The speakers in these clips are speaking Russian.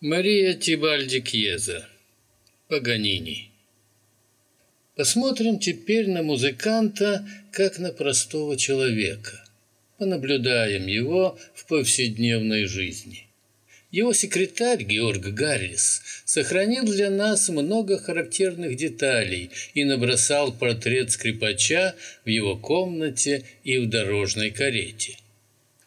Мария Тибальди Кьеза. Паганини. Посмотрим теперь на музыканта, как на простого человека. Понаблюдаем его в повседневной жизни. Его секретарь Георг Гаррис сохранил для нас много характерных деталей и набросал портрет скрипача в его комнате и в дорожной карете.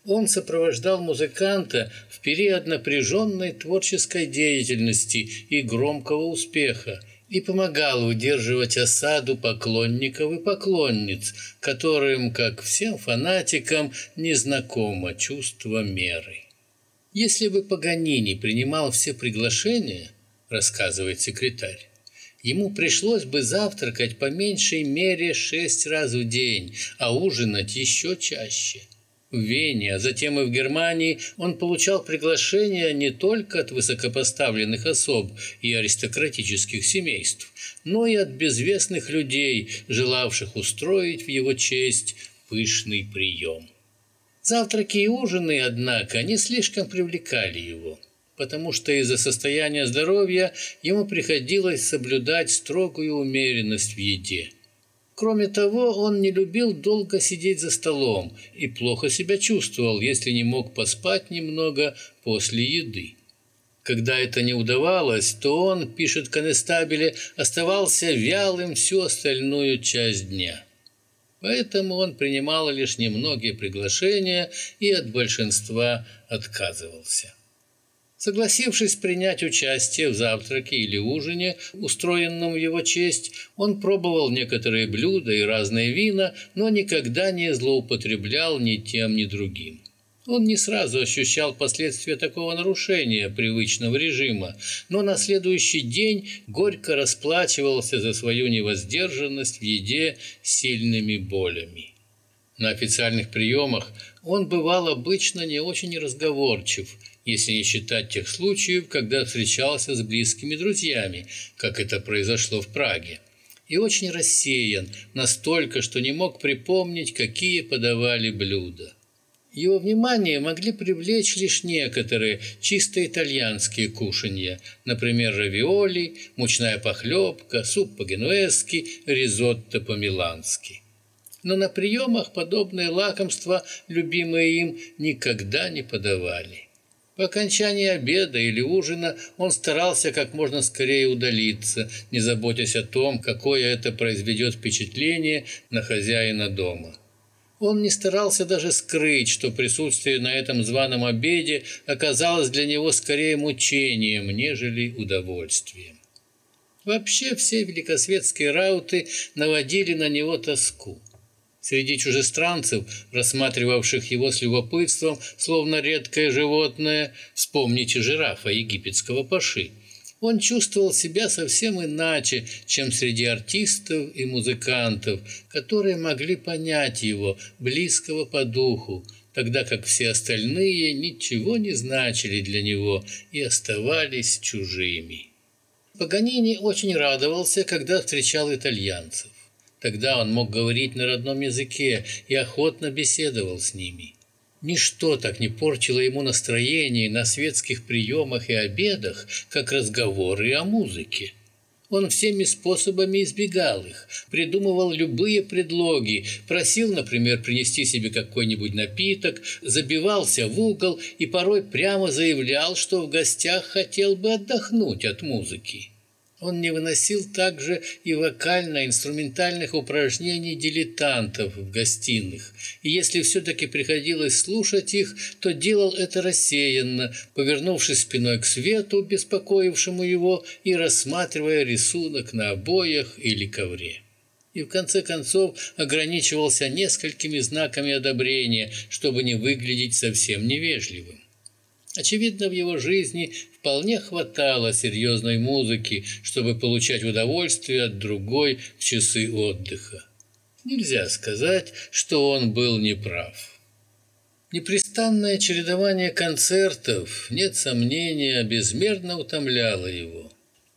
Он сопровождал музыканта в период напряженной творческой деятельности и громкого успеха и помогал удерживать осаду поклонников и поклонниц, которым, как всем фанатикам, незнакомо чувство меры. Если бы Паганини принимал все приглашения, рассказывает секретарь, ему пришлось бы завтракать по меньшей мере шесть раз в день, а ужинать еще чаще – в Вене, а затем и в Германии он получал приглашения не только от высокопоставленных особ и аристократических семейств, но и от безвестных людей, желавших устроить в его честь пышный прием. Завтраки и ужины, однако, не слишком привлекали его, потому что из-за состояния здоровья ему приходилось соблюдать строгую умеренность в еде – Кроме того, он не любил долго сидеть за столом и плохо себя чувствовал, если не мог поспать немного после еды. Когда это не удавалось, то он, пишет Конестабеле, оставался вялым всю остальную часть дня. Поэтому он принимал лишь немногие приглашения и от большинства отказывался. Согласившись принять участие в завтраке или ужине, устроенном в его честь, он пробовал некоторые блюда и разные вина, но никогда не злоупотреблял ни тем, ни другим. Он не сразу ощущал последствия такого нарушения привычного режима, но на следующий день горько расплачивался за свою невоздержанность в еде сильными болями. На официальных приемах он бывал обычно не очень разговорчив – если не считать тех случаев, когда встречался с близкими друзьями, как это произошло в Праге. И очень рассеян, настолько, что не мог припомнить, какие подавали блюда. Его внимание могли привлечь лишь некоторые чисто итальянские кушанья, например, равиоли, мучная похлебка, суп по-генуэзски, ризотто по-милански. Но на приемах подобные лакомства, любимые им, никогда не подавали. По окончании обеда или ужина он старался как можно скорее удалиться, не заботясь о том, какое это произведет впечатление на хозяина дома. Он не старался даже скрыть, что присутствие на этом званом обеде оказалось для него скорее мучением, нежели удовольствием. Вообще все великосветские рауты наводили на него тоску. Среди чужестранцев, рассматривавших его с любопытством, словно редкое животное, вспомните жирафа египетского паши, он чувствовал себя совсем иначе, чем среди артистов и музыкантов, которые могли понять его, близкого по духу, тогда как все остальные ничего не значили для него и оставались чужими. Паганини очень радовался, когда встречал итальянцев. Тогда он мог говорить на родном языке и охотно беседовал с ними. Ничто так не портило ему настроение на светских приемах и обедах, как разговоры о музыке. Он всеми способами избегал их, придумывал любые предлоги, просил, например, принести себе какой-нибудь напиток, забивался в угол и порой прямо заявлял, что в гостях хотел бы отдохнуть от музыки. Он не выносил также и вокально-инструментальных упражнений дилетантов в гостиных, и если все-таки приходилось слушать их, то делал это рассеянно, повернувшись спиной к свету, беспокоившему его, и рассматривая рисунок на обоях или ковре. И в конце концов ограничивался несколькими знаками одобрения, чтобы не выглядеть совсем невежливым. Очевидно, в его жизни вполне хватало серьезной музыки, чтобы получать удовольствие от другой в часы отдыха. Нельзя сказать, что он был неправ. Непрестанное чередование концертов, нет сомнения, безмерно утомляло его.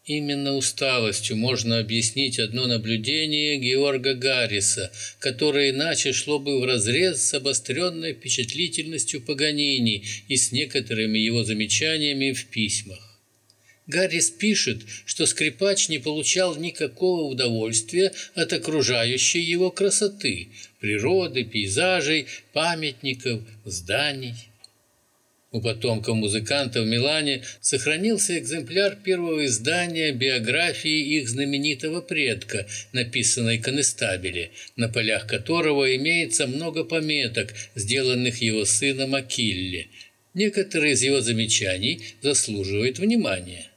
Именно усталостью можно объяснить одно наблюдение Георга Гарриса, которое иначе шло бы вразрез с обостренной впечатлительностью Паганини и с некоторыми его замечаниями в письмах. Гаррис пишет, что скрипач не получал никакого удовольствия от окружающей его красоты, природы, пейзажей, памятников, зданий. У потомков музыканта в Милане сохранился экземпляр первого издания биографии их знаменитого предка, написанной Конестабеле, на полях которого имеется много пометок, сделанных его сыном Акилле. Некоторые из его замечаний заслуживают внимания.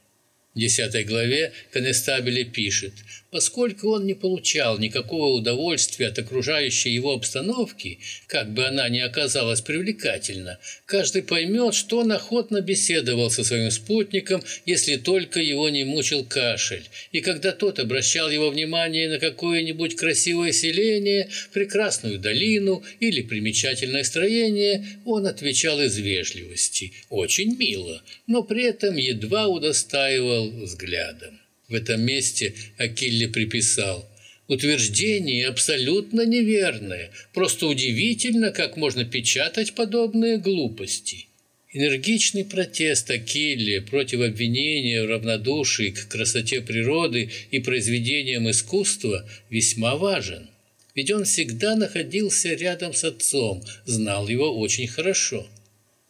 В 10 главе Конестабеле пишет – Поскольку он не получал никакого удовольствия от окружающей его обстановки, как бы она ни оказалась привлекательна, каждый поймет, что он охотно беседовал со своим спутником, если только его не мучил кашель. И когда тот обращал его внимание на какое-нибудь красивое селение, прекрасную долину или примечательное строение, он отвечал из вежливости «очень мило», но при этом едва удостаивал взглядом. В этом месте Акилле приписал Утверждение абсолютно неверное. Просто удивительно, как можно печатать подобные глупости. Энергичный протест Акилле против обвинения в равнодушии к красоте природы и произведениям искусства весьма важен. Ведь он всегда находился рядом с отцом, знал его очень хорошо.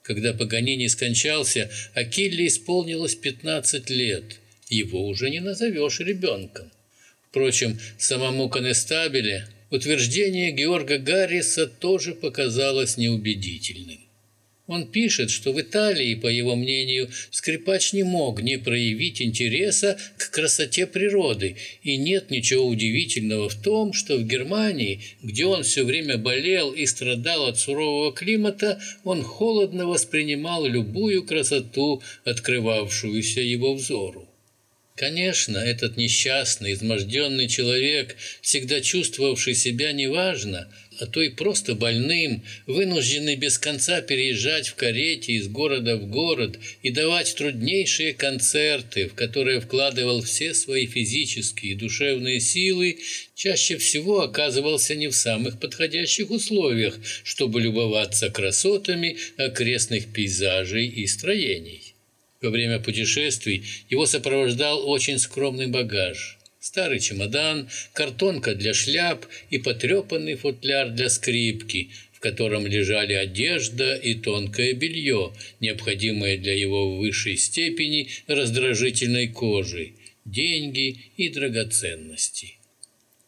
Когда Паганини скончался, Акилле исполнилось 15 лет – его уже не назовешь ребенком. Впрочем, самому Конестабеле утверждение Георга Гарриса тоже показалось неубедительным. Он пишет, что в Италии, по его мнению, скрипач не мог не проявить интереса к красоте природы, и нет ничего удивительного в том, что в Германии, где он все время болел и страдал от сурового климата, он холодно воспринимал любую красоту, открывавшуюся его взору. Конечно, этот несчастный, изможденный человек, всегда чувствовавший себя неважно, а то и просто больным, вынужденный без конца переезжать в карете из города в город и давать труднейшие концерты, в которые вкладывал все свои физические и душевные силы, чаще всего оказывался не в самых подходящих условиях, чтобы любоваться красотами окрестных пейзажей и строений. Во время путешествий его сопровождал очень скромный багаж. Старый чемодан, картонка для шляп и потрепанный футляр для скрипки, в котором лежали одежда и тонкое белье, необходимое для его высшей степени раздражительной кожи, деньги и драгоценности.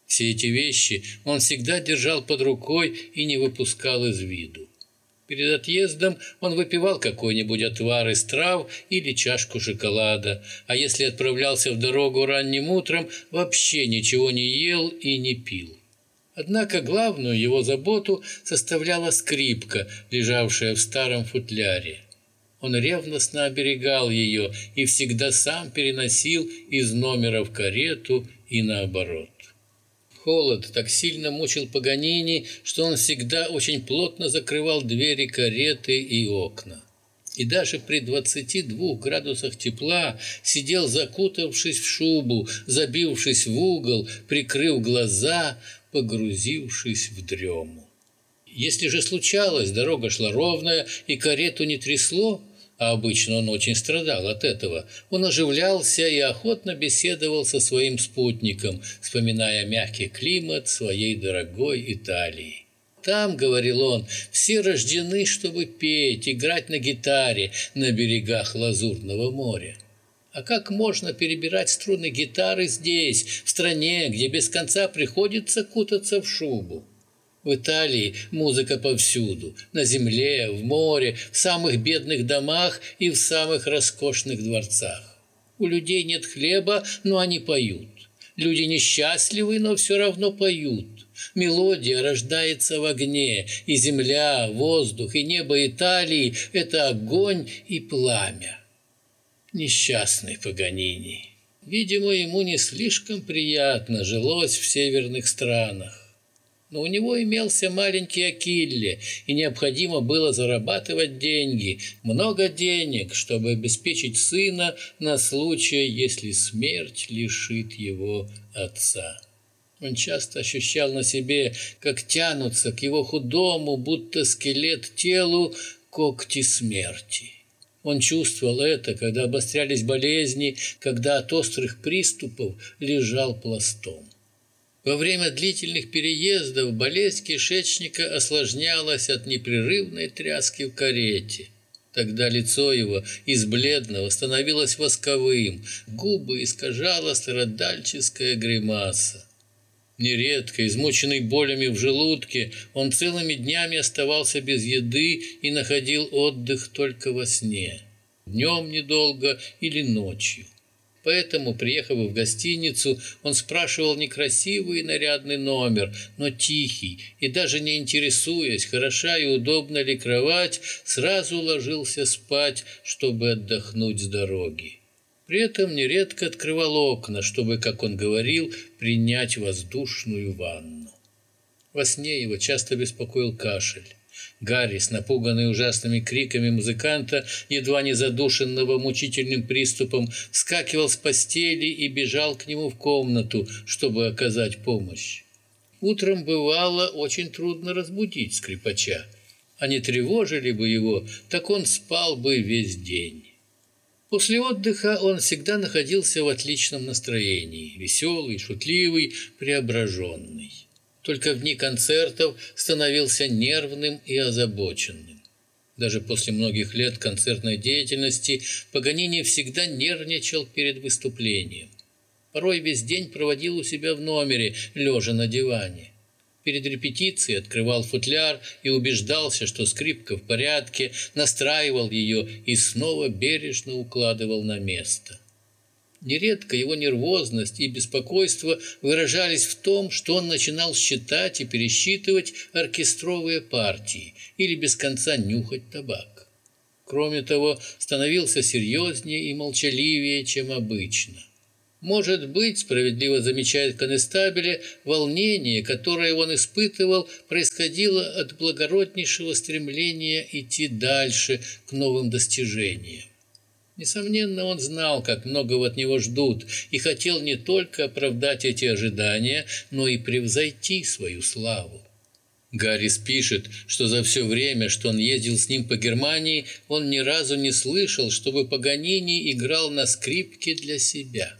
Все эти вещи он всегда держал под рукой и не выпускал из виду. Перед отъездом он выпивал какой-нибудь отвар из трав или чашку шоколада, а если отправлялся в дорогу ранним утром, вообще ничего не ел и не пил. Однако главную его заботу составляла скрипка, лежавшая в старом футляре. Он ревностно оберегал ее и всегда сам переносил из номера в карету и наоборот. Холод так сильно мучил Паганини, что он всегда очень плотно закрывал двери кареты и окна. И даже при 22 градусах тепла сидел закутавшись в шубу, забившись в угол, прикрыв глаза, погрузившись в дрему. Если же случалось, дорога шла ровная и карету не трясло, а обычно он очень страдал от этого, он оживлялся и охотно беседовал со своим спутником, вспоминая мягкий климат своей дорогой Италии. Там, говорил он, все рождены, чтобы петь, играть на гитаре на берегах Лазурного моря. А как можно перебирать струны гитары здесь, в стране, где без конца приходится кутаться в шубу? В Италии музыка повсюду, на земле, в море, в самых бедных домах и в самых роскошных дворцах. У людей нет хлеба, но они поют. Люди несчастливы, но все равно поют. Мелодия рождается в огне, и земля, воздух, и небо Италии – это огонь и пламя. Несчастный Паганини. Видимо, ему не слишком приятно жилось в северных странах но у него имелся маленький Акилле, и необходимо было зарабатывать деньги, много денег, чтобы обеспечить сына на случай, если смерть лишит его отца. Он часто ощущал на себе, как тянутся к его худому, будто скелет телу, когти смерти. Он чувствовал это, когда обострялись болезни, когда от острых приступов лежал пластом. Во время длительных переездов болезнь кишечника осложнялась от непрерывной тряски в карете. Тогда лицо его из бледного становилось восковым, губы искажала страдальческая гримаса. Нередко, измученный болями в желудке, он целыми днями оставался без еды и находил отдых только во сне. Днем недолго или ночью. Поэтому, приехав в гостиницу, он спрашивал некрасивый и нарядный номер, но тихий, и даже не интересуясь, хороша и удобна ли кровать, сразу ложился спать, чтобы отдохнуть с дороги. При этом нередко открывал окна, чтобы, как он говорил, принять воздушную ванну. Во сне его часто беспокоил кашель. Гаррис, напуганный ужасными криками музыканта, едва не задушенного мучительным приступом, вскакивал с постели и бежал к нему в комнату, чтобы оказать помощь. Утром бывало очень трудно разбудить скрипача. Они тревожили бы его, так он спал бы весь день. После отдыха он всегда находился в отличном настроении, веселый, шутливый, преображенный только в дни концертов становился нервным и озабоченным. Даже после многих лет концертной деятельности Паганини всегда нервничал перед выступлением. Порой весь день проводил у себя в номере, лежа на диване. Перед репетицией открывал футляр и убеждался, что скрипка в порядке, настраивал ее и снова бережно укладывал на место. Нередко его нервозность и беспокойство выражались в том, что он начинал считать и пересчитывать оркестровые партии или без конца нюхать табак. Кроме того, становился серьезнее и молчаливее, чем обычно. Может быть, справедливо замечает конестабеле, волнение, которое он испытывал, происходило от благороднейшего стремления идти дальше к новым достижениям. Несомненно, он знал, как многого от него ждут, и хотел не только оправдать эти ожидания, но и превзойти свою славу. Гаррис пишет, что за все время, что он ездил с ним по Германии, он ни разу не слышал, чтобы Паганини играл на скрипке для себя.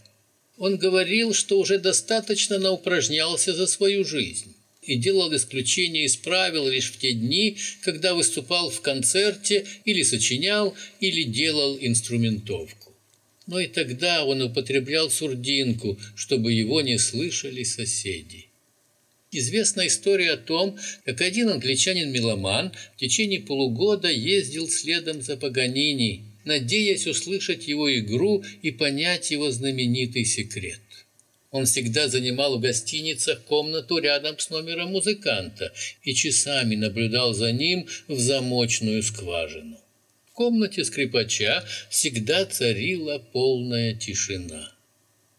Он говорил, что уже достаточно наупражнялся за свою жизнь и делал исключение из правил лишь в те дни, когда выступал в концерте или сочинял, или делал инструментовку. Но и тогда он употреблял сурдинку, чтобы его не слышали соседи. Известна история о том, как один англичанин-меломан в течение полугода ездил следом за Паганини, надеясь услышать его игру и понять его знаменитый секрет. Он всегда занимал в гостиницах комнату рядом с номером музыканта и часами наблюдал за ним в замочную скважину. В комнате скрипача всегда царила полная тишина.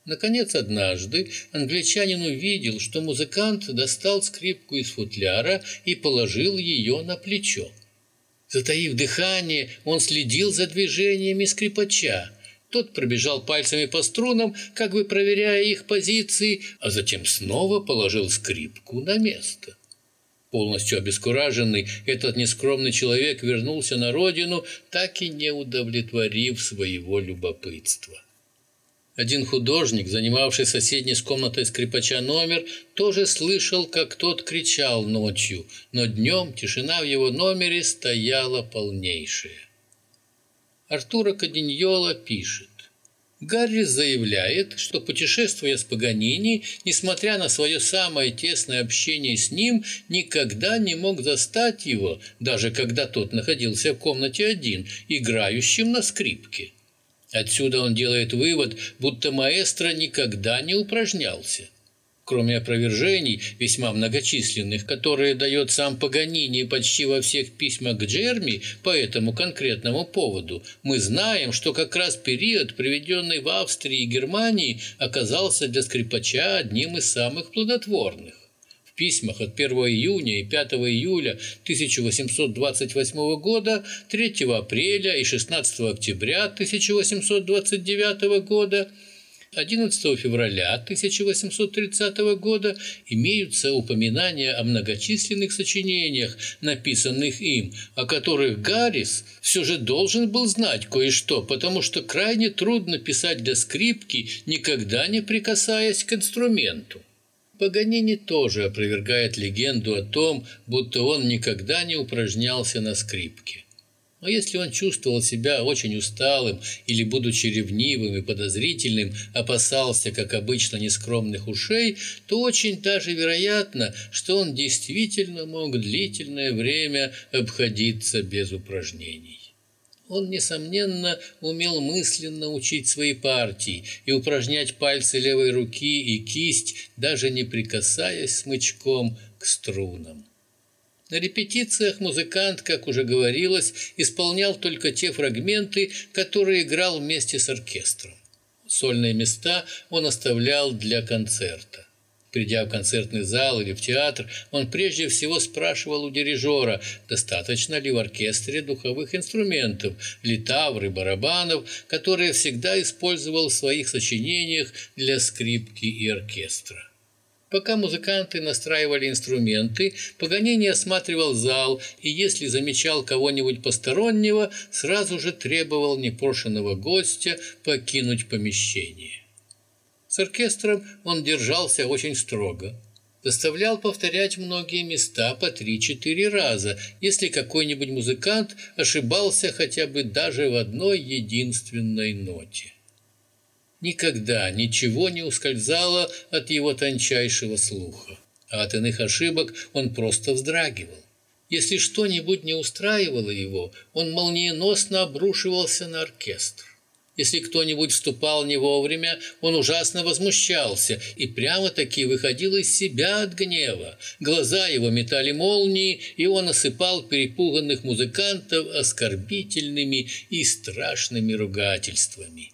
Наконец, однажды англичанин увидел, что музыкант достал скрипку из футляра и положил ее на плечо. Затаив дыхание, он следил за движениями скрипача – тот пробежал пальцами по струнам, как бы проверяя их позиции, а затем снова положил скрипку на место. Полностью обескураженный, этот нескромный человек вернулся на родину, так и не удовлетворив своего любопытства. Один художник, занимавший соседней с комнатой скрипача номер, тоже слышал, как тот кричал ночью, но днем тишина в его номере стояла полнейшая. Артура Каденьола пишет. Гарри заявляет, что путешествуя с Паганини, несмотря на свое самое тесное общение с ним, никогда не мог застать его, даже когда тот находился в комнате один, играющим на скрипке. Отсюда он делает вывод, будто маэстро никогда не упражнялся. Кроме опровержений, весьма многочисленных, которые дает сам Паганини почти во всех письмах к Джерми по этому конкретному поводу, мы знаем, что как раз период, приведенный в Австрии и Германии, оказался для скрипача одним из самых плодотворных. В письмах от 1 июня и 5 июля 1828 года, 3 апреля и 16 октября 1829 года – 11 февраля 1830 года имеются упоминания о многочисленных сочинениях, написанных им, о которых Гаррис все же должен был знать кое-что, потому что крайне трудно писать для скрипки, никогда не прикасаясь к инструменту. Паганини тоже опровергает легенду о том, будто он никогда не упражнялся на скрипке. Но если он чувствовал себя очень усталым или, будучи ревнивым и подозрительным, опасался, как обычно, нескромных ушей, то очень даже вероятно, что он действительно мог длительное время обходиться без упражнений. Он, несомненно, умел мысленно учить свои партии и упражнять пальцы левой руки и кисть, даже не прикасаясь смычком к струнам. На репетициях музыкант, как уже говорилось, исполнял только те фрагменты, которые играл вместе с оркестром. Сольные места он оставлял для концерта. Придя в концертный зал или в театр, он прежде всего спрашивал у дирижера, достаточно ли в оркестре духовых инструментов, литавр и барабанов, которые всегда использовал в своих сочинениях для скрипки и оркестра. Пока музыканты настраивали инструменты, Паганини осматривал зал и, если замечал кого-нибудь постороннего, сразу же требовал непрошенного гостя покинуть помещение. С оркестром он держался очень строго. Заставлял повторять многие места по три-четыре раза, если какой-нибудь музыкант ошибался хотя бы даже в одной единственной ноте. Никогда ничего не ускользало от его тончайшего слуха, а от иных ошибок он просто вздрагивал. Если что-нибудь не устраивало его, он молниеносно обрушивался на оркестр. Если кто-нибудь вступал не вовремя, он ужасно возмущался и прямо-таки выходил из себя от гнева. Глаза его метали молнии, и он осыпал перепуганных музыкантов оскорбительными и страшными ругательствами.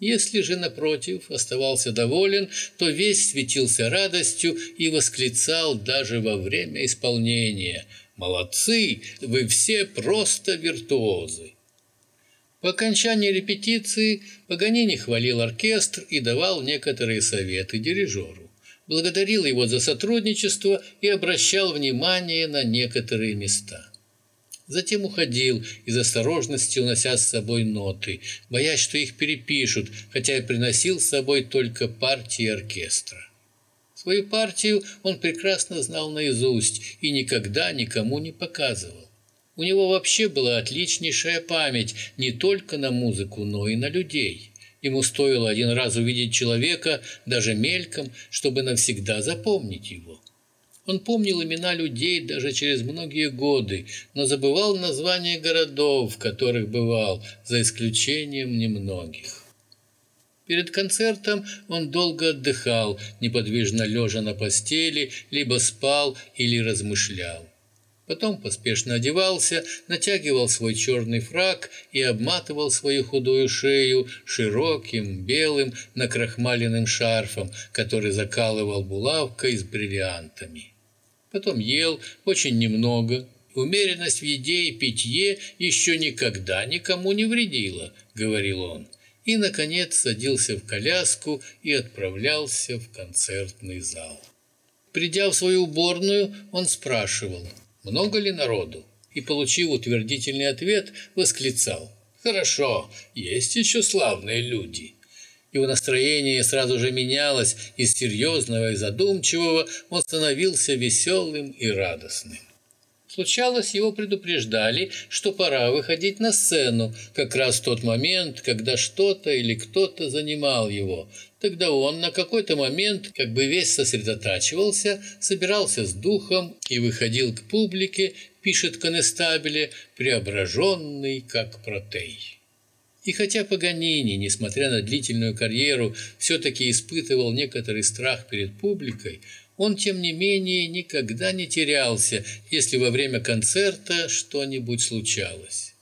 Если же, напротив, оставался доволен, то весь светился радостью и восклицал даже во время исполнения «Молодцы! Вы все просто виртуозы!» По окончании репетиции Паганини хвалил оркестр и давал некоторые советы дирижеру. Благодарил его за сотрудничество и обращал внимание на некоторые места. Затем уходил, из осторожности унося с собой ноты, боясь, что их перепишут, хотя и приносил с собой только партии оркестра. Свою партию он прекрасно знал наизусть и никогда никому не показывал. У него вообще была отличнейшая память не только на музыку, но и на людей. Ему стоило один раз увидеть человека, даже мельком, чтобы навсегда запомнить его. Он помнил имена людей даже через многие годы, но забывал названия городов, в которых бывал, за исключением немногих. Перед концертом он долго отдыхал, неподвижно лежа на постели, либо спал или размышлял. Потом поспешно одевался, натягивал свой черный фраг и обматывал свою худую шею широким, белым, накрахмаленным шарфом, который закалывал булавкой с бриллиантами потом ел очень немного. Умеренность в еде и питье еще никогда никому не вредила, говорил он. И, наконец, садился в коляску и отправлялся в концертный зал. Придя в свою уборную, он спрашивал, много ли народу, и, получив утвердительный ответ, восклицал, «Хорошо, есть еще славные люди». Его настроение сразу же менялось, из серьезного и задумчивого он становился веселым и радостным. Случалось, его предупреждали, что пора выходить на сцену, как раз в тот момент, когда что-то или кто-то занимал его. Тогда он на какой-то момент как бы весь сосредотачивался, собирался с духом и выходил к публике, пишет Конестабеле, преображенный, как протей. И хотя Паганини, несмотря на длительную карьеру, все-таки испытывал некоторый страх перед публикой, он, тем не менее, никогда не терялся, если во время концерта что-нибудь случалось.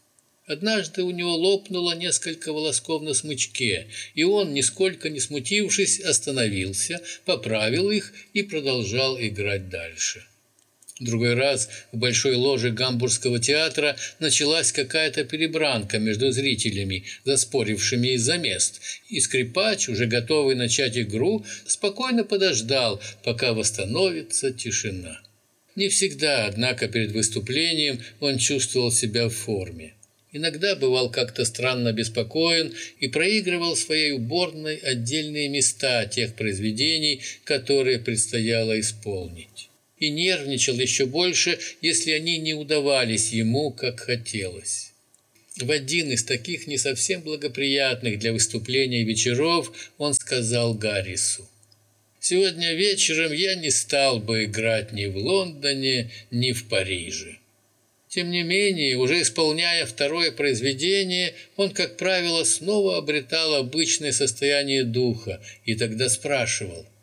Однажды у него лопнуло несколько волосков на смычке, и он, нисколько не смутившись, остановился, поправил их и продолжал играть дальше. Другой раз в большой ложе Гамбургского театра началась какая-то перебранка между зрителями, заспорившими из-за мест, и скрипач, уже готовый начать игру, спокойно подождал, пока восстановится тишина. Не всегда, однако, перед выступлением он чувствовал себя в форме. Иногда бывал как-то странно беспокоен и проигрывал своей уборной отдельные места тех произведений, которые предстояло исполнить и нервничал еще больше, если они не удавались ему, как хотелось. В один из таких не совсем благоприятных для выступления вечеров он сказал Гаррису. «Сегодня вечером я не стал бы играть ни в Лондоне, ни в Париже». Тем не менее, уже исполняя второе произведение, он, как правило, снова обретал обычное состояние духа и тогда спрашивал –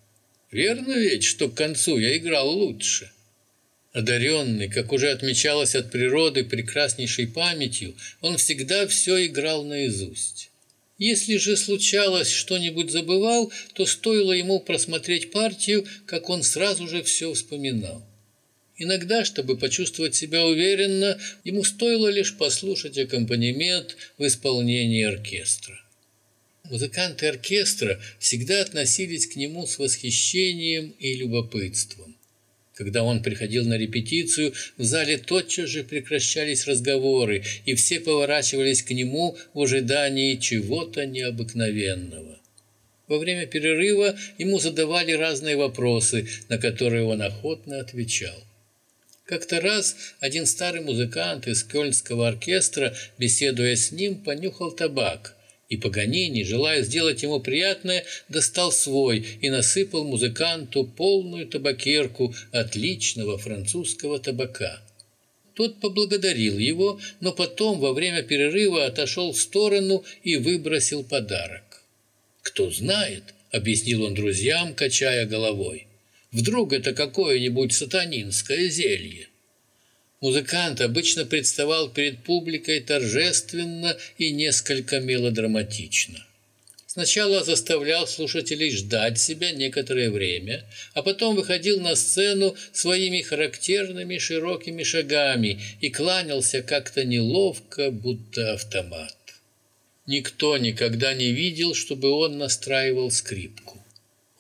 Верно ведь, что к концу я играл лучше. Одаренный, как уже отмечалось от природы прекраснейшей памятью, он всегда все играл наизусть. Если же случалось что-нибудь забывал, то стоило ему просмотреть партию, как он сразу же все вспоминал. Иногда, чтобы почувствовать себя уверенно, ему стоило лишь послушать аккомпанемент в исполнении оркестра. Музыканты оркестра всегда относились к нему с восхищением и любопытством. Когда он приходил на репетицию, в зале тотчас же прекращались разговоры, и все поворачивались к нему в ожидании чего-то необыкновенного. Во время перерыва ему задавали разные вопросы, на которые он охотно отвечал. Как-то раз один старый музыкант из Кёльнского оркестра, беседуя с ним, понюхал табак – и Паганини, желая сделать ему приятное, достал свой и насыпал музыканту полную табакерку отличного французского табака. Тот поблагодарил его, но потом во время перерыва отошел в сторону и выбросил подарок. «Кто знает», — объяснил он друзьям, качая головой, — «вдруг это какое-нибудь сатанинское зелье?» Музыкант обычно представал перед публикой торжественно и несколько мелодраматично. Сначала заставлял слушателей ждать себя некоторое время, а потом выходил на сцену своими характерными широкими шагами и кланялся как-то неловко, будто автомат. Никто никогда не видел, чтобы он настраивал скрипку.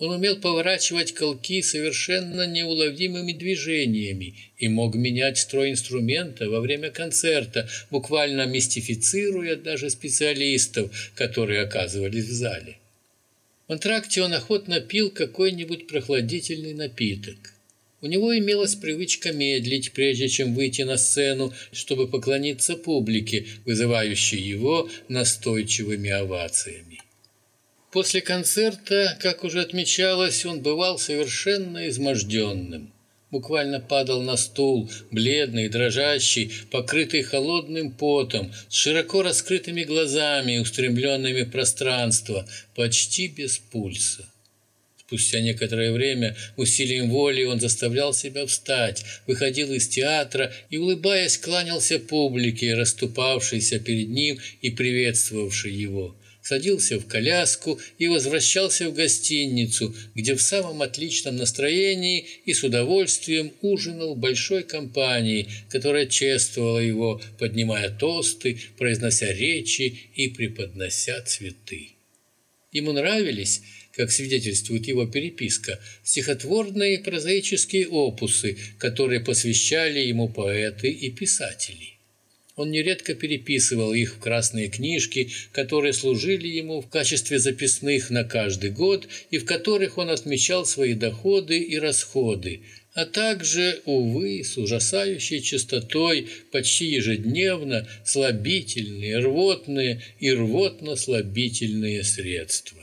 Он умел поворачивать колки совершенно неуловимыми движениями и мог менять строй инструмента во время концерта, буквально мистифицируя даже специалистов, которые оказывались в зале. В антракте он охотно пил какой-нибудь прохладительный напиток. У него имелась привычка медлить, прежде чем выйти на сцену, чтобы поклониться публике, вызывающей его настойчивыми овациями. После концерта, как уже отмечалось, он бывал совершенно изможденным. Буквально падал на стул, бледный, дрожащий, покрытый холодным потом, с широко раскрытыми глазами, устремленными в пространство, почти без пульса. Спустя некоторое время усилием воли он заставлял себя встать, выходил из театра и, улыбаясь, кланялся публике, расступавшейся перед ним и приветствовавшей его садился в коляску и возвращался в гостиницу, где в самом отличном настроении и с удовольствием ужинал большой компании, которая чествовала его, поднимая тосты, произнося речи и преподнося цветы. Ему нравились, как свидетельствует его переписка, стихотворные прозаические опусы, которые посвящали ему поэты и писатели. Он нередко переписывал их в красные книжки, которые служили ему в качестве записных на каждый год и в которых он отмечал свои доходы и расходы, а также, увы, с ужасающей частотой почти ежедневно слабительные, рвотные и рвотно-слабительные средства.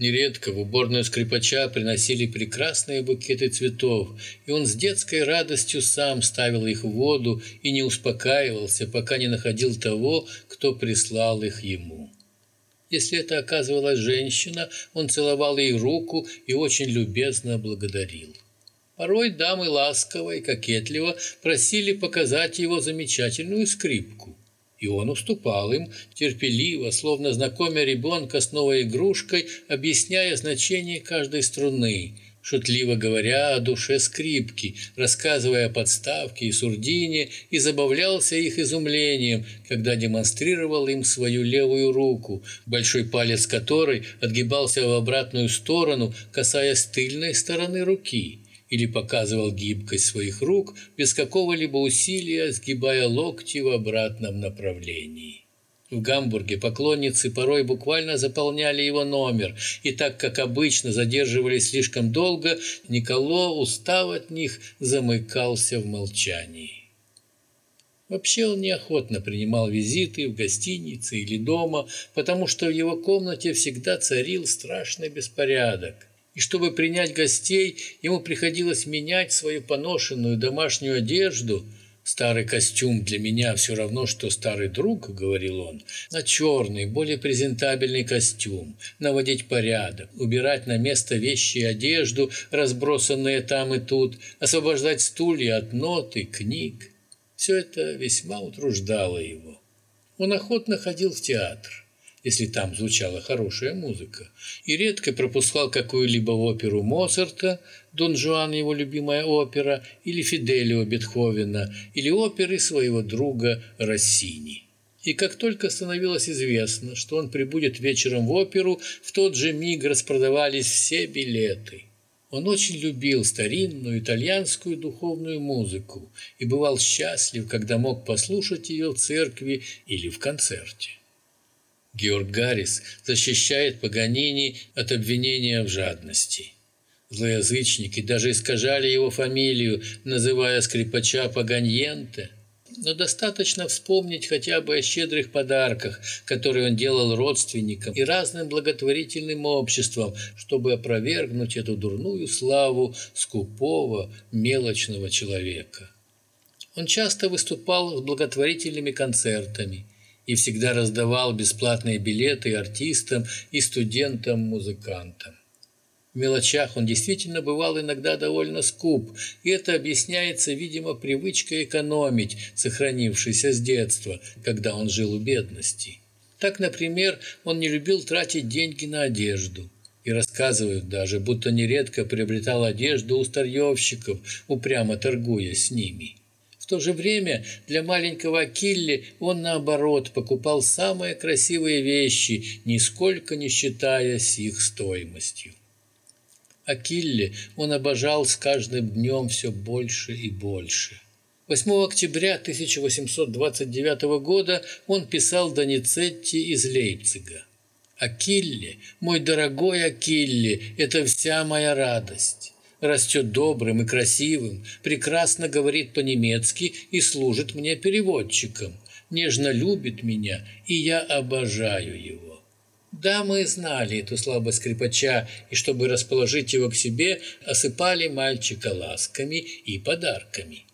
Нередко в уборную скрипача приносили прекрасные букеты цветов, и он с детской радостью сам ставил их в воду и не успокаивался, пока не находил того, кто прислал их ему. Если это оказывалась женщина, он целовал ей руку и очень любезно благодарил. Порой дамы ласково и кокетливо просили показать его замечательную скрипку и он уступал им, терпеливо, словно знакомя ребенка с новой игрушкой, объясняя значение каждой струны, шутливо говоря о душе скрипки, рассказывая о подставке и сурдине, и забавлялся их изумлением, когда демонстрировал им свою левую руку, большой палец которой отгибался в обратную сторону, касаясь тыльной стороны руки, или показывал гибкость своих рук без какого-либо усилия, сгибая локти в обратном направлении. В Гамбурге поклонницы порой буквально заполняли его номер, и так как обычно задерживались слишком долго, Николо, устав от них, замыкался в молчании. Вообще он неохотно принимал визиты в гостинице или дома, потому что в его комнате всегда царил страшный беспорядок. И чтобы принять гостей, ему приходилось менять свою поношенную домашнюю одежду – Старый костюм для меня все равно, что старый друг, говорил он, на черный, более презентабельный костюм, наводить порядок, убирать на место вещи и одежду, разбросанные там и тут, освобождать стулья от нот и книг. Все это весьма утруждало его. Он охотно ходил в театр если там звучала хорошая музыка, и редко пропускал какую-либо оперу Моцарта, Дон Жуан его любимая опера, или Фиделио Бетховена, или оперы своего друга Россини. И как только становилось известно, что он прибудет вечером в оперу, в тот же миг распродавались все билеты. Он очень любил старинную итальянскую духовную музыку и бывал счастлив, когда мог послушать ее в церкви или в концерте. Георг Гаррис защищает Паганини от обвинения в жадности. Злоязычники даже искажали его фамилию, называя скрипача Паганьенте. Но достаточно вспомнить хотя бы о щедрых подарках, которые он делал родственникам и разным благотворительным обществам, чтобы опровергнуть эту дурную славу скупого, мелочного человека. Он часто выступал с благотворительными концертами – и всегда раздавал бесплатные билеты артистам и студентам-музыкантам. В мелочах он действительно бывал иногда довольно скуп, и это объясняется, видимо, привычкой экономить, сохранившейся с детства, когда он жил у бедности. Так, например, он не любил тратить деньги на одежду. И рассказывают даже, будто нередко приобретал одежду у старьевщиков, упрямо торгуя с ними то же время для маленького Акилли он, наоборот, покупал самые красивые вещи, нисколько не считаясь их стоимостью. Акилле он обожал с каждым днем все больше и больше. 8 октября 1829 года он писал Доницетти из Лейпцига. «Акилле, мой дорогой Акилле, это вся моя радость растет добрым и красивым, прекрасно говорит по-немецки и служит мне переводчиком, нежно любит меня, и я обожаю его. Да, мы знали эту слабость скрипача, и чтобы расположить его к себе, осыпали мальчика ласками и подарками.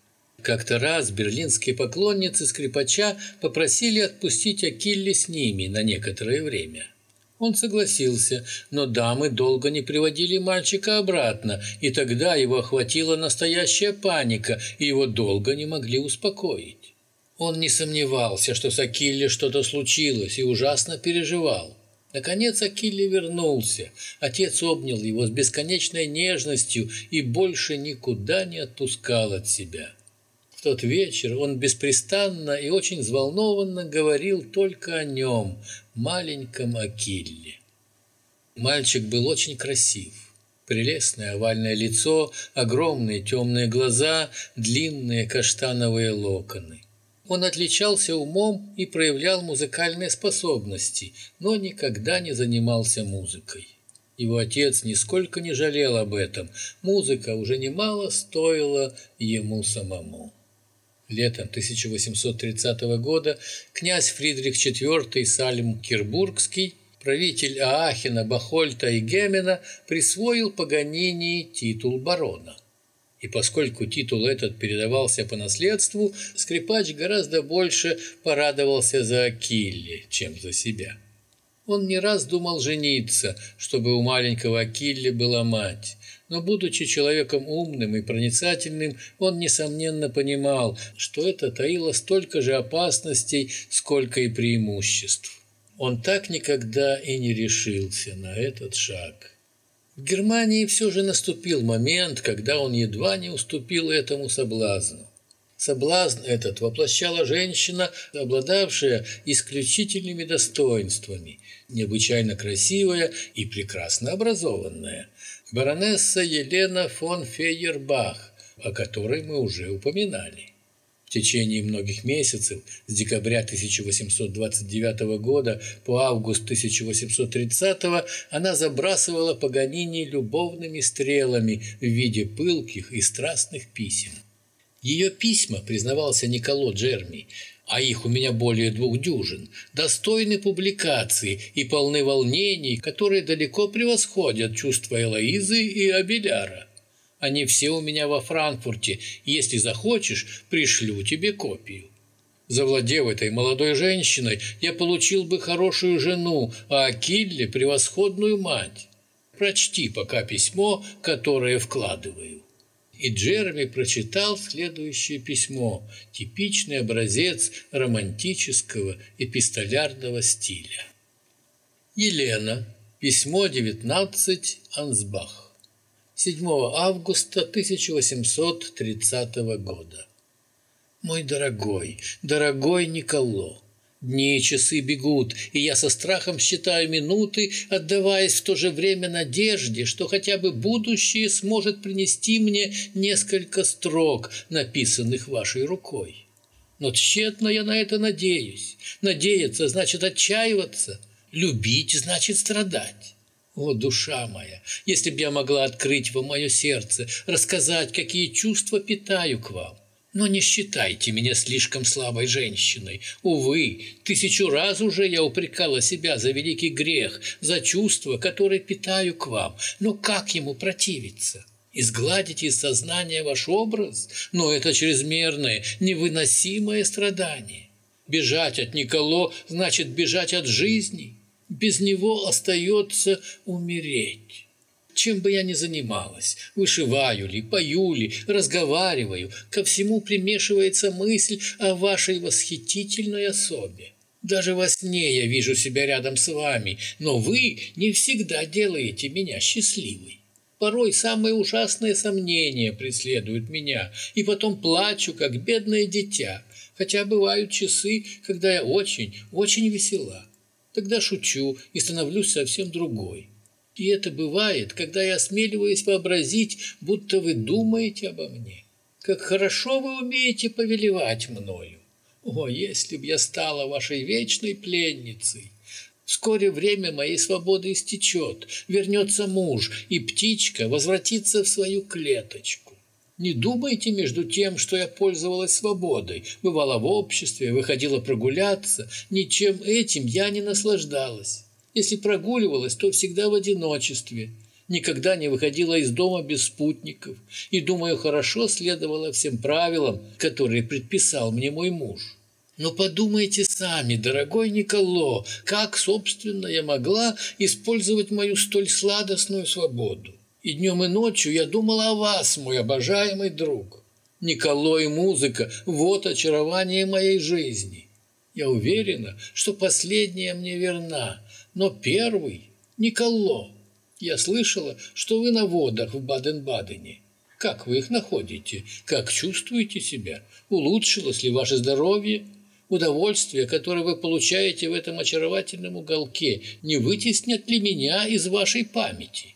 Как-то раз берлинские поклонницы скрипача попросили отпустить Акилли с ними на некоторое время – он согласился, но дамы долго не приводили мальчика обратно, и тогда его охватила настоящая паника, и его долго не могли успокоить. Он не сомневался, что с Акилле что-то случилось, и ужасно переживал. Наконец Акилле вернулся. Отец обнял его с бесконечной нежностью и больше никуда не отпускал от себя. Тот вечер он беспрестанно и очень взволнованно говорил только о нем, маленьком Акилле. Мальчик был очень красив. Прелестное овальное лицо, огромные темные глаза, длинные каштановые локоны. Он отличался умом и проявлял музыкальные способности, но никогда не занимался музыкой. Его отец нисколько не жалел об этом. Музыка уже немало стоила ему самому. Летом 1830 года князь Фридрих IV Сальм-Кирбургский, правитель Аахена, Бахольта и Гемена, присвоил Паганини титул барона. И поскольку титул этот передавался по наследству, скрипач гораздо больше порадовался за Акилле, чем за себя. Он не раз думал жениться, чтобы у маленького Акилле была мать, но, будучи человеком умным и проницательным, он, несомненно, понимал, что это таило столько же опасностей, сколько и преимуществ. Он так никогда и не решился на этот шаг. В Германии все же наступил момент, когда он едва не уступил этому соблазну. Соблазн этот воплощала женщина, обладавшая исключительными достоинствами, необычайно красивая и прекрасно образованная, баронесса Елена фон Фейербах, о которой мы уже упоминали. В течение многих месяцев, с декабря 1829 года по август 1830 она забрасывала Паганини любовными стрелами в виде пылких и страстных писем. Ее письма, признавался Николо Джерми, а их у меня более двух дюжин, достойны публикации и полны волнений, которые далеко превосходят чувства Элоизы и Абеляра. Они все у меня во Франкфурте. Если захочешь, пришлю тебе копию. Завладев этой молодой женщиной, я получил бы хорошую жену, а Акилле – превосходную мать. Прочти пока письмо, которое вкладываю. И Джереми прочитал следующее письмо, типичный образец романтического эпистолярного стиля. Елена, письмо 19, Ансбах. 7 августа 1830 года. Мой дорогой, дорогой Николо, дни и часы бегут, и я со страхом считаю минуты, отдаваясь в то же время надежде, что хотя бы будущее сможет принести мне несколько строк, написанных вашей рукой. Но тщетно я на это надеюсь. Надеяться значит отчаиваться, любить значит страдать. О, душа моя, если б я могла открыть вам мое сердце, рассказать, какие чувства питаю к вам. Но не считайте меня слишком слабой женщиной. Увы, тысячу раз уже я упрекала себя за великий грех, за чувства, которые питаю к вам. Но как ему противиться? Изгладить из сознания ваш образ? Но это чрезмерное, невыносимое страдание. Бежать от Николо значит бежать от жизни. Без него остается умереть. Чем бы я ни занималась, вышиваю ли, пою ли, разговариваю, ко всему примешивается мысль о вашей восхитительной особе. Даже во сне я вижу себя рядом с вами, но вы не всегда делаете меня счастливой. Порой самые ужасные сомнения преследуют меня, и потом плачу, как бедное дитя, хотя бывают часы, когда я очень, очень весела. Тогда шучу и становлюсь совсем другой. И это бывает, когда я осмеливаюсь вообразить, будто вы думаете обо мне. Как хорошо вы умеете повелевать мною. О, если б я стала вашей вечной пленницей! Вскоре время моей свободы истечет, вернется муж, и птичка возвратится в свою клеточку. Не думайте между тем, что я пользовалась свободой, бывала в обществе, выходила прогуляться. Ничем этим я не наслаждалась. Если прогуливалась, то всегда в одиночестве. Никогда не выходила из дома без спутников. И, думаю, хорошо следовала всем правилам, которые предписал мне мой муж. Но подумайте сами, дорогой Николо, как, собственно, я могла использовать мою столь сладостную свободу? И днем и ночью я думала о вас, мой обожаемый друг. Николо и музыка – вот очарование моей жизни. Я уверена, что последняя мне верна, но первый – Николо. Я слышала, что вы на водах в Баден-Бадене. Как вы их находите? Как чувствуете себя? Улучшилось ли ваше здоровье? Удовольствие, которое вы получаете в этом очаровательном уголке, не вытеснят ли меня из вашей памяти?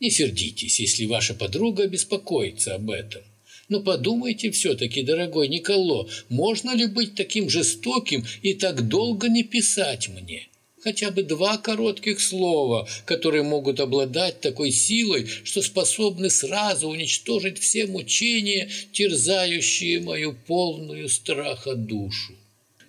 Не сердитесь, если ваша подруга беспокоится об этом. Но подумайте все-таки, дорогой Николо, можно ли быть таким жестоким и так долго не писать мне? Хотя бы два коротких слова, которые могут обладать такой силой, что способны сразу уничтожить все мучения, терзающие мою полную страха душу.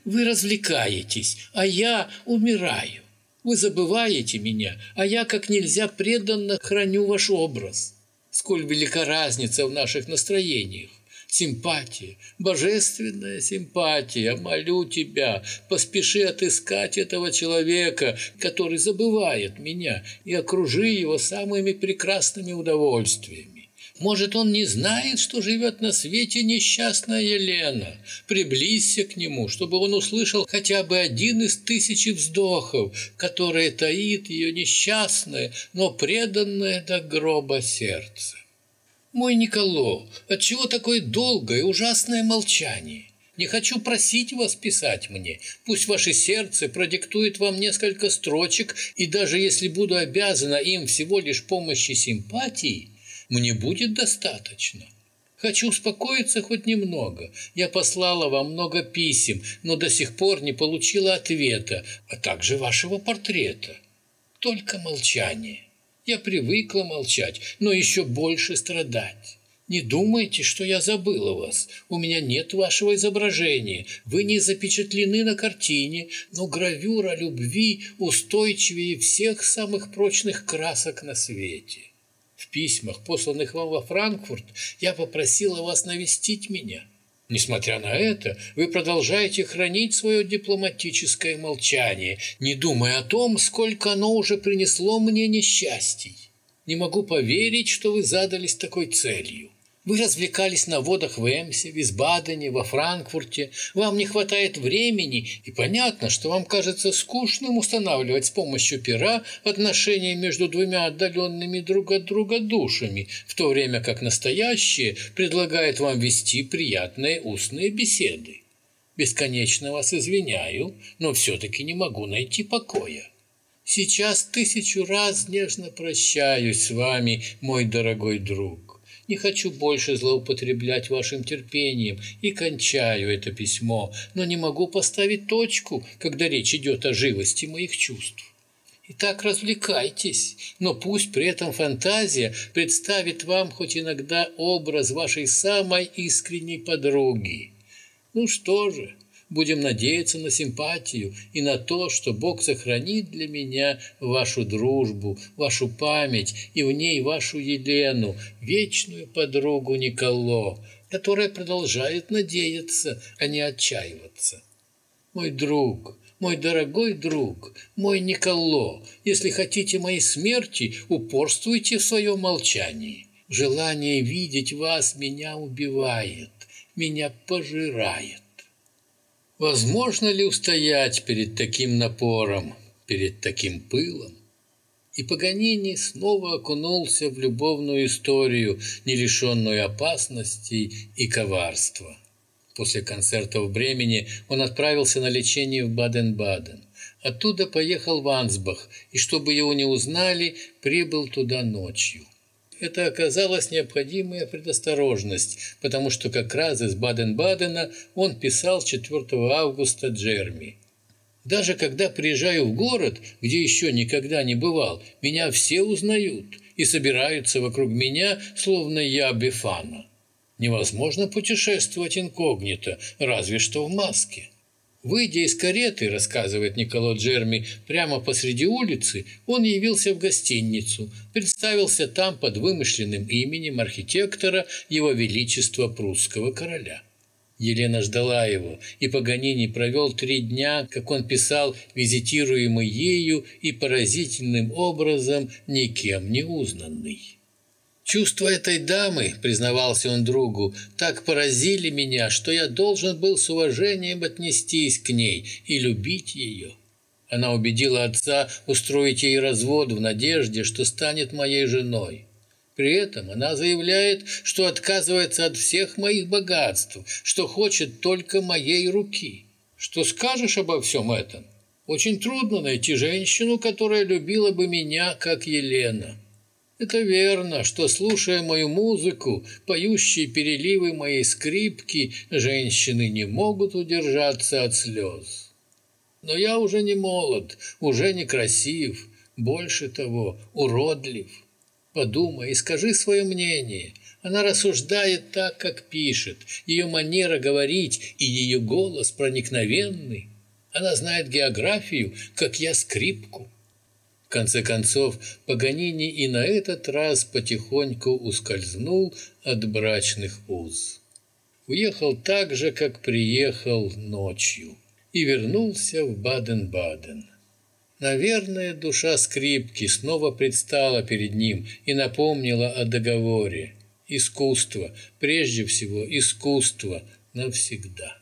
Вы развлекаетесь, а я умираю. Вы забываете меня, а я как нельзя преданно храню ваш образ. Сколь велика разница в наших настроениях. Симпатия, божественная симпатия, молю тебя, поспеши отыскать этого человека, который забывает меня, и окружи его самыми прекрасными удовольствиями. Может, он не знает, что живет на свете несчастная Елена? Приблизься к нему, чтобы он услышал хотя бы один из тысячи вздохов, которые таит ее несчастное, но преданное до гроба сердце. Мой Николо, отчего такое долгое, ужасное молчание? Не хочу просить вас писать мне. Пусть ваше сердце продиктует вам несколько строчек, и даже если буду обязана им всего лишь помощи симпатии, мне будет достаточно. Хочу успокоиться хоть немного. Я послала вам много писем, но до сих пор не получила ответа, а также вашего портрета. Только молчание. Я привыкла молчать, но еще больше страдать. Не думайте, что я забыла вас. У меня нет вашего изображения. Вы не запечатлены на картине, но гравюра любви устойчивее всех самых прочных красок на свете. В письмах, посланных вам во Франкфурт, я попросила вас навестить меня. Несмотря на это, вы продолжаете хранить свое дипломатическое молчание, не думая о том, сколько оно уже принесло мне несчастий. Не могу поверить, что вы задались такой целью. Вы развлекались на водах в Эмсе, в Висбадене, во Франкфурте. Вам не хватает времени, и понятно, что вам кажется скучным устанавливать с помощью пера отношения между двумя отдаленными друг от друга душами, в то время как настоящее предлагает вам вести приятные устные беседы. Бесконечно вас извиняю, но все-таки не могу найти покоя. Сейчас тысячу раз нежно прощаюсь с вами, мой дорогой друг. Не хочу больше злоупотреблять вашим терпением и кончаю это письмо, но не могу поставить точку, когда речь идет о живости моих чувств. Итак, развлекайтесь, но пусть при этом фантазия представит вам хоть иногда образ вашей самой искренней подруги. Ну что же, Будем надеяться на симпатию и на то, что Бог сохранит для меня вашу дружбу, вашу память и в ней вашу Елену, вечную подругу Николо, которая продолжает надеяться, а не отчаиваться. Мой друг, мой дорогой друг, мой Николо, если хотите моей смерти, упорствуйте в своем молчании. Желание видеть вас меня убивает, меня пожирает. Возможно ли устоять перед таким напором, перед таким пылом? И Паганини снова окунулся в любовную историю, не лишенную опасностей и коварства. После концерта в Бремени он отправился на лечение в Баден-Баден. Оттуда поехал в Ансбах, и чтобы его не узнали, прибыл туда ночью это оказалась необходимая предосторожность, потому что как раз из Баден-Бадена он писал 4 августа Джерми. Даже когда приезжаю в город, где еще никогда не бывал, меня все узнают и собираются вокруг меня, словно я Бефана. Невозможно путешествовать инкогнито, разве что в маске. Выйдя из кареты, рассказывает Николо Джерми, прямо посреди улицы, он явился в гостиницу, представился там под вымышленным именем архитектора Его Величества прусского короля. Елена ждала его, и Паганини провел три дня, как он писал, визитируемый ею и поразительным образом никем не узнанный. Чувства этой дамы, признавался он другу, так поразили меня, что я должен был с уважением отнестись к ней и любить ее. Она убедила отца устроить ей развод в надежде, что станет моей женой. При этом она заявляет, что отказывается от всех моих богатств, что хочет только моей руки. Что скажешь обо всем этом? Очень трудно найти женщину, которая любила бы меня, как Елена. Это верно, что, слушая мою музыку, поющие переливы моей скрипки, женщины не могут удержаться от слез. Но я уже не молод, уже не красив, больше того, уродлив. Подумай и скажи свое мнение. Она рассуждает так, как пишет. Ее манера говорить и ее голос проникновенный. Она знает географию, как я скрипку. Конце концов, Паганини и на этот раз потихоньку ускользнул от брачных уз. Уехал так же, как приехал ночью, и вернулся в Баден-Баден. Наверное, душа скрипки снова предстала перед ним и напомнила о договоре. Искусство, прежде всего искусство навсегда.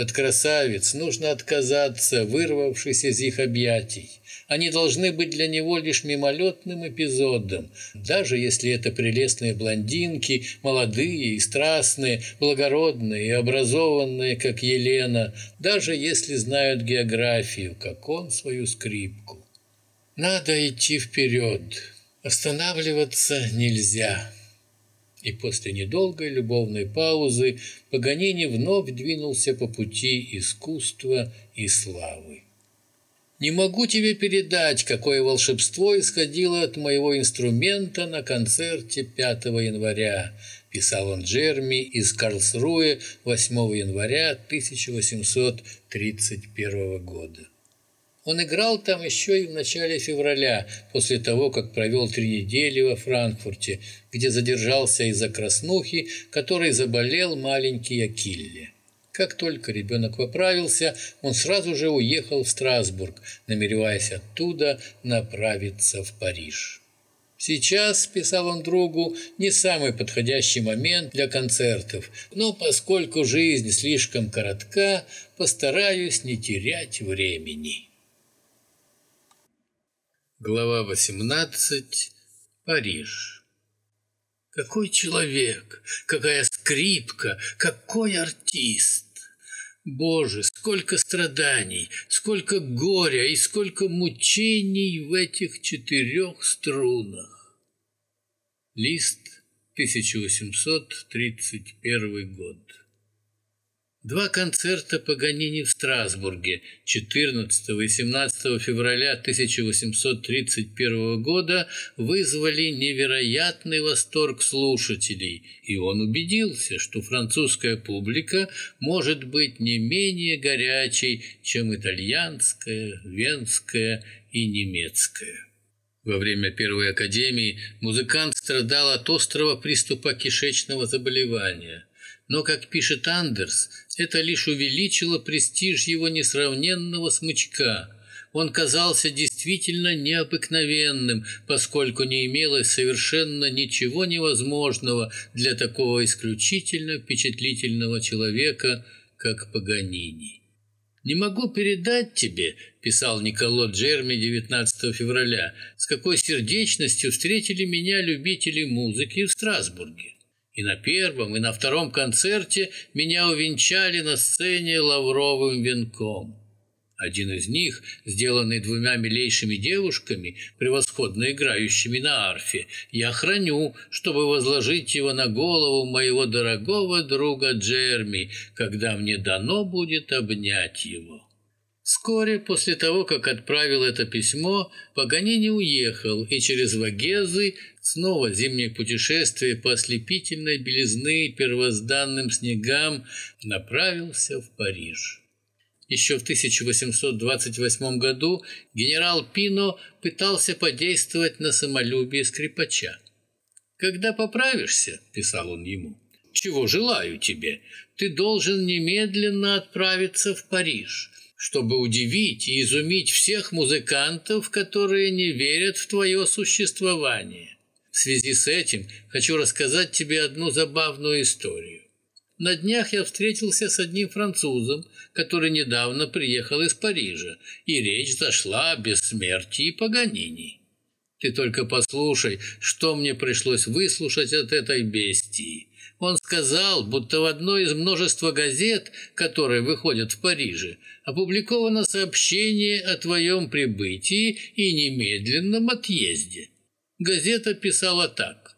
От красавиц нужно отказаться, вырвавшись из их объятий. Они должны быть для него лишь мимолетным эпизодом, даже если это прелестные блондинки, молодые и страстные, благородные и образованные, как Елена, даже если знают географию, как он свою скрипку. Надо идти вперед, останавливаться нельзя. И после недолгой любовной паузы Паганини вновь двинулся по пути искусства и славы. «Не могу тебе передать, какое волшебство исходило от моего инструмента на концерте 5 января», писал он Джерми из Карлсруэ 8 января 1831 года. Он играл там еще и в начале февраля, после того, как провел три недели во Франкфурте, где задержался из-за краснухи, которой заболел маленький Акилле. Как только ребенок поправился, он сразу же уехал в Страсбург, намереваясь оттуда направиться в Париж. Сейчас, писал он другу, не самый подходящий момент для концертов, но поскольку жизнь слишком коротка, постараюсь не терять времени. Глава 18. Париж. Какой человек, какая скрипка, какой артист! Боже, сколько страданий, сколько горя и сколько мучений в этих четырех струнах! Лист 1831 год. Два концерта Паганини в Страсбурге 14 и 17 февраля 1831 года вызвали невероятный восторг слушателей, и он убедился, что французская публика может быть не менее горячей, чем итальянская, венская и немецкая. Во время Первой Академии музыкант страдал от острого приступа кишечного заболевания – но, как пишет Андерс, это лишь увеличило престиж его несравненного смычка. Он казался действительно необыкновенным, поскольку не имелось совершенно ничего невозможного для такого исключительно впечатлительного человека, как Паганини. «Не могу передать тебе», – писал Николо Джерми 19 февраля, «с какой сердечностью встретили меня любители музыки в Страсбурге. И на первом, и на втором концерте меня увенчали на сцене лавровым венком. Один из них, сделанный двумя милейшими девушками, превосходно играющими на арфе, я храню, чтобы возложить его на голову моего дорогого друга Джерми, когда мне дано будет обнять его. Вскоре после того, как отправил это письмо, Паганини уехал и через Вагезы снова зимнее путешествие по ослепительной белизны первозданным снегам направился в Париж. Еще в 1828 году генерал Пино пытался подействовать на самолюбие скрипача. «Когда поправишься», – писал он ему, – «чего желаю тебе, ты должен немедленно отправиться в Париж» чтобы удивить и изумить всех музыкантов, которые не верят в твое существование. В связи с этим хочу рассказать тебе одну забавную историю. На днях я встретился с одним французом, который недавно приехал из Парижа, и речь зашла о бессмертии Паганини. Ты только послушай, что мне пришлось выслушать от этой бестии. Он сказал, будто в одной из множества газет, которые выходят в Париже, опубликовано сообщение о твоем прибытии и немедленном отъезде. Газета писала так.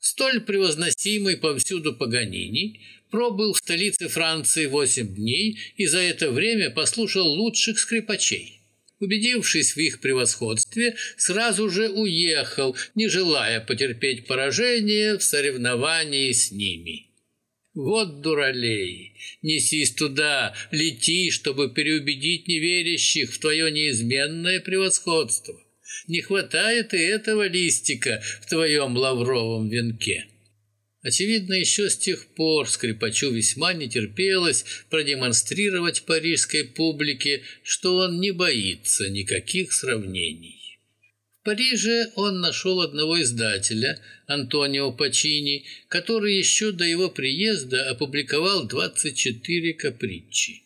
Столь превозносимый повсюду Паганини пробыл в столице Франции восемь дней и за это время послушал лучших скрипачей убедившись в их превосходстве, сразу же уехал, не желая потерпеть поражение в соревновании с ними. Вот дуралей, несись туда, лети, чтобы переубедить неверящих в твое неизменное превосходство. Не хватает и этого листика в твоем лавровом венке. Очевидно, еще с тех пор скрипачу весьма не терпелось продемонстрировать парижской публике, что он не боится никаких сравнений. В Париже он нашел одного издателя, Антонио Пачини, который еще до его приезда опубликовал 24 капричи.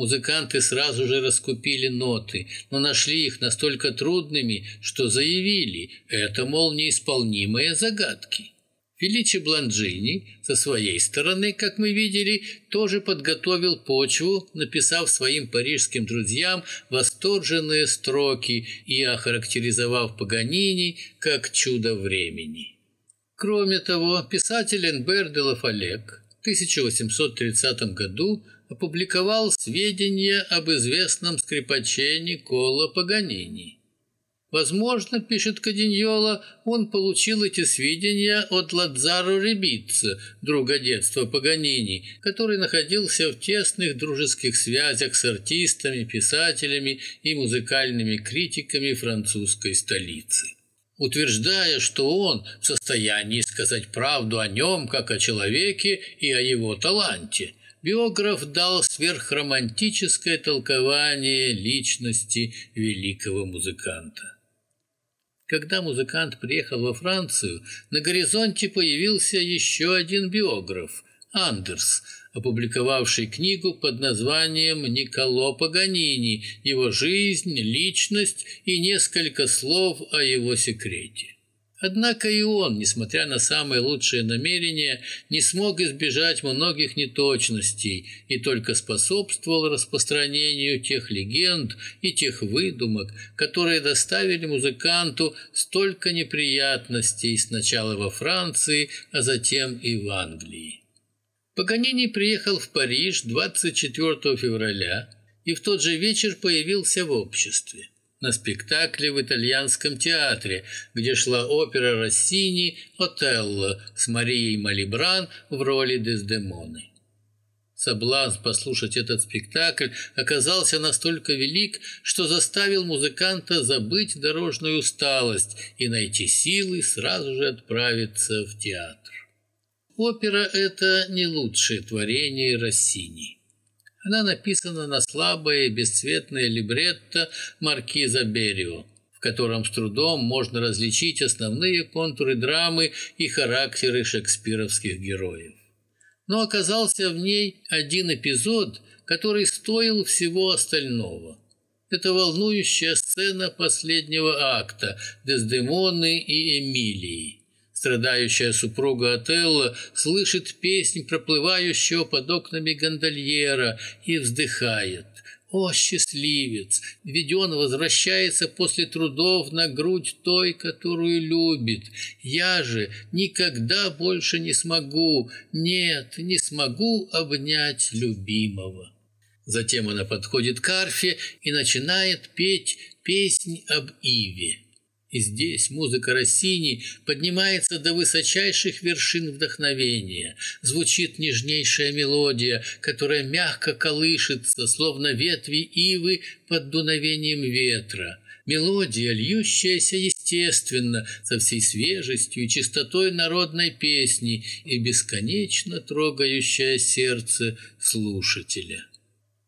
Музыканты сразу же раскупили ноты, но нашли их настолько трудными, что заявили, это, мол, неисполнимые загадки. Феличи Бланджини со своей стороны, как мы видели, тоже подготовил почву, написав своим парижским друзьям восторженные строки и охарактеризовав Паганини как чудо времени. Кроме того, писатель Энбер де Лафалек в 1830 году опубликовал сведения об известном скрипаче Никола Паганини – Возможно, пишет Каденьола, он получил эти сведения от Ладзаро Ребица, друга детства Паганини, который находился в тесных дружеских связях с артистами, писателями и музыкальными критиками французской столицы. Утверждая, что он в состоянии сказать правду о нем, как о человеке и о его таланте, биограф дал сверхромантическое толкование личности великого музыканта. Когда музыкант приехал во Францию, на горизонте появился еще один биограф – Андерс, опубликовавший книгу под названием «Николо Паганини. Его жизнь, личность и несколько слов о его секрете». Однако и он, несмотря на самые лучшие намерения, не смог избежать многих неточностей и только способствовал распространению тех легенд и тех выдумок, которые доставили музыканту столько неприятностей сначала во Франции, а затем и в Англии. Паганини приехал в Париж 24 февраля и в тот же вечер появился в обществе на спектакле в итальянском театре, где шла опера Россини «Отелло» с Марией Малибран в роли Дездемоны. Соблазн послушать этот спектакль оказался настолько велик, что заставил музыканта забыть дорожную усталость и найти силы сразу же отправиться в театр. Опера – это не лучшее творение Россини. Она написана на слабое бесцветное либретто маркиза Берио, в котором с трудом можно различить основные контуры драмы и характеры шекспировских героев. Но оказался в ней один эпизод, который стоил всего остального. Это волнующая сцена последнего акта Дездемоны и Эмилии. Страдающая супруга Отелло слышит песнь проплывающего под окнами гондольера и вздыхает. О, счастливец! Ведь он возвращается после трудов на грудь той, которую любит. Я же никогда больше не смогу, нет, не смогу обнять любимого. Затем она подходит к арфе и начинает петь песнь об Иве. И здесь музыка Россини поднимается до высочайших вершин вдохновения. Звучит нежнейшая мелодия, которая мягко колышется, словно ветви ивы под дуновением ветра. Мелодия, льющаяся естественно, со всей свежестью и чистотой народной песни и бесконечно трогающая сердце слушателя.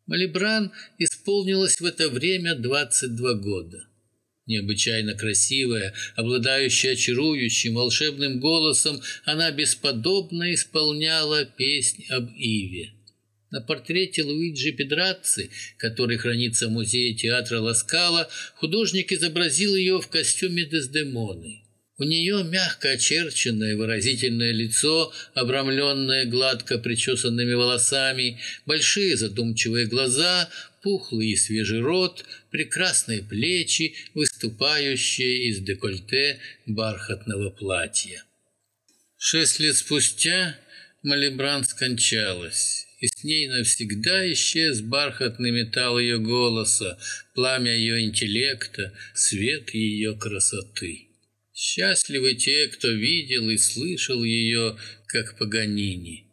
Малибран исполнилось в это время 22 года. Необычайно красивая, обладающая чарующим волшебным голосом, она бесподобно исполняла песнь об Иве. На портрете Луиджи Педрацци, который хранится в музее театра Ласкала, художник изобразил ее в костюме Дездемоны. У нее мягко очерченное выразительное лицо, обрамленное гладко причесанными волосами, большие задумчивые глаза, пухлый и свежий рот, прекрасные плечи, выступающие из декольте бархатного платья. Шесть лет спустя Малибран скончалась, и с ней навсегда исчез бархатный металл ее голоса, пламя ее интеллекта, свет ее красоты. Счастливы те, кто видел и слышал ее, как Паганини.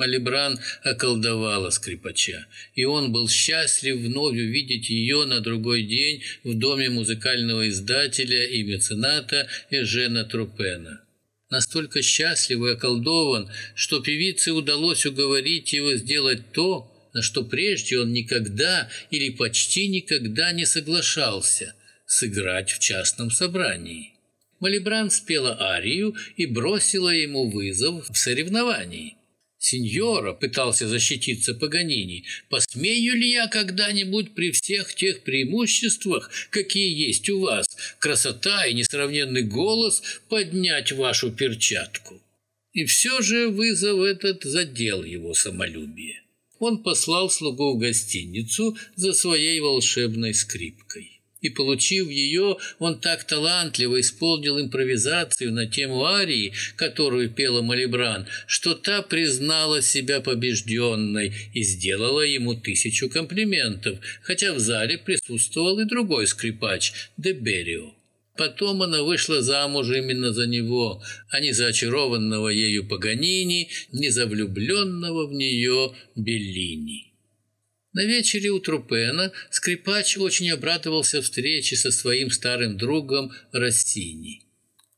Малибран околдовала скрипача, и он был счастлив вновь увидеть ее на другой день в доме музыкального издателя и мецената Эжена Трупена. Настолько счастлив и околдован, что певице удалось уговорить его сделать то, на что прежде он никогда или почти никогда не соглашался – сыграть в частном собрании. Малибран спела арию и бросила ему вызов в соревновании. «Сеньора», — пытался защититься Паганини, — «посмею ли я когда-нибудь при всех тех преимуществах, какие есть у вас, красота и несравненный голос, поднять вашу перчатку?» И все же вызов этот задел его самолюбие. Он послал слугу в гостиницу за своей волшебной скрипкой и, получив ее, он так талантливо исполнил импровизацию на тему арии, которую пела Малибран, что та признала себя побежденной и сделала ему тысячу комплиментов, хотя в зале присутствовал и другой скрипач – Деберио. Потом она вышла замуж именно за него, а не за очарованного ею Паганини, не за влюбленного в нее Беллини. На вечере у Трупена скрипач очень обрадовался встрече со своим старым другом Рассини.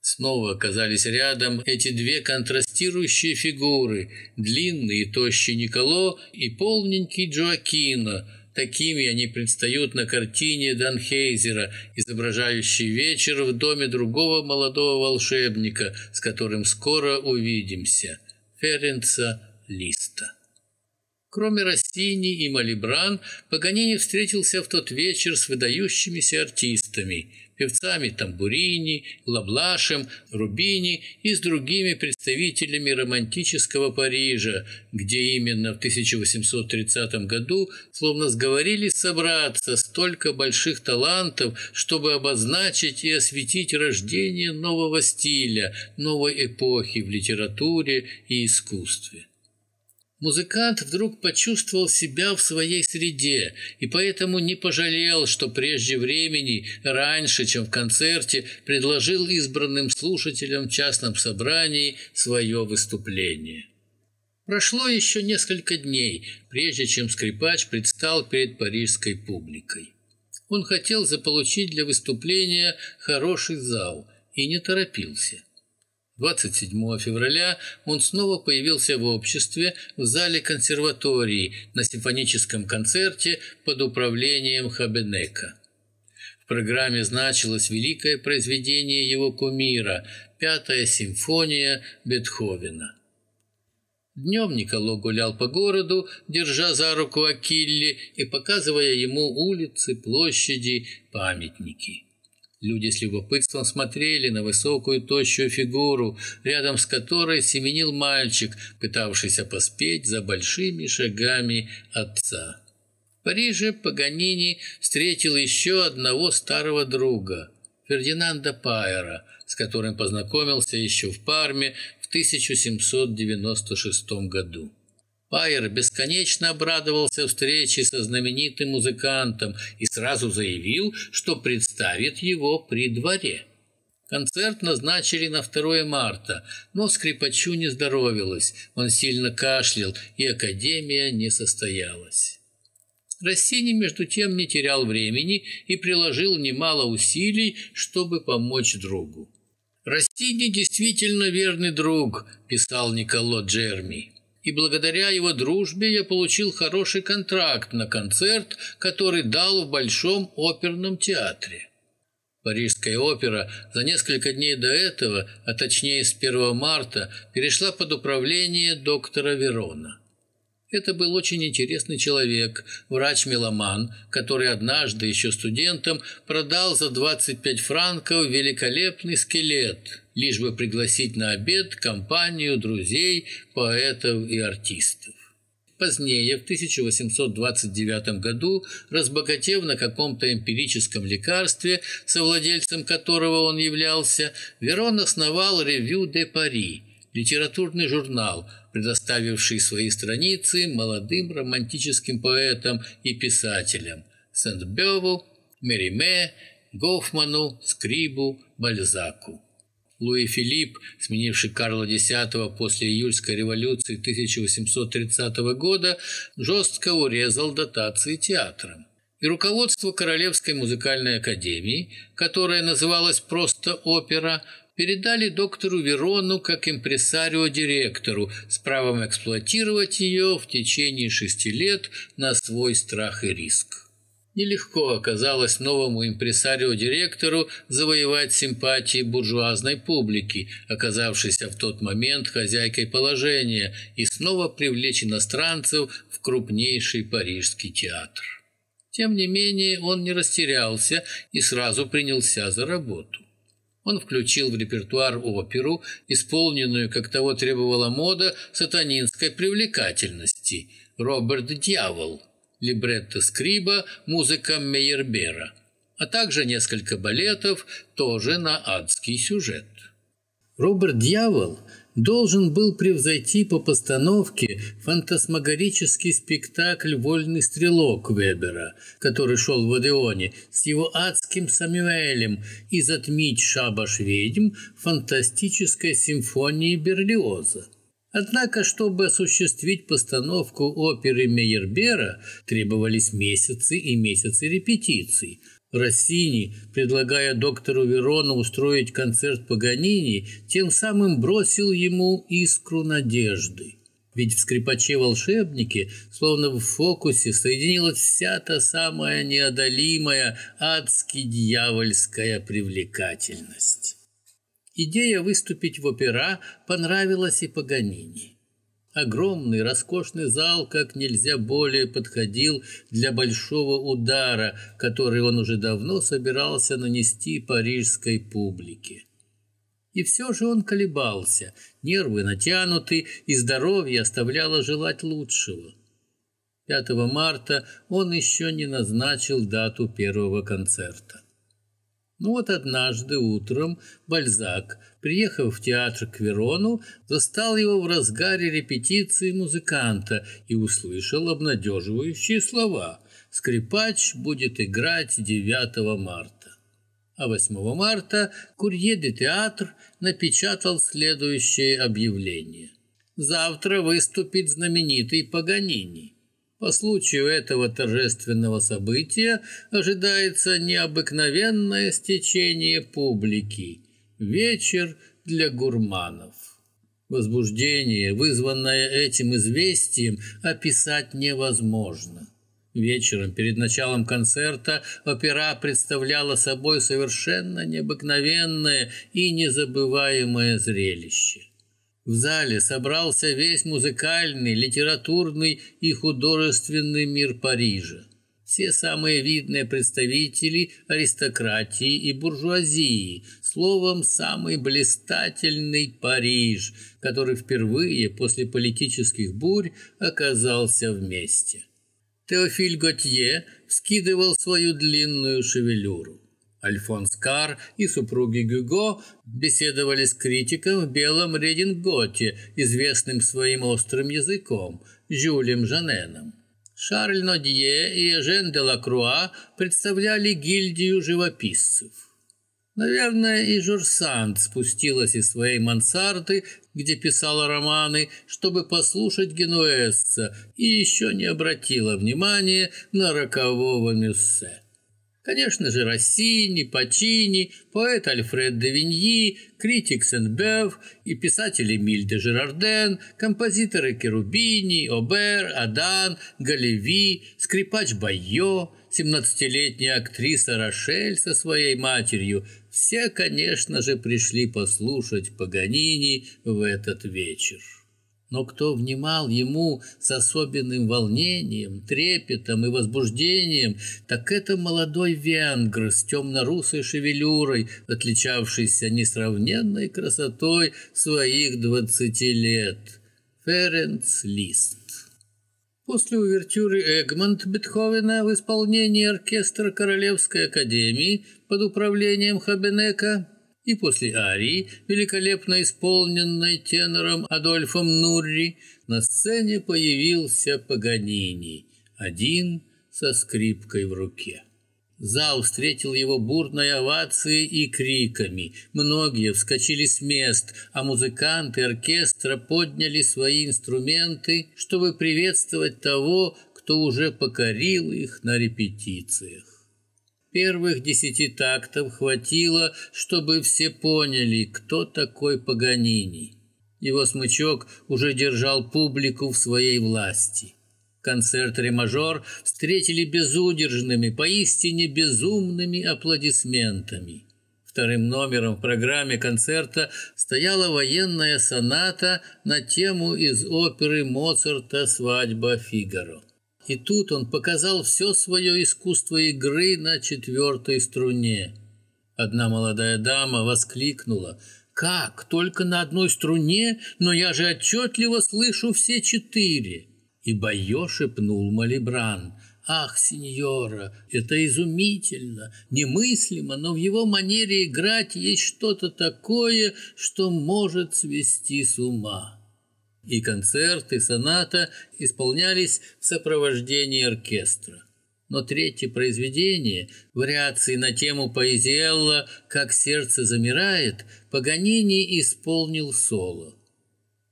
Снова оказались рядом эти две контрастирующие фигуры – длинный и тощий Николо и полненький Джоакино. Такими они предстают на картине Данхейзера, изображающей вечер в доме другого молодого волшебника, с которым скоро увидимся – Ференца Листа. Кроме Россини и Малибран, Паганини встретился в тот вечер с выдающимися артистами, певцами Тамбурини, Лаблашем, Рубини и с другими представителями романтического Парижа, где именно в 1830 году словно сговорились собраться столько больших талантов, чтобы обозначить и осветить рождение нового стиля, новой эпохи в литературе и искусстве. Музыкант вдруг почувствовал себя в своей среде и поэтому не пожалел, что прежде времени, раньше, чем в концерте, предложил избранным слушателям в частном собрании свое выступление. Прошло еще несколько дней, прежде чем скрипач предстал перед парижской публикой. Он хотел заполучить для выступления хороший зал и не торопился – 27 февраля он снова появился в обществе в зале консерватории на симфоническом концерте под управлением Хабенека. В программе значилось великое произведение его кумира «Пятая симфония Бетховена». Днем Николо гулял по городу, держа за руку Акилли и показывая ему улицы, площади, памятники. Люди с любопытством смотрели на высокую тощую фигуру, рядом с которой семенил мальчик, пытавшийся поспеть за большими шагами отца. В Париже Паганини встретил еще одного старого друга, Фердинанда Пайера, с которым познакомился еще в Парме в 1796 году. Пайер бесконечно обрадовался встрече со знаменитым музыкантом и сразу заявил, что представит его при дворе. Концерт назначили на 2 марта, но скрипачу не здоровилось, он сильно кашлял, и академия не состоялась. Рассини, между тем, не терял времени и приложил немало усилий, чтобы помочь другу. «Рассини действительно верный друг», – писал Николо Джерми и благодаря его дружбе я получил хороший контракт на концерт, который дал в Большом оперном театре. Парижская опера за несколько дней до этого, а точнее с 1 марта, перешла под управление доктора Верона. Это был очень интересный человек, врач-меломан, который однажды, еще студентом, продал за 25 франков великолепный скелет, лишь бы пригласить на обед компанию друзей, поэтов и артистов. Позднее, в 1829 году, разбогатев на каком-то эмпирическом лекарстве, совладельцем которого он являлся, Верон основал «Ревю де Пари», литературный журнал, предоставивший свои страницы молодым романтическим поэтам и писателям Сент-Беву, Мериме, Гофману, Скрибу, Бальзаку. Луи Филипп, сменивший Карла X после июльской революции 1830 года, жестко урезал дотации театрам. И руководство Королевской музыкальной академии, которая называлась просто «Опера», передали доктору Верону как импресарио-директору с правом эксплуатировать ее в течение шести лет на свой страх и риск. Нелегко оказалось новому импресарио-директору завоевать симпатии буржуазной публики, оказавшейся в тот момент хозяйкой положения, и снова привлечь иностранцев в крупнейший парижский театр. Тем не менее он не растерялся и сразу принялся за работу. Он включил в репертуар оперу, исполненную, как того требовала мода, сатанинской привлекательности «Роберт Дьявол», либретто Скриба, музыка Мейербера, а также несколько балетов, тоже на адский сюжет. Роберт Дьявол должен был превзойти по постановке фантасмагорический спектакль «Вольный стрелок» Вебера, который шел в Одеоне, с его адским Самюэлем и затмить шабаш ведьм фантастической симфонии Берлиоза. Однако, чтобы осуществить постановку оперы Мейербера, требовались месяцы и месяцы репетиций. Россини, предлагая доктору Верону устроить концерт Паганини, тем самым бросил ему искру надежды. Ведь в «Скрипаче-волшебнике», словно в фокусе, соединилась вся та самая неодолимая адски-дьявольская привлекательность. Идея выступить в опера понравилась и Паганини. Огромный, роскошный зал как нельзя более подходил для большого удара, который он уже давно собирался нанести парижской публике. И все же он колебался, нервы натянуты, и здоровье оставляло желать лучшего. 5 марта он еще не назначил дату первого концерта. Ну вот однажды утром Бальзак, приехав в театр к Верону, застал его в разгаре репетиции музыканта и услышал обнадеживающие слова «Скрипач будет играть 9 марта». А 8 марта Курье де Театр напечатал следующее объявление. «Завтра выступит знаменитый Паганини». По случаю этого торжественного события ожидается необыкновенное стечение публики. Вечер для гурманов. Возбуждение, вызванное этим известием, описать невозможно. Вечером, перед началом концерта, опера представляла собой совершенно необыкновенное и незабываемое зрелище. В зале собрался весь музыкальный, литературный и художественный мир Парижа. Все самые видные представители аристократии и буржуазии, словом, самый блистательный Париж, который впервые после политических бурь оказался вместе. Теофиль Готье вскидывал свою длинную шевелюру. Альфонс Кар и супруги Гюго беседовали с критиком в белом рединготе, известным своим острым языком, Жюлем Жаненом. Шарль Нодье и Эжен де Лакруа представляли гильдию живописцев. Наверное, и Журсант спустилась из своей мансарды, где писала романы, чтобы послушать генуэзца, и еще не обратила внимания на рокового Мюссе. Конечно же, Россини, Пачини, поэт Альфред де Виньи, критик Сен-Бев и писатель Эмиль де Жерарден, композиторы Керубини, Обер, Адан, Галеви, скрипач Байо, 17-летняя актриса Рошель со своей матерью – все, конечно же, пришли послушать Паганини в этот вечер но кто внимал ему с особенным волнением, трепетом и возбуждением, так это молодой венгр с темно-русой шевелюрой, отличавшийся несравненной красотой своих двадцати лет. Ференц Лист. После увертюры Эгмонт Бетховена в исполнении оркестра Королевской академии под управлением Хабенека и после арии, великолепно исполненной тенором Адольфом Нурри, на сцене появился Паганини, один со скрипкой в руке. Зал встретил его бурной овацией и криками. Многие вскочили с мест, а музыканты оркестра подняли свои инструменты, чтобы приветствовать того, кто уже покорил их на репетициях. Первых десяти тактов хватило, чтобы все поняли, кто такой Паганини. Его смычок уже держал публику в своей власти. Концерт «Ре-мажор» встретили безудержными, поистине безумными аплодисментами. Вторым номером в программе концерта стояла военная соната на тему из оперы Моцарта «Свадьба Фигаро». И тут он показал все свое искусство игры на четвертой струне. Одна молодая дама воскликнула «Как? Только на одной струне? Но я же отчетливо слышу все четыре!» И Байо шепнул Малибран. «Ах, сеньора, это изумительно, немыслимо, но в его манере играть есть что-то такое, что может свести с ума». И концерт, и соната исполнялись в сопровождении оркестра. Но третье произведение, вариации на тему Поэзиэлла «Как сердце замирает», Паганини исполнил соло.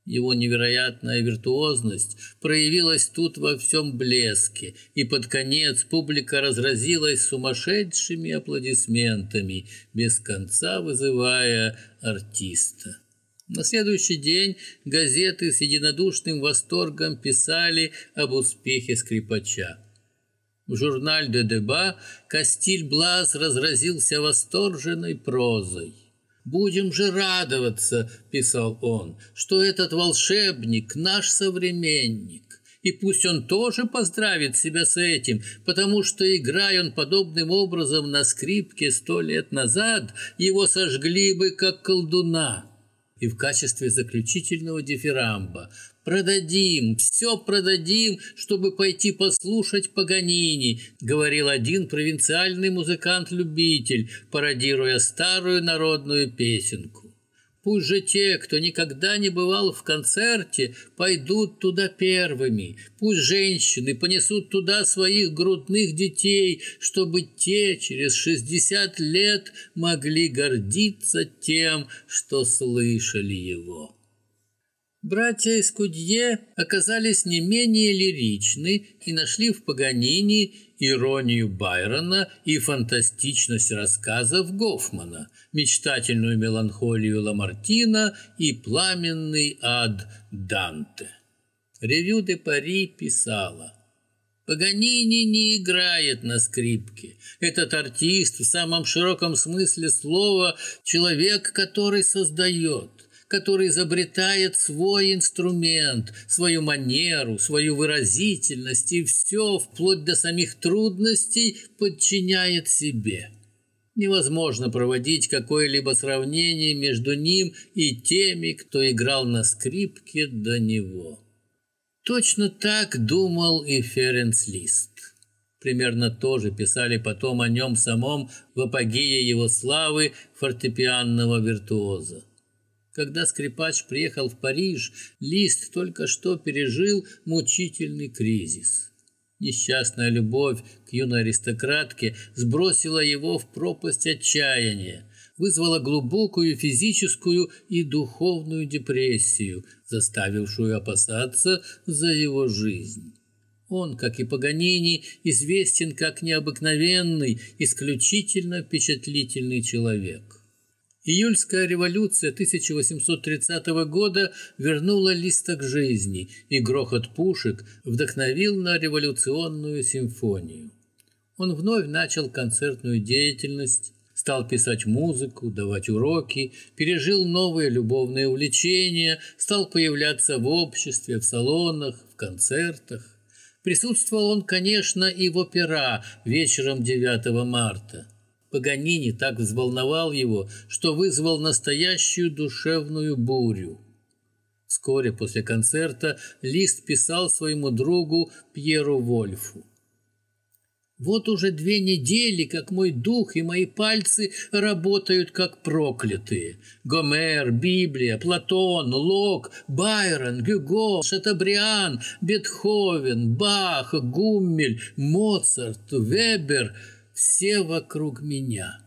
Его невероятная виртуозность проявилась тут во всем блеске, и под конец публика разразилась сумасшедшими аплодисментами, без конца вызывая артиста. На следующий день газеты с единодушным восторгом писали об успехе скрипача. В журнале «Де Деба» Кастиль Блаз разразился восторженной прозой. «Будем же радоваться», — писал он, — «что этот волшебник — наш современник. И пусть он тоже поздравит себя с этим, потому что, играя он подобным образом на скрипке сто лет назад, его сожгли бы как колдуна» и в качестве заключительного дифирамба. «Продадим, все продадим, чтобы пойти послушать Паганини», говорил один провинциальный музыкант-любитель, пародируя старую народную песенку. Пусть же те, кто никогда не бывал в концерте, пойдут туда первыми. Пусть женщины понесут туда своих грудных детей, чтобы те через шестьдесят лет могли гордиться тем, что слышали его. Братья из оказались не менее лиричны и нашли в Паганини иронию Байрона и фантастичность рассказов Гофмана, мечтательную меланхолию Ламартина и пламенный ад Данте. Ревю де Пари писала Паганини не играет на скрипке. Этот артист в самом широком смысле слова человек, который создает который изобретает свой инструмент, свою манеру, свою выразительность и все, вплоть до самих трудностей, подчиняет себе. Невозможно проводить какое-либо сравнение между ним и теми, кто играл на скрипке до него. Точно так думал и Ференц Лист. Примерно то же писали потом о нем самом в апогее его славы фортепианного виртуоза. Когда скрипач приехал в Париж, Лист только что пережил мучительный кризис. Несчастная любовь к юной аристократке сбросила его в пропасть отчаяния, вызвала глубокую физическую и духовную депрессию, заставившую опасаться за его жизнь. Он, как и Паганини, известен как необыкновенный, исключительно впечатлительный человек. Июльская революция 1830 года вернула Листа к жизни, и грохот пушек вдохновил на революционную симфонию. Он вновь начал концертную деятельность, стал писать музыку, давать уроки, пережил новые любовные увлечения, стал появляться в обществе, в салонах, в концертах. Присутствовал он, конечно, и в опера вечером 9 марта. Паганини так взволновал его, что вызвал настоящую душевную бурю. Вскоре после концерта Лист писал своему другу Пьеру Вольфу. «Вот уже две недели, как мой дух и мои пальцы работают как проклятые. Гомер, Библия, Платон, Лок, Байрон, Гюго, Шатабриан, Бетховен, Бах, Гуммель, Моцарт, Вебер — все вокруг меня.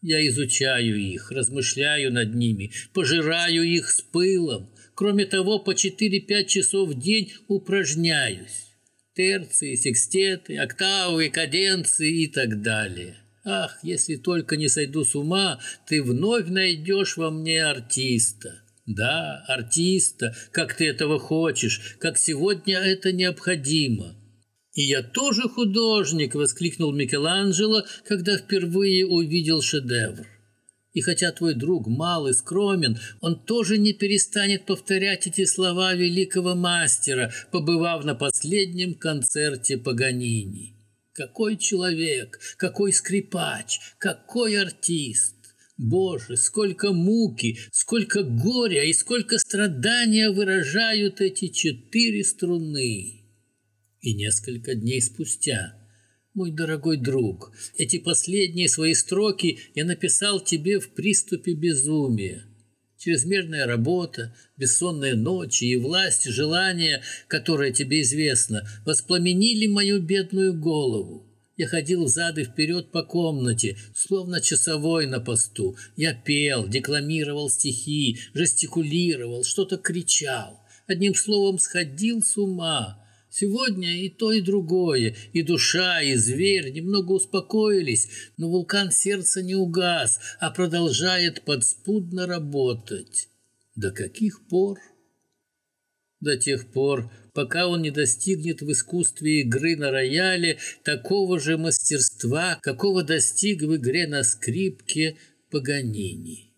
Я изучаю их, размышляю над ними, пожираю их с пылом. Кроме того, по 4-5 часов в день упражняюсь. Терции, секстеты, октавы, каденции и так далее. Ах, если только не сойду с ума, ты вновь найдешь во мне артиста. Да, артиста, как ты этого хочешь, как сегодня это необходимо. «И я тоже художник!» — воскликнул Микеланджело, когда впервые увидел шедевр. И хотя твой друг мал и скромен, он тоже не перестанет повторять эти слова великого мастера, побывав на последнем концерте Паганини. Какой человек, какой скрипач, какой артист! Боже, сколько муки, сколько горя и сколько страдания выражают эти четыре струны! И несколько дней спустя – мой дорогой друг, эти последние свои строки я написал тебе в приступе безумия. Чрезмерная работа, бессонные ночи и власть желания, которое тебе известно, воспламенили мою бедную голову. Я ходил взад и вперед по комнате, словно часовой на посту. Я пел, декламировал стихи, жестикулировал, что-то кричал. Одним словом, сходил с ума. Сегодня и то, и другое, и душа, и зверь немного успокоились, но вулкан сердца не угас, а продолжает подспудно работать. До каких пор? До тех пор, пока он не достигнет в искусстве игры на рояле такого же мастерства, какого достиг в игре на скрипке Паганини.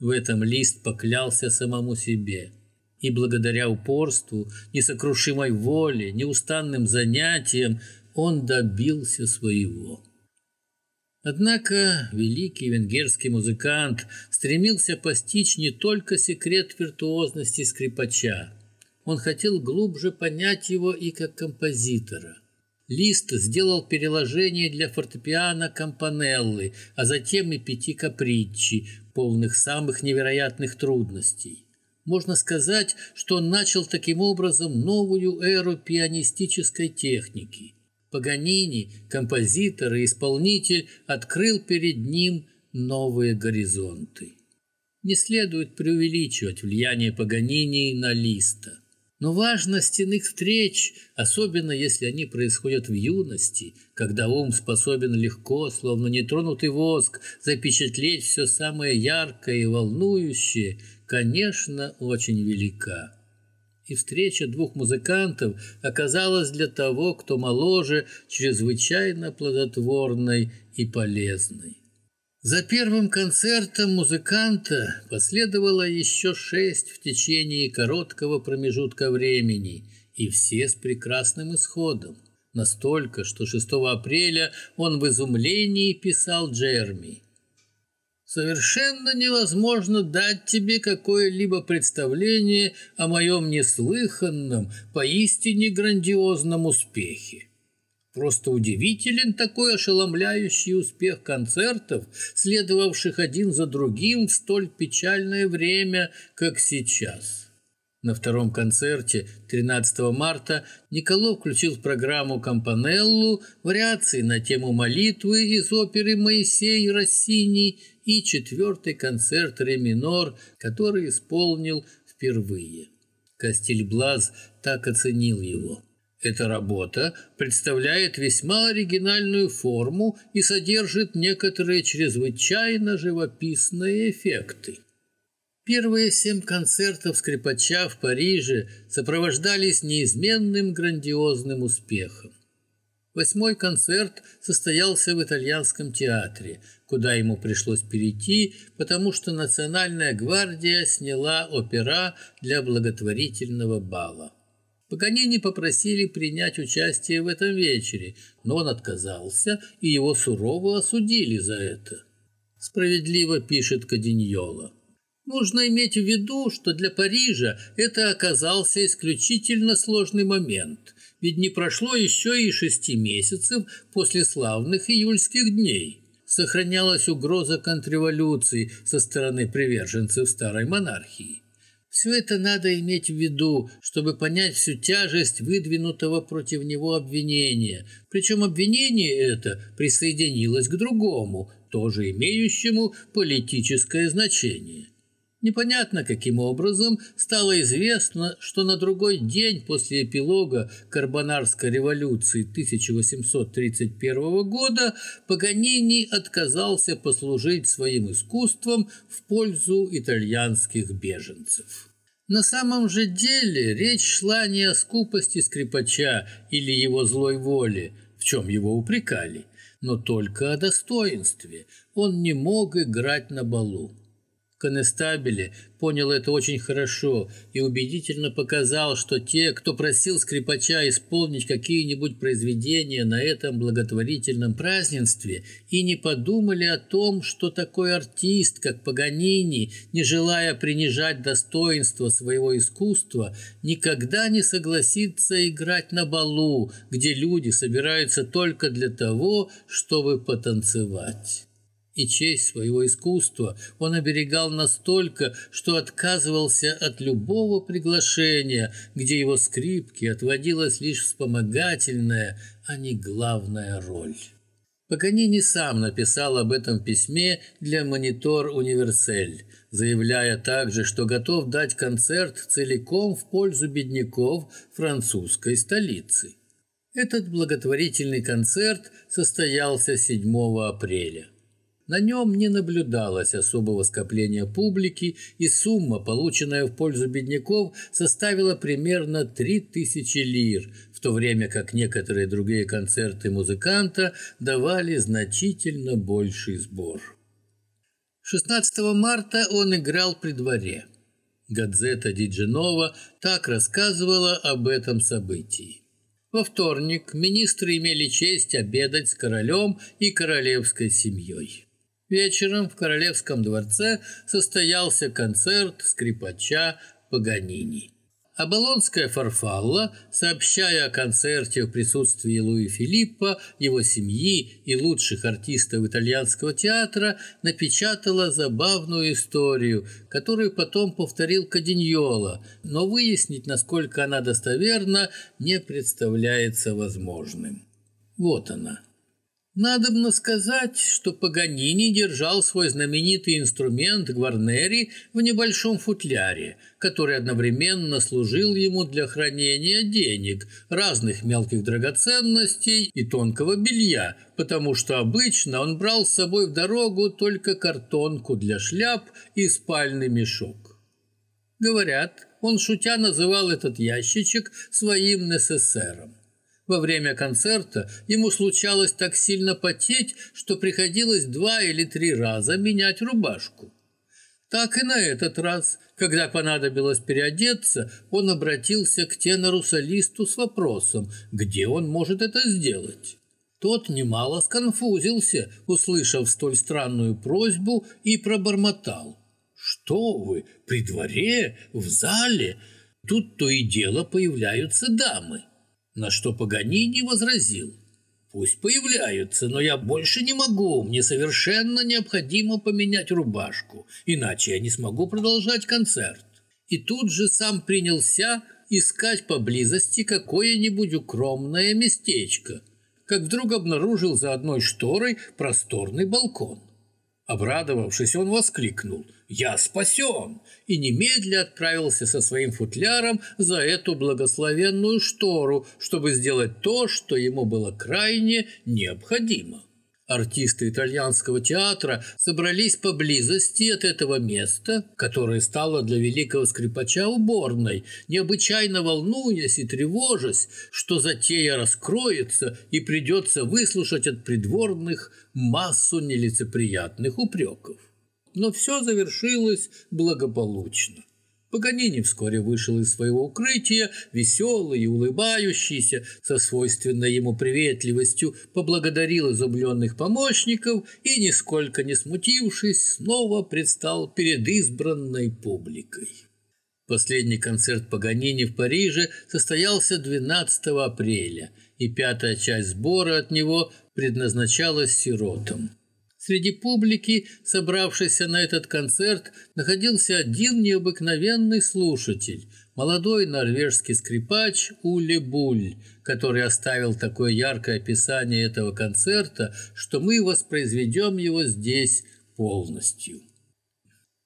В этом лист поклялся самому себе – и благодаря упорству, несокрушимой воле, неустанным занятиям он добился своего. Однако великий венгерский музыкант стремился постичь не только секрет виртуозности скрипача. Он хотел глубже понять его и как композитора. Лист сделал переложение для фортепиано Кампанеллы, а затем и пяти каприччи, полных самых невероятных трудностей. Можно сказать, что он начал таким образом новую эру пианистической техники. Паганини, композитор и исполнитель, открыл перед ним новые горизонты. Не следует преувеличивать влияние Паганини на Листа. Но важность иных встреч, особенно если они происходят в юности, когда ум способен легко, словно нетронутый воск, запечатлеть все самое яркое и волнующее, конечно, очень велика. И встреча двух музыкантов оказалась для того, кто моложе, чрезвычайно плодотворной и полезной. За первым концертом музыканта последовало еще шесть в течение короткого промежутка времени, и все с прекрасным исходом. Настолько, что 6 апреля он в изумлении писал Джерми – Совершенно невозможно дать тебе какое-либо представление о моем неслыханном, поистине грандиозном успехе. Просто удивителен такой ошеломляющий успех концертов, следовавших один за другим в столь печальное время, как сейчас. На втором концерте 13 марта Николо включил в программу Кампанеллу вариации на тему молитвы из оперы «Моисей Россини» и четвертый концерт ре минор, который исполнил впервые. Кастильблаз так оценил его. Эта работа представляет весьма оригинальную форму и содержит некоторые чрезвычайно живописные эффекты. Первые семь концертов скрипача в Париже сопровождались неизменным грандиозным успехом. Восьмой концерт состоялся в итальянском театре, куда ему пришлось перейти, потому что Национальная гвардия сняла опера для благотворительного бала. Паганини попросили принять участие в этом вечере, но он отказался, и его сурово осудили за это. Справедливо пишет Каденьола. Нужно иметь в виду, что для Парижа это оказался исключительно сложный момент – ведь не прошло еще и шести месяцев после славных июльских дней. Сохранялась угроза контрреволюции со стороны приверженцев старой монархии. Все это надо иметь в виду, чтобы понять всю тяжесть выдвинутого против него обвинения. Причем обвинение это присоединилось к другому, тоже имеющему политическое значение. Непонятно, каким образом стало известно, что на другой день после эпилога Карбонарской революции 1831 года Паганини отказался послужить своим искусством в пользу итальянских беженцев. На самом же деле речь шла не о скупости скрипача или его злой воле, в чем его упрекали, но только о достоинстве. Он не мог играть на балу. Конестабеле понял это очень хорошо и убедительно показал, что те, кто просил скрипача исполнить какие-нибудь произведения на этом благотворительном празднестве, и не подумали о том, что такой артист, как Паганини, не желая принижать достоинство своего искусства, никогда не согласится играть на балу, где люди собираются только для того, чтобы потанцевать и честь своего искусства он оберегал настолько, что отказывался от любого приглашения, где его скрипке отводилась лишь вспомогательная, а не главная роль. Паганини сам написал об этом письме для «Монитор Универсель», заявляя также, что готов дать концерт целиком в пользу бедняков французской столицы. Этот благотворительный концерт состоялся 7 апреля. На нем не наблюдалось особого скопления публики, и сумма, полученная в пользу бедняков, составила примерно 3000 лир, в то время как некоторые другие концерты музыканта давали значительно больший сбор. 16 марта он играл при дворе. Газета Диджинова так рассказывала об этом событии. Во вторник министры имели честь обедать с королем и королевской семьей. Вечером в Королевском дворце состоялся концерт скрипача Паганини. А Болонская фарфалла, сообщая о концерте в присутствии Луи Филиппа, его семьи и лучших артистов итальянского театра, напечатала забавную историю, которую потом повторил Каденьола, но выяснить, насколько она достоверна, не представляется возможным. Вот она. Надобно сказать, что Паганини держал свой знаменитый инструмент гварнери в небольшом футляре, который одновременно служил ему для хранения денег, разных мелких драгоценностей и тонкого белья, потому что обычно он брал с собой в дорогу только картонку для шляп и спальный мешок. Говорят, он шутя называл этот ящичек своим несессером. Во время концерта ему случалось так сильно потеть, что приходилось два или три раза менять рубашку. Так и на этот раз, когда понадобилось переодеться, он обратился к тенору-солисту с вопросом, где он может это сделать. Тот немало сконфузился, услышав столь странную просьбу, и пробормотал. «Что вы, при дворе, в зале? Тут то и дело появляются дамы». На что Паганини возразил. «Пусть появляются, но я больше не могу. Мне совершенно необходимо поменять рубашку, иначе я не смогу продолжать концерт». И тут же сам принялся искать поблизости какое-нибудь укромное местечко, как вдруг обнаружил за одной шторой просторный балкон. Обрадовавшись, он воскликнул «Я спасен!» и немедля отправился со своим футляром за эту благословенную штору, чтобы сделать то, что ему было крайне необходимо. Артисты итальянского театра собрались поблизости от этого места, которое стало для великого скрипача уборной, необычайно волнуясь и тревожась, что затея раскроется и придется выслушать от придворных массу нелицеприятных упреков. Но все завершилось благополучно. Паганини вскоре вышел из своего укрытия, веселый и улыбающийся, со свойственной ему приветливостью, поблагодарил изумленных помощников и, нисколько не смутившись, снова предстал перед избранной публикой. Последний концерт Паганини в Париже состоялся 12 апреля, и пятая часть сбора от него предназначалась сиротам. Среди публики, собравшейся на этот концерт, находился один необыкновенный слушатель, молодой норвежский скрипач Уле Буль, который оставил такое яркое описание этого концерта, что мы воспроизведем его здесь полностью.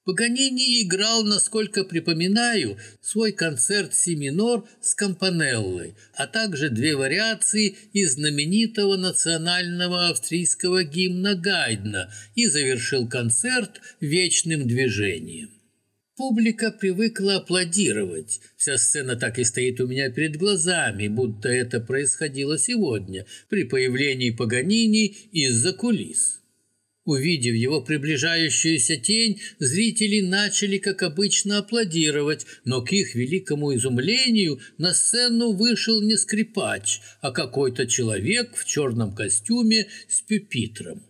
Паганини играл, насколько припоминаю, свой концерт си минор с кампанеллой, а также две вариации из знаменитого национального австрийского гимна Гайдна и завершил концерт вечным движением. Публика привыкла аплодировать. Вся сцена так и стоит у меня перед глазами, будто это происходило сегодня при появлении Паганини из-за кулис. Увидев его приближающуюся тень, зрители начали, как обычно, аплодировать, но к их великому изумлению на сцену вышел не скрипач, а какой-то человек в черном костюме с пюпитром.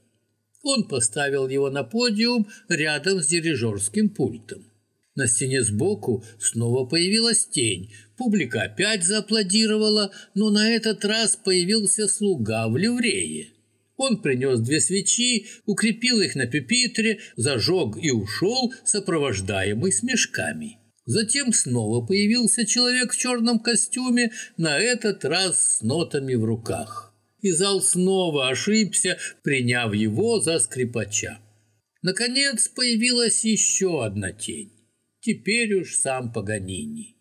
Он поставил его на подиум рядом с дирижерским пультом. На стене сбоку снова появилась тень. Публика опять зааплодировала, но на этот раз появился слуга в ливрее. Он принес две свечи, укрепил их на пюпитре, зажег и ушел, сопровождаемый смешками. Затем снова появился человек в черном костюме, на этот раз с нотами в руках. И зал снова ошибся, приняв его за скрипача. Наконец появилась еще одна тень. Теперь уж сам Паганини.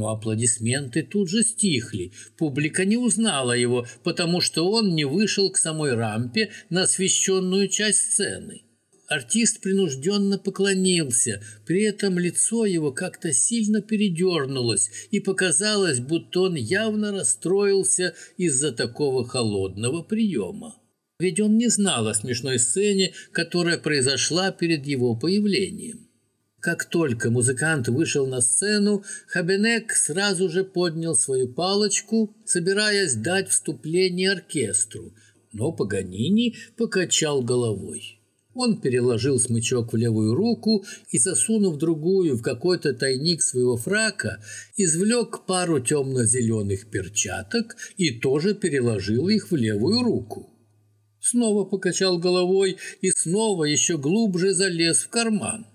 Но аплодисменты тут же стихли. Публика не узнала его, потому что он не вышел к самой рампе на освещенную часть сцены. Артист принужденно поклонился, при этом лицо его как-то сильно передернулось, и показалось, будто он явно расстроился из-за такого холодного приема. Ведь он не знал о смешной сцене, которая произошла перед его появлением. Как только музыкант вышел на сцену, Хабенек сразу же поднял свою палочку, собираясь дать вступление оркестру, но Паганини покачал головой. Он переложил смычок в левую руку и, засунув другую в какой-то тайник своего фрака, извлек пару темно-зеленых перчаток и тоже переложил их в левую руку. Снова покачал головой и снова еще глубже залез в карман.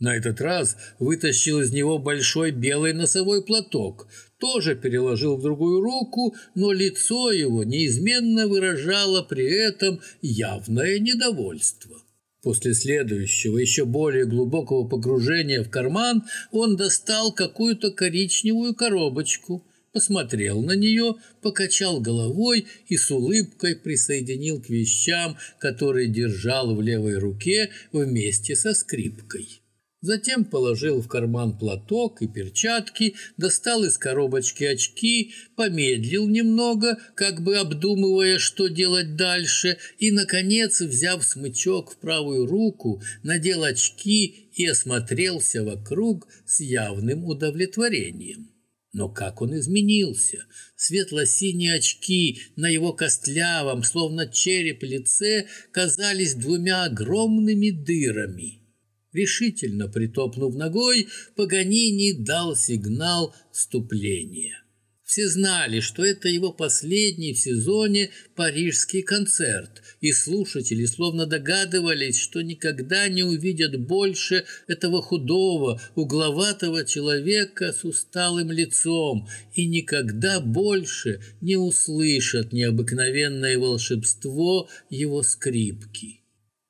На этот раз вытащил из него большой белый носовой платок, тоже переложил в другую руку, но лицо его неизменно выражало при этом явное недовольство. После следующего, еще более глубокого погружения в карман, он достал какую-то коричневую коробочку, посмотрел на нее, покачал головой и с улыбкой присоединил к вещам, которые держал в левой руке вместе со скрипкой. Затем положил в карман платок и перчатки, достал из коробочки очки, помедлил немного, как бы обдумывая, что делать дальше, и, наконец, взяв смычок в правую руку, надел очки и осмотрелся вокруг с явным удовлетворением. Но как он изменился! Светло-синие очки на его костлявом, словно череп лице, казались двумя огромными дырами. Решительно притопнув ногой, Паганини дал сигнал вступления. Все знали, что это его последний в сезоне парижский концерт, и слушатели словно догадывались, что никогда не увидят больше этого худого, угловатого человека с усталым лицом и никогда больше не услышат необыкновенное волшебство его скрипки.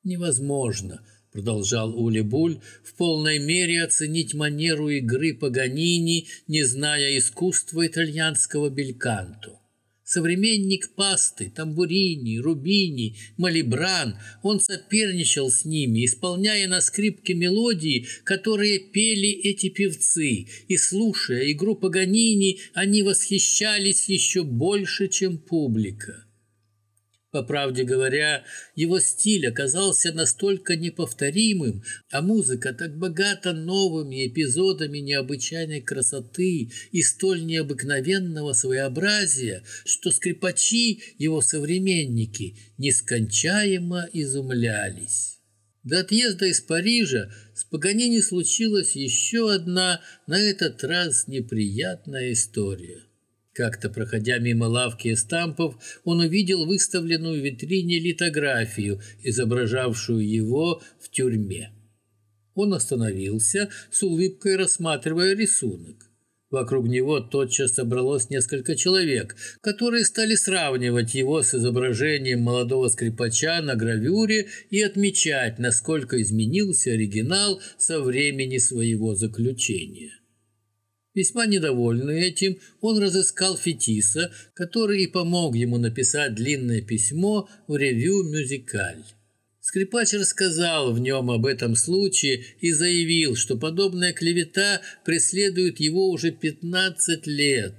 Невозможно – продолжал Улибуль, в полной мере оценить манеру игры Паганини, не зная искусства итальянского бельканто. Современник Пасты, Тамбурини, Рубини, Малибран, он соперничал с ними, исполняя на скрипке мелодии, которые пели эти певцы, и, слушая игру Паганини, они восхищались еще больше, чем публика. По правде говоря, его стиль оказался настолько неповторимым, а музыка так богата новыми эпизодами необычайной красоты и столь необыкновенного своеобразия, что скрипачи, его современники, нескончаемо изумлялись. До отъезда из Парижа с Паганини случилась еще одна, на этот раз неприятная история. Как-то, проходя мимо лавки эстампов, он увидел выставленную в витрине литографию, изображавшую его в тюрьме. Он остановился, с улыбкой рассматривая рисунок. Вокруг него тотчас собралось несколько человек, которые стали сравнивать его с изображением молодого скрипача на гравюре и отмечать, насколько изменился оригинал со времени своего заключения. Весьма недовольный этим, он разыскал Фетиса, который и помог ему написать длинное письмо в ревю «Мюзикаль». Скрипач рассказал в нем об этом случае и заявил, что подобная клевета преследует его уже 15 лет.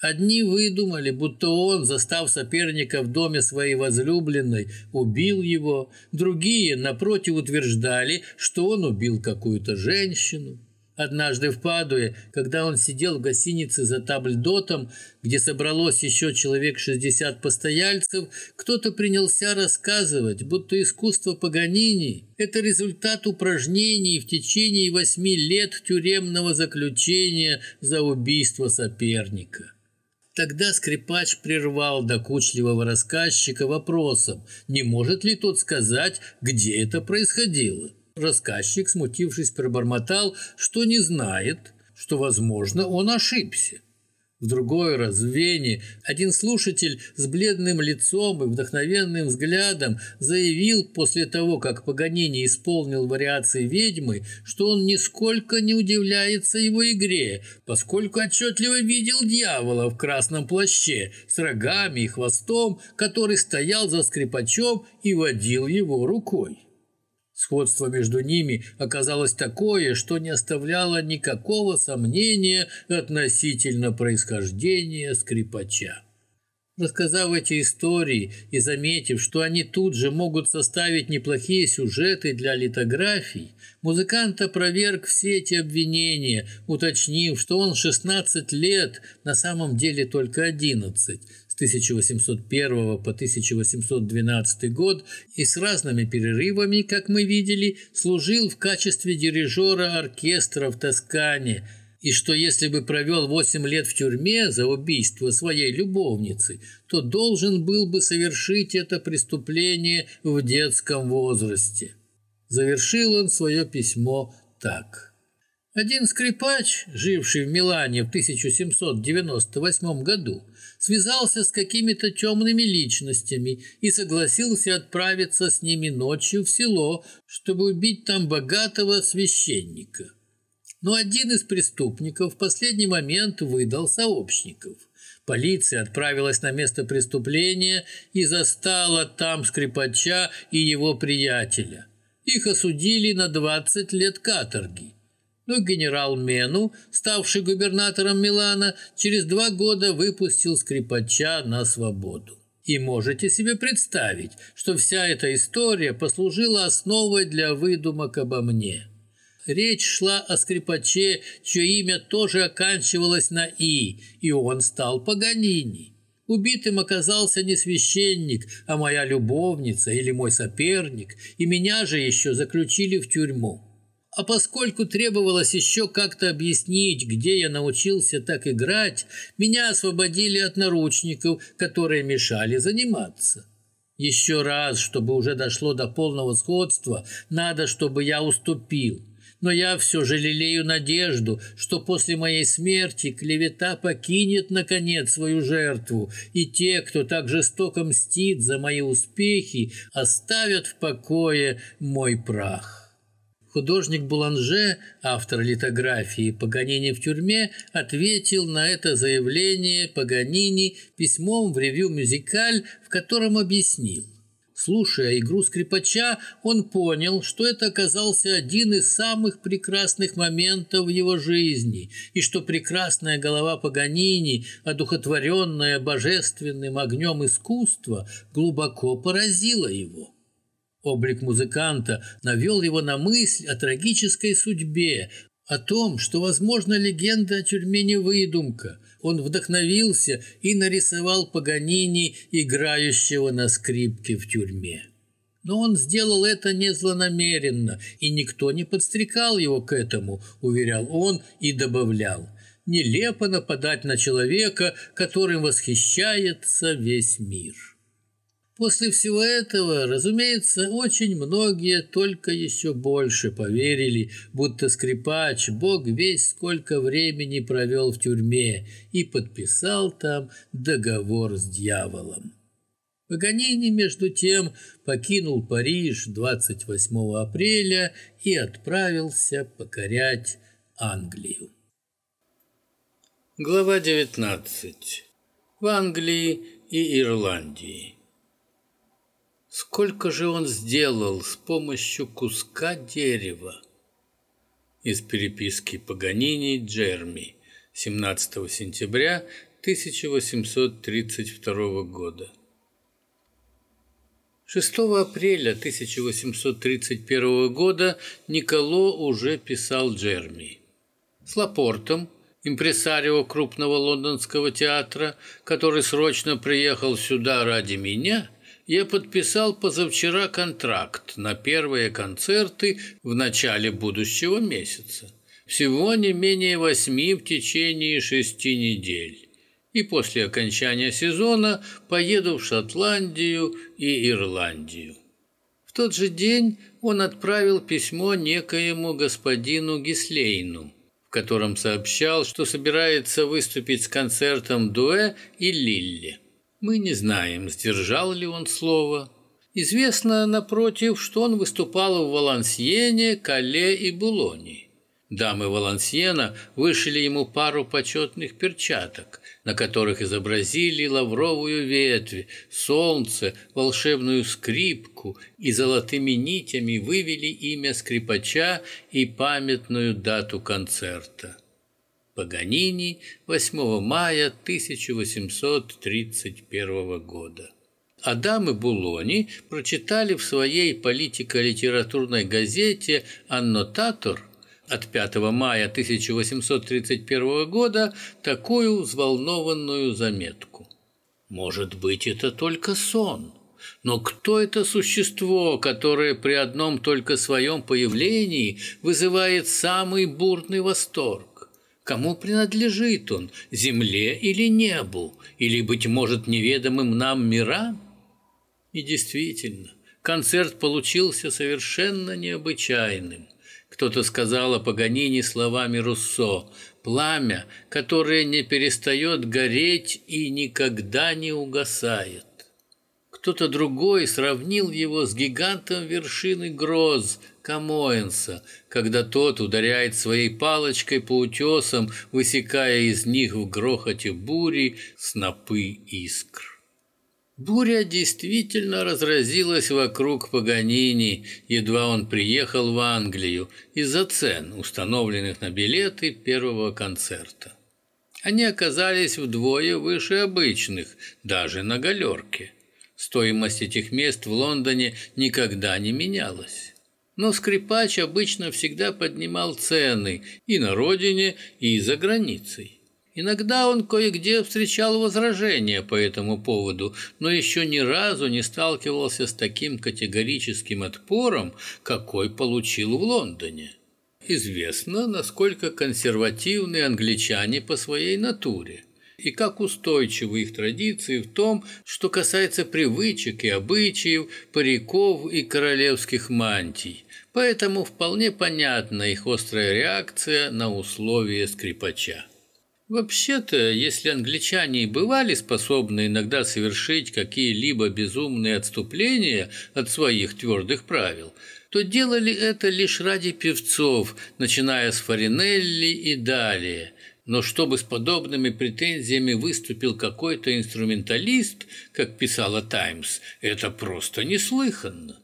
Одни выдумали, будто он, застав соперника в доме своей возлюбленной, убил его, другие, напротив, утверждали, что он убил какую-то женщину. Однажды в Падуе, когда он сидел в гостинице за табльдотом, где собралось еще человек 60 постояльцев, кто-то принялся рассказывать, будто искусство Паганини – это результат упражнений в течение восьми лет тюремного заключения за убийство соперника. Тогда скрипач прервал докучливого рассказчика вопросом, не может ли тот сказать, где это происходило. Рассказчик, смутившись, пробормотал, что не знает, что, возможно, он ошибся. В другой раз в один слушатель с бледным лицом и вдохновенным взглядом заявил после того, как Паганини исполнил вариации «Ведьмы», что он нисколько не удивляется его игре, поскольку отчетливо видел дьявола в красном плаще с рогами и хвостом, который стоял за скрипачом и водил его рукой. Сходство между ними оказалось такое, что не оставляло никакого сомнения относительно происхождения скрипача. Рассказав эти истории и заметив, что они тут же могут составить неплохие сюжеты для литографий, музыкант опроверг все эти обвинения, уточнив, что он 16 лет, на самом деле только 11, 1801 по 1812 год и с разными перерывами, как мы видели, служил в качестве дирижера оркестра в Тоскане, и что если бы провел 8 лет в тюрьме за убийство своей любовницы, то должен был бы совершить это преступление в детском возрасте. Завершил он свое письмо так. Один скрипач, живший в Милане в 1798 году, связался с какими-то темными личностями и согласился отправиться с ними ночью в село, чтобы убить там богатого священника. Но один из преступников в последний момент выдал сообщников. Полиция отправилась на место преступления и застала там скрипача и его приятеля. Их осудили на 20 лет каторги но генерал Мену, ставший губернатором Милана, через два года выпустил скрипача на свободу. И можете себе представить, что вся эта история послужила основой для выдумок обо мне. Речь шла о скрипаче, чье имя тоже оканчивалось на «и», и он стал Паганини. Убитым оказался не священник, а моя любовница или мой соперник, и меня же еще заключили в тюрьму. А поскольку требовалось еще как-то объяснить, где я научился так играть, меня освободили от наручников, которые мешали заниматься. Еще раз, чтобы уже дошло до полного сходства, надо, чтобы я уступил. Но я все же лелею надежду, что после моей смерти клевета покинет, наконец, свою жертву, и те, кто так жестоко мстит за мои успехи, оставят в покое мой прах. Художник Буланже, автор литографии «Паганини в тюрьме», ответил на это заявление Паганини письмом в ревью «Мюзикаль», в котором объяснил. Слушая игру скрипача, он понял, что это оказался один из самых прекрасных моментов в его жизни, и что прекрасная голова Паганини, одухотворенная божественным огнем искусства, глубоко поразила его. Облик музыканта навел его на мысль о трагической судьбе, о том, что, возможно, легенда о тюрьме не выдумка. Он вдохновился и нарисовал Паганини, играющего на скрипке в тюрьме. Но он сделал это не злонамеренно, и никто не подстрекал его к этому, уверял он и добавлял. Нелепо нападать на человека, которым восхищается весь мир. После всего этого, разумеется, очень многие только еще больше поверили, будто скрипач, бог весь сколько времени провел в тюрьме и подписал там договор с дьяволом. Паганини, между тем, покинул Париж 28 апреля и отправился покорять Англию. Глава 19. В Англии и Ирландии. Сколько же он сделал с помощью куска дерева? Из переписки Паганини Джерми 17 сентября 1832 года. 6 апреля 1831 года Николо уже писал Джерми. С Лапортом, импресарио крупного лондонского театра, который срочно приехал сюда ради меня – я подписал позавчера контракт на первые концерты в начале будущего месяца. Всего не менее восьми в течение шести недель. И после окончания сезона поеду в Шотландию и Ирландию. В тот же день он отправил письмо некоему господину Гислейну, в котором сообщал, что собирается выступить с концертом Дуэ и Лилли. Мы не знаем, сдержал ли он слово. Известно, напротив, что он выступал в Валансьене, Кале и Булоне. Дамы Валансьена вышили ему пару почетных перчаток, на которых изобразили лавровую ветвь, солнце, волшебную скрипку и золотыми нитями вывели имя скрипача и памятную дату концерта. Паганини 8 мая 1831 года. Адам и Булони прочитали в своей политико-литературной газете «Аннотатор» от 5 мая 1831 года такую взволнованную заметку. «Может быть, это только сон?» Но кто это существо, которое при одном только своем появлении вызывает самый бурный восторг? Кому принадлежит он, земле или небу, или, быть может, неведомым нам мирам? И действительно, концерт получился совершенно необычайным. Кто-то сказал о Паганини словами Руссо «пламя, которое не перестает гореть и никогда не угасает». Кто-то другой сравнил его с гигантом вершины гроз Камоэнса, когда тот ударяет своей палочкой по утесам, высекая из них в грохоте бури снопы искр. Буря действительно разразилась вокруг Паганини, едва он приехал в Англию, из-за цен, установленных на билеты первого концерта. Они оказались вдвое выше обычных, даже на галерке – Стоимость этих мест в Лондоне никогда не менялась. Но скрипач обычно всегда поднимал цены и на родине, и за границей. Иногда он кое-где встречал возражения по этому поводу, но еще ни разу не сталкивался с таким категорическим отпором, какой получил в Лондоне. Известно, насколько консервативны англичане по своей натуре и как устойчивы их традиции в том, что касается привычек и обычаев, париков и королевских мантий. Поэтому вполне понятна их острая реакция на условия скрипача. Вообще-то, если англичане и бывали способны иногда совершить какие-либо безумные отступления от своих твердых правил, то делали это лишь ради певцов, начиная с Фаринелли и далее – но чтобы с подобными претензиями выступил какой-то инструменталист, как писала «Таймс», это просто неслыханно.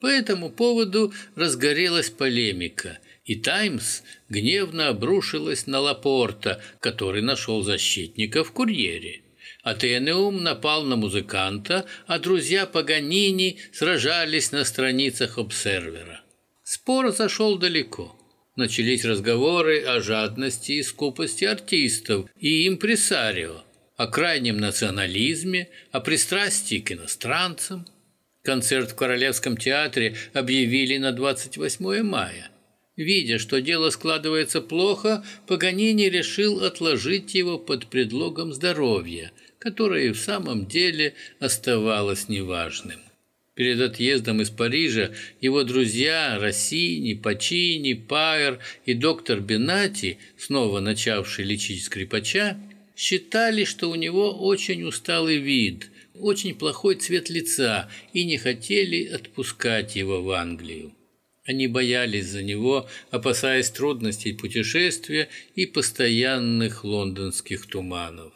По этому поводу разгорелась полемика, и «Таймс» гневно обрушилась на Лапорта, который нашел защитника в курьере. Атенеум напал на музыканта, а друзья Паганини сражались на страницах обсервера. Спор зашел далеко. Начались разговоры о жадности и скупости артистов и импресарио, о крайнем национализме, о пристрастии к иностранцам. Концерт в Королевском театре объявили на 28 мая. Видя, что дело складывается плохо, Паганини решил отложить его под предлогом здоровья, которое в самом деле оставалось неважным. Перед отъездом из Парижа его друзья Россини, Пачини, Пайер и доктор Бенати, снова начавший лечить скрипача, считали, что у него очень усталый вид, очень плохой цвет лица и не хотели отпускать его в Англию. Они боялись за него, опасаясь трудностей путешествия и постоянных лондонских туманов.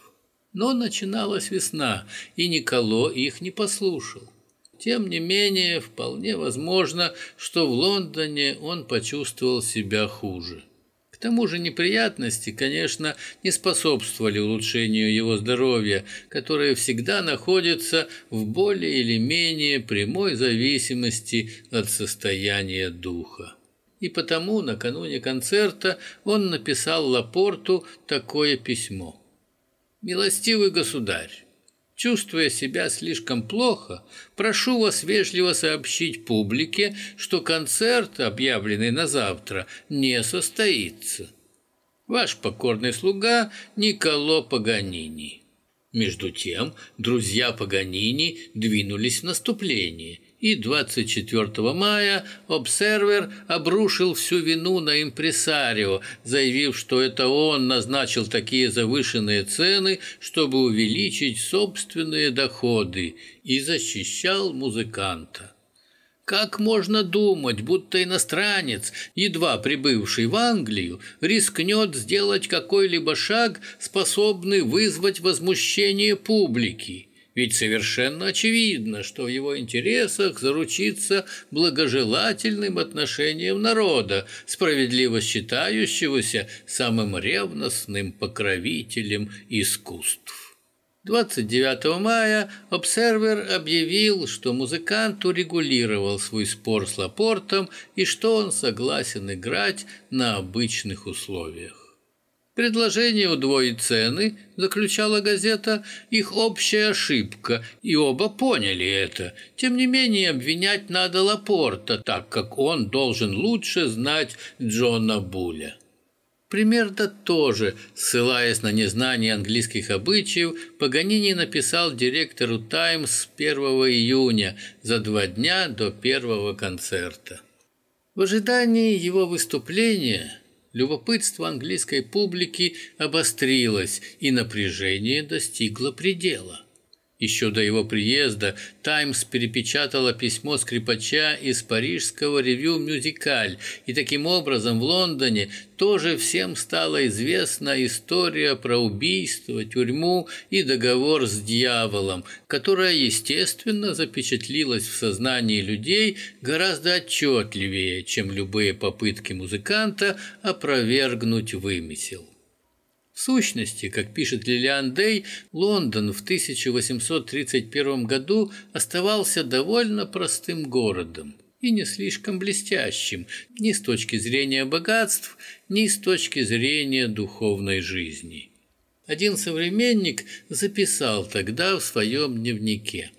Но начиналась весна, и Николо их не послушал. Тем не менее, вполне возможно, что в Лондоне он почувствовал себя хуже. К тому же неприятности, конечно, не способствовали улучшению его здоровья, которое всегда находится в более или менее прямой зависимости от состояния духа. И потому накануне концерта он написал Лапорту такое письмо. «Милостивый государь, Чувствуя себя слишком плохо, прошу вас вежливо сообщить публике, что концерт, объявленный на завтра, не состоится. Ваш покорный слуга Николо Паганини. Между тем, друзья Паганини двинулись в наступление – и 24 мая Обсервер обрушил всю вину на импресарио, заявив, что это он назначил такие завышенные цены, чтобы увеличить собственные доходы, и защищал музыканта. Как можно думать, будто иностранец, едва прибывший в Англию, рискнет сделать какой-либо шаг, способный вызвать возмущение публики? Ведь совершенно очевидно, что в его интересах заручиться благожелательным отношением народа, справедливо считающегося самым ревностным покровителем искусств. 29 мая Обсервер объявил, что музыкант урегулировал свой спор с Лапортом и что он согласен играть на обычных условиях. Предложение удвоить цены, заключала газета, их общая ошибка, и оба поняли это. Тем не менее, обвинять надо Лапорта, так как он должен лучше знать Джона Буля. Примерно тоже, ссылаясь на незнание английских обычаев, Паганини написал директору «Таймс» 1 июня, за два дня до первого концерта. В ожидании его выступления Любопытство английской публики обострилось, и напряжение достигло предела. Еще до его приезда «Таймс» перепечатала письмо скрипача из парижского ревю «Мюзикаль», и таким образом в Лондоне тоже всем стала известна история про убийство, тюрьму и договор с дьяволом, которая, естественно, запечатлилась в сознании людей гораздо отчетливее, чем любые попытки музыканта опровергнуть вымысел. В сущности, как пишет Лилиан Дей, Лондон в 1831 году оставался довольно простым городом и не слишком блестящим ни с точки зрения богатств, ни с точки зрения духовной жизни. Один современник записал тогда в своем дневнике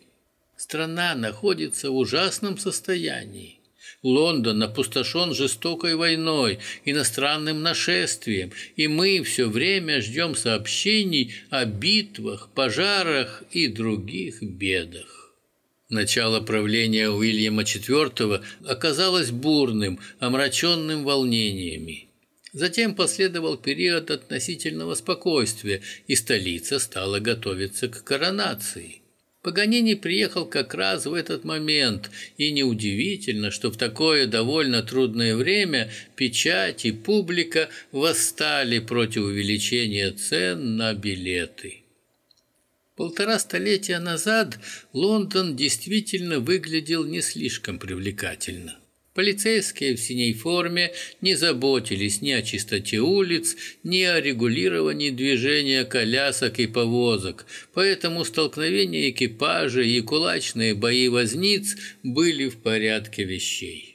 «Страна находится в ужасном состоянии. Лондон опустошен жестокой войной, иностранным нашествием, и мы все время ждем сообщений о битвах, пожарах и других бедах. Начало правления Уильяма IV оказалось бурным, омраченным волнениями. Затем последовал период относительного спокойствия, и столица стала готовиться к коронации. Паганини приехал как раз в этот момент, и неудивительно, что в такое довольно трудное время печать и публика восстали против увеличения цен на билеты. Полтора столетия назад Лондон действительно выглядел не слишком привлекательно. Полицейские в синей форме не заботились ни о чистоте улиц, ни о регулировании движения колясок и повозок, поэтому столкновения экипажей и кулачные бои возниц были в порядке вещей.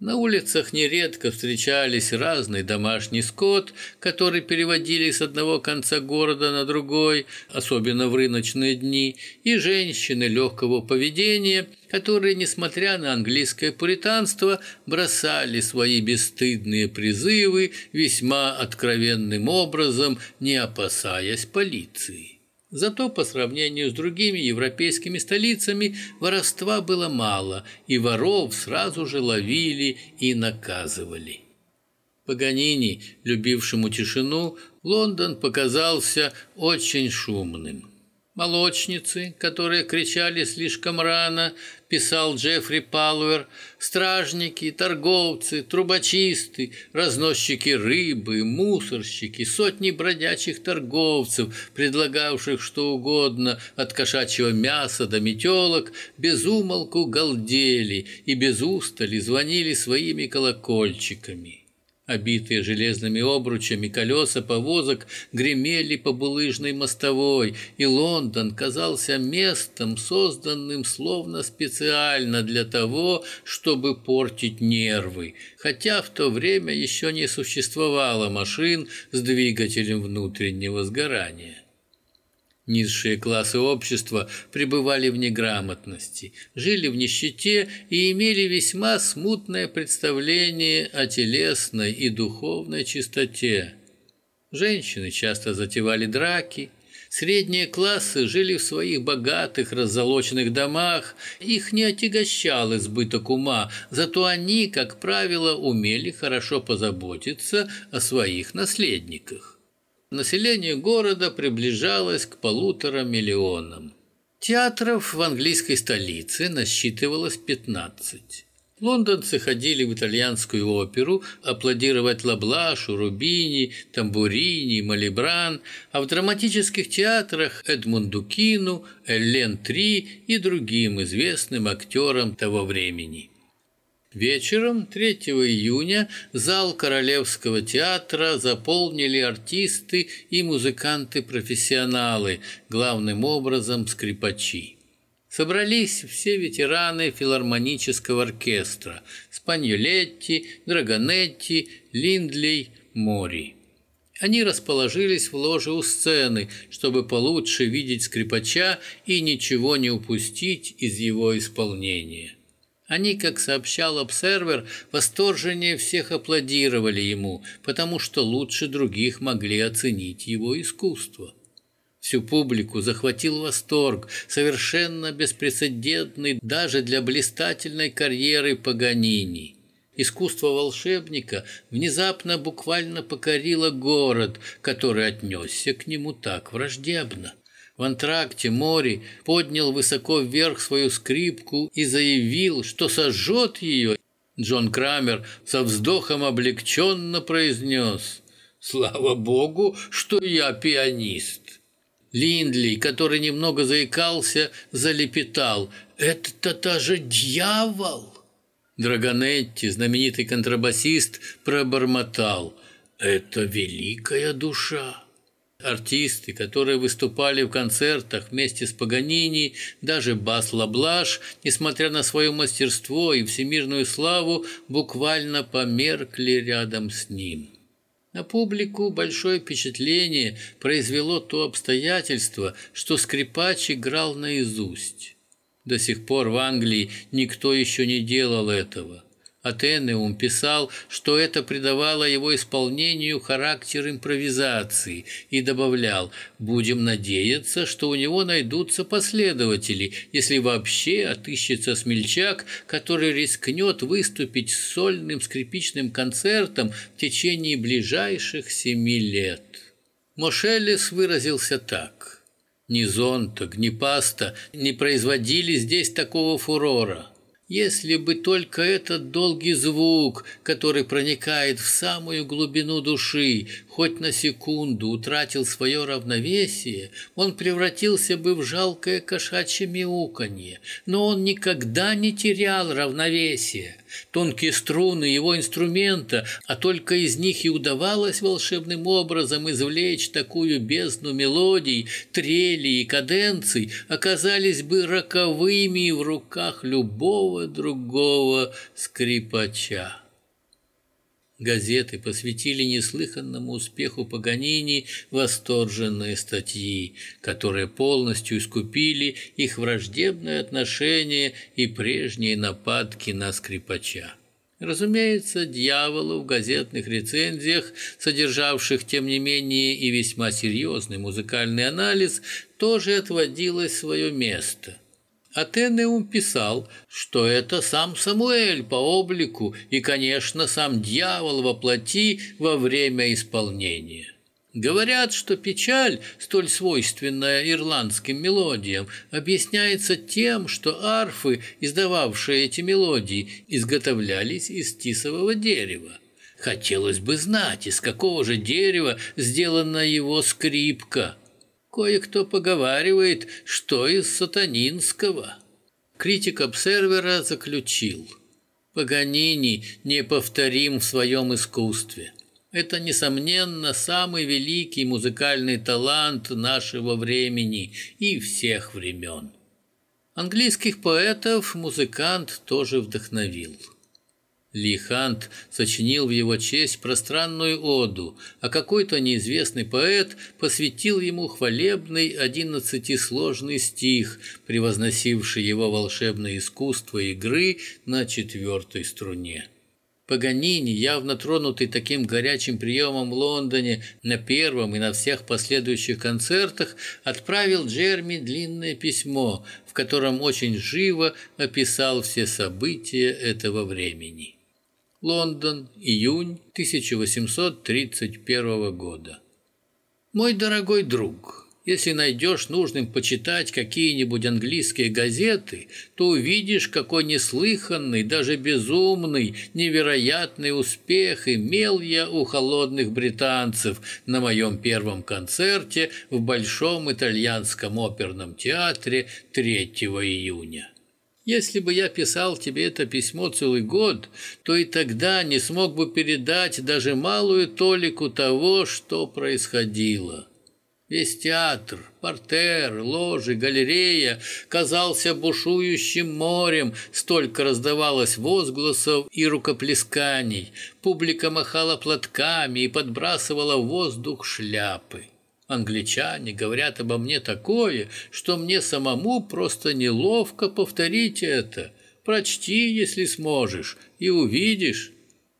На улицах нередко встречались разный домашний скот, который переводили с одного конца города на другой, особенно в рыночные дни, и женщины легкого поведения, которые, несмотря на английское пуританство, бросали свои бесстыдные призывы весьма откровенным образом, не опасаясь полиции. Зато по сравнению с другими европейскими столицами воровства было мало, и воров сразу же ловили и наказывали. Паганини, любившему тишину, Лондон показался очень шумным. Молочницы, которые кричали слишком рано, писал Джеффри Палуэр, стражники, торговцы, трубочисты, разносчики рыбы, мусорщики, сотни бродячих торговцев, предлагавших что угодно, от кошачьего мяса до метелок, без умолку галдели и без устали звонили своими колокольчиками. Обитые железными обручами колеса повозок гремели по булыжной мостовой, и Лондон казался местом, созданным словно специально для того, чтобы портить нервы, хотя в то время еще не существовало машин с двигателем внутреннего сгорания. Низшие классы общества пребывали в неграмотности, жили в нищете и имели весьма смутное представление о телесной и духовной чистоте. Женщины часто затевали драки, Средние классы жили в своих богатых, раззолоченных домах, их не отягощал избыток ума, зато они, как правило, умели хорошо позаботиться о своих наследниках. Население города приближалось к полутора миллионам. Театров в английской столице насчитывалось 15. Лондонцы ходили в итальянскую оперу аплодировать Лаблашу, Рубини, Тамбурини, Малибран, а в драматических театрах Эдмунду Кину, Эллен Три и другим известным актерам того времени. Вечером 3 июня зал Королевского театра заполнили артисты и музыканты-профессионалы, главным образом скрипачи. Собрались все ветераны филармонического оркестра – Спаньолетти, Драгонетти, Линдлей, Мори. Они расположились в ложе у сцены, чтобы получше видеть скрипача и ничего не упустить из его исполнения. Они, как сообщал обсервер, восторженнее всех аплодировали ему, потому что лучше других могли оценить его искусство. Всю публику захватил восторг, совершенно беспрецедентный даже для блистательной карьеры Паганини. Искусство волшебника внезапно буквально покорило город, который отнесся к нему так враждебно. В антракте Мори поднял высоко вверх свою скрипку и заявил, что сожжет ее. Джон Крамер со вздохом облегченно произнес «Слава Богу, что я пианист!» Линдли, который немного заикался, залепетал «Это та же дьявол!» Драгонетти, знаменитый контрабасист, пробормотал «Это великая душа!» Артисты, которые выступали в концертах вместе с Паганини, даже Бас Лаблаш, несмотря на свое мастерство и всемирную славу, буквально померкли рядом с ним. На публику большое впечатление произвело то обстоятельство, что скрипач играл наизусть. До сих пор в Англии никто еще не делал этого. Атенеум писал, что это придавало его исполнению характер импровизации и добавлял «Будем надеяться, что у него найдутся последователи, если вообще отыщется смельчак, который рискнет выступить с сольным скрипичным концертом в течение ближайших семи лет». Мошелес выразился так. «Ни зонток, ни паста не производили здесь такого фурора». Если бы только этот долгий звук, который проникает в самую глубину души, хоть на секунду утратил свое равновесие, он превратился бы в жалкое кошачье мяуканье. Но он никогда не терял равновесия. Тонкие струны его инструмента, а только из них и удавалось волшебным образом извлечь такую бездну мелодий, трелей и каденций, оказались бы роковыми в руках любого другого скрипача. Газеты посвятили неслыханному успеху Паганини восторженные статьи, которые полностью искупили их враждебное отношение и прежние нападки на скрипача. Разумеется, дьяволу в газетных рецензиях, содержавших, тем не менее, и весьма серьезный музыкальный анализ, тоже отводилось свое место. Атенеум писал, что это сам Самуэль по облику и, конечно, сам дьявол во плоти во время исполнения. Говорят, что печаль, столь свойственная ирландским мелодиям, объясняется тем, что арфы, издававшие эти мелодии, изготовлялись из тисового дерева. Хотелось бы знать, из какого же дерева сделана его скрипка. Кое-кто поговаривает, что из сатанинского. Критик обсервера заключил. Паганини неповторим в своем искусстве. Это, несомненно, самый великий музыкальный талант нашего времени и всех времен. Английских поэтов музыкант тоже вдохновил. Ли Хант сочинил в его честь пространную оду, а какой-то неизвестный поэт посвятил ему хвалебный одиннадцатисложный стих, превозносивший его волшебное искусство игры на четвертой струне. Паганини, явно тронутый таким горячим приемом в Лондоне на первом и на всех последующих концертах, отправил Джерми длинное письмо, в котором очень живо описал все события этого времени. Лондон, июнь 1831 года. «Мой дорогой друг, если найдешь нужным почитать какие-нибудь английские газеты, то увидишь, какой неслыханный, даже безумный, невероятный успех имел я у холодных британцев на моем первом концерте в Большом итальянском оперном театре 3 июня. Если бы я писал тебе это письмо целый год, то и тогда не смог бы передать даже малую толику того, что происходило. Весь театр, портер, ложи, галерея казался бушующим морем, столько раздавалось возгласов и рукоплесканий. Публика махала платками и подбрасывала в воздух шляпы. Англичане говорят обо мне такое, что мне самому просто неловко повторить это. Прочти, если сможешь, и увидишь.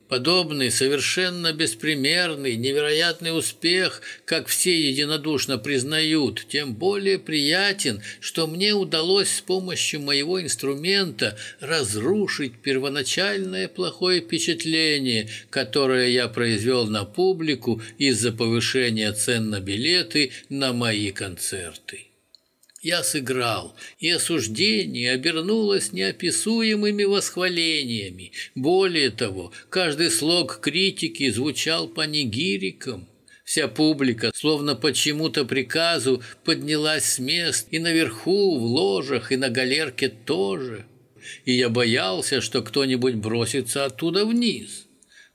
Подобный совершенно беспримерный, невероятный успех, как все единодушно признают, тем более приятен, что мне удалось с помощью моего инструмента разрушить первоначальное плохое впечатление, которое я произвел на публику из-за повышения цен на билеты на мои концерты. Я сыграл, и осуждение обернулось неописуемыми восхвалениями. Более того, каждый слог критики звучал панигириком. Вся публика, словно по чему-то приказу, поднялась с мест и наверху, в ложах, и на галерке тоже. И я боялся, что кто-нибудь бросится оттуда вниз.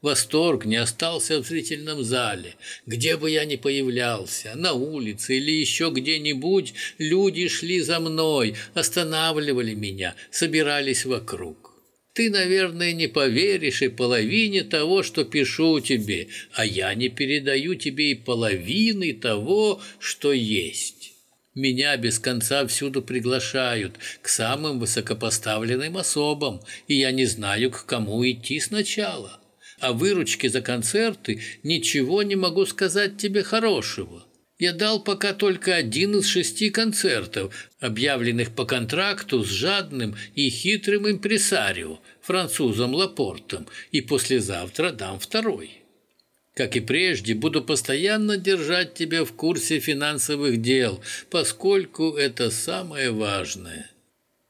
Восторг не остался в зрительном зале. Где бы я ни появлялся, на улице или еще где-нибудь, люди шли за мной, останавливали меня, собирались вокруг. Ты, наверное, не поверишь и половине того, что пишу тебе, а я не передаю тебе и половины того, что есть. Меня без конца всюду приглашают, к самым высокопоставленным особам, и я не знаю, к кому идти сначала о выручке за концерты ничего не могу сказать тебе хорошего. Я дал пока только один из шести концертов, объявленных по контракту с жадным и хитрым импресарио, французом Лапортом, и послезавтра дам второй. Как и прежде, буду постоянно держать тебя в курсе финансовых дел, поскольку это самое важное.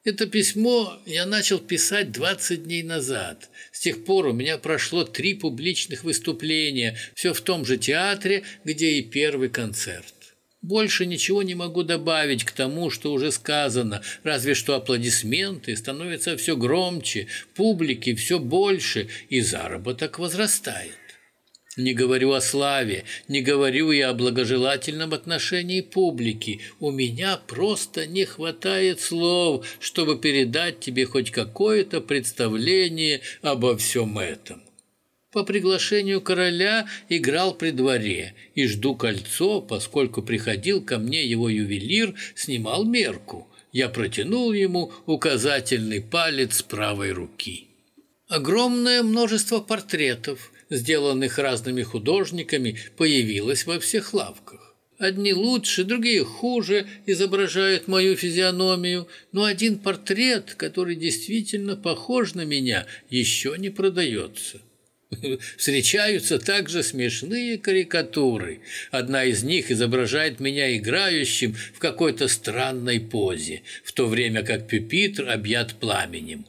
Это письмо я начал писать 20 дней назад. С тех пор у меня прошло три публичных выступления, все в том же театре, где и первый концерт. Больше ничего не могу добавить к тому, что уже сказано, разве что аплодисменты становятся все громче, публики все больше, и заработок возрастает. Не говорю о славе, не говорю и о благожелательном отношении публики. У меня просто не хватает слов, чтобы передать тебе хоть какое-то представление обо всем этом. По приглашению короля играл при дворе, и жду кольцо, поскольку приходил ко мне его ювелир, снимал мерку. Я протянул ему указательный палец правой руки. Огромное множество портретов, сделанных разными художниками, появилось во всех лавках. Одни лучше, другие хуже изображают мою физиономию, но один портрет, который действительно похож на меня, еще не продается. Встречаются также смешные карикатуры. Одна из них изображает меня играющим в какой-то странной позе, в то время как пюпитр объят пламенем.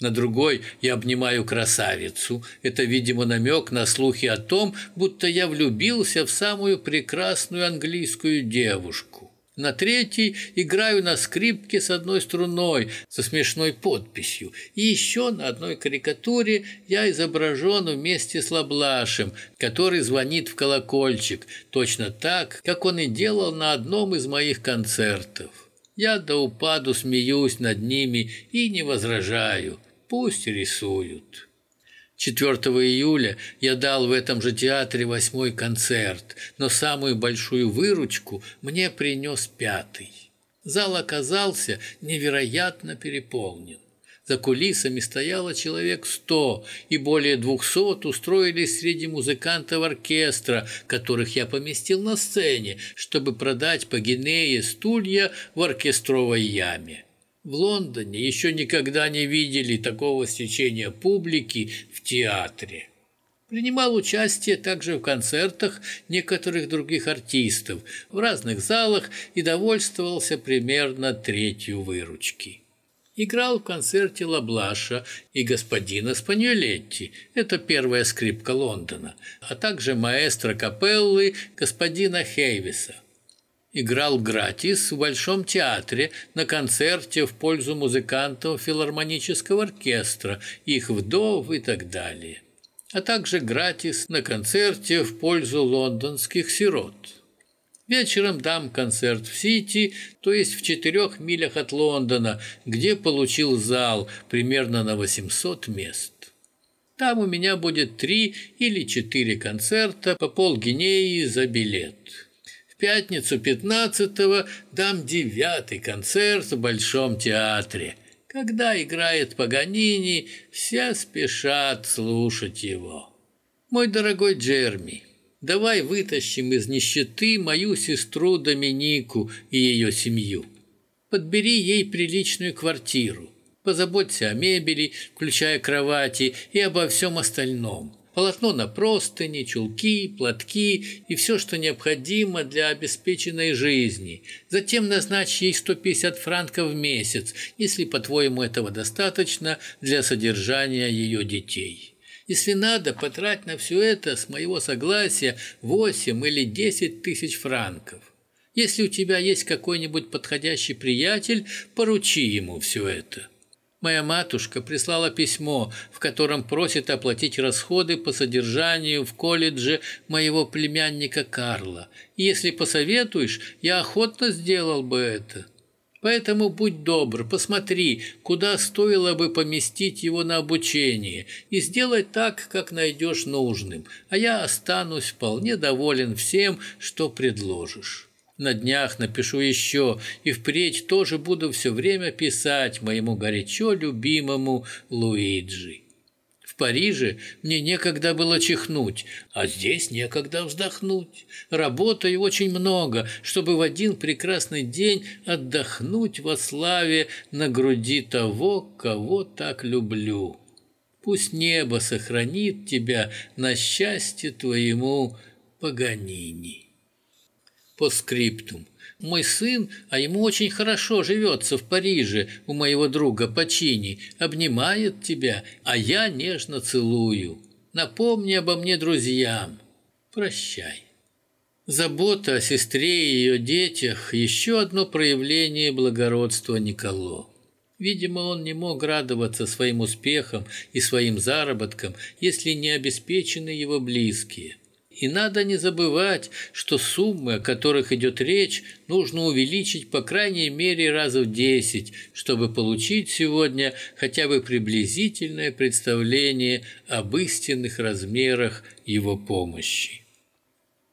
На другой я обнимаю красавицу. Это, видимо, намек на слухи о том, будто я влюбился в самую прекрасную английскую девушку. На третий играю на скрипке с одной струной, со смешной подписью. И еще на одной карикатуре я изображен вместе с Лаблашем, который звонит в колокольчик, точно так, как он и делал на одном из моих концертов. Я до упаду смеюсь над ними и не возражаю. Пусть рисуют. 4 июля я дал в этом же театре восьмой концерт, но самую большую выручку мне принес пятый. Зал оказался невероятно переполнен. За кулисами стояло человек сто, и более двухсот устроились среди музыкантов оркестра, которых я поместил на сцене, чтобы продать по Гинее стулья в оркестровой яме. В Лондоне еще никогда не видели такого стечения публики в театре. Принимал участие также в концертах некоторых других артистов в разных залах и довольствовался примерно третью выручки. Играл в концерте Лаблаша и господина Спаньолетти, это первая скрипка Лондона, а также маэстро капеллы господина Хейвиса – играл гратис в Большом театре на концерте в пользу музыкантов филармонического оркестра, их вдов и так далее, а также гратис на концерте в пользу лондонских сирот. Вечером дам концерт в Сити, то есть в четырех милях от Лондона, где получил зал примерно на 800 мест. Там у меня будет три или четыре концерта по полгинеи за билет пятницу 15-го дам девятый концерт в Большом театре. Когда играет Паганини, все спешат слушать его. Мой дорогой Джерми, давай вытащим из нищеты мою сестру Доминику и ее семью. Подбери ей приличную квартиру. Позаботься о мебели, включая кровати, и обо всем остальном полотно на простыни, чулки, платки и все, что необходимо для обеспеченной жизни. Затем назначь ей 150 франков в месяц, если, по-твоему, этого достаточно для содержания ее детей. Если надо, потрать на все это, с моего согласия, 8 или 10 тысяч франков. Если у тебя есть какой-нибудь подходящий приятель, поручи ему все это. Моя матушка прислала письмо, в котором просит оплатить расходы по содержанию в колледже моего племянника Карла. Если посоветуешь, я охотно сделал бы это. Поэтому будь добр, посмотри, куда стоило бы поместить его на обучение, и сделай так, как найдешь нужным, а я останусь вполне доволен всем, что предложишь. На днях напишу еще, и впредь тоже буду все время писать моему горячо любимому Луиджи. В Париже мне некогда было чихнуть, а здесь некогда вздохнуть. Работаю очень много, чтобы в один прекрасный день отдохнуть во славе на груди того, кого так люблю. Пусть небо сохранит тебя на счастье твоему Паганини. По скриптум. Мой сын, а ему очень хорошо живется в Париже у моего друга Пачини, обнимает тебя, а я нежно целую. Напомни обо мне друзьям. Прощай. Забота о сестре и ее детях – еще одно проявление благородства Николо. Видимо, он не мог радоваться своим успехам и своим заработкам, если не обеспечены его близкие – и надо не забывать, что суммы, о которых идет речь, нужно увеличить по крайней мере раза в 10, чтобы получить сегодня хотя бы приблизительное представление об истинных размерах его помощи.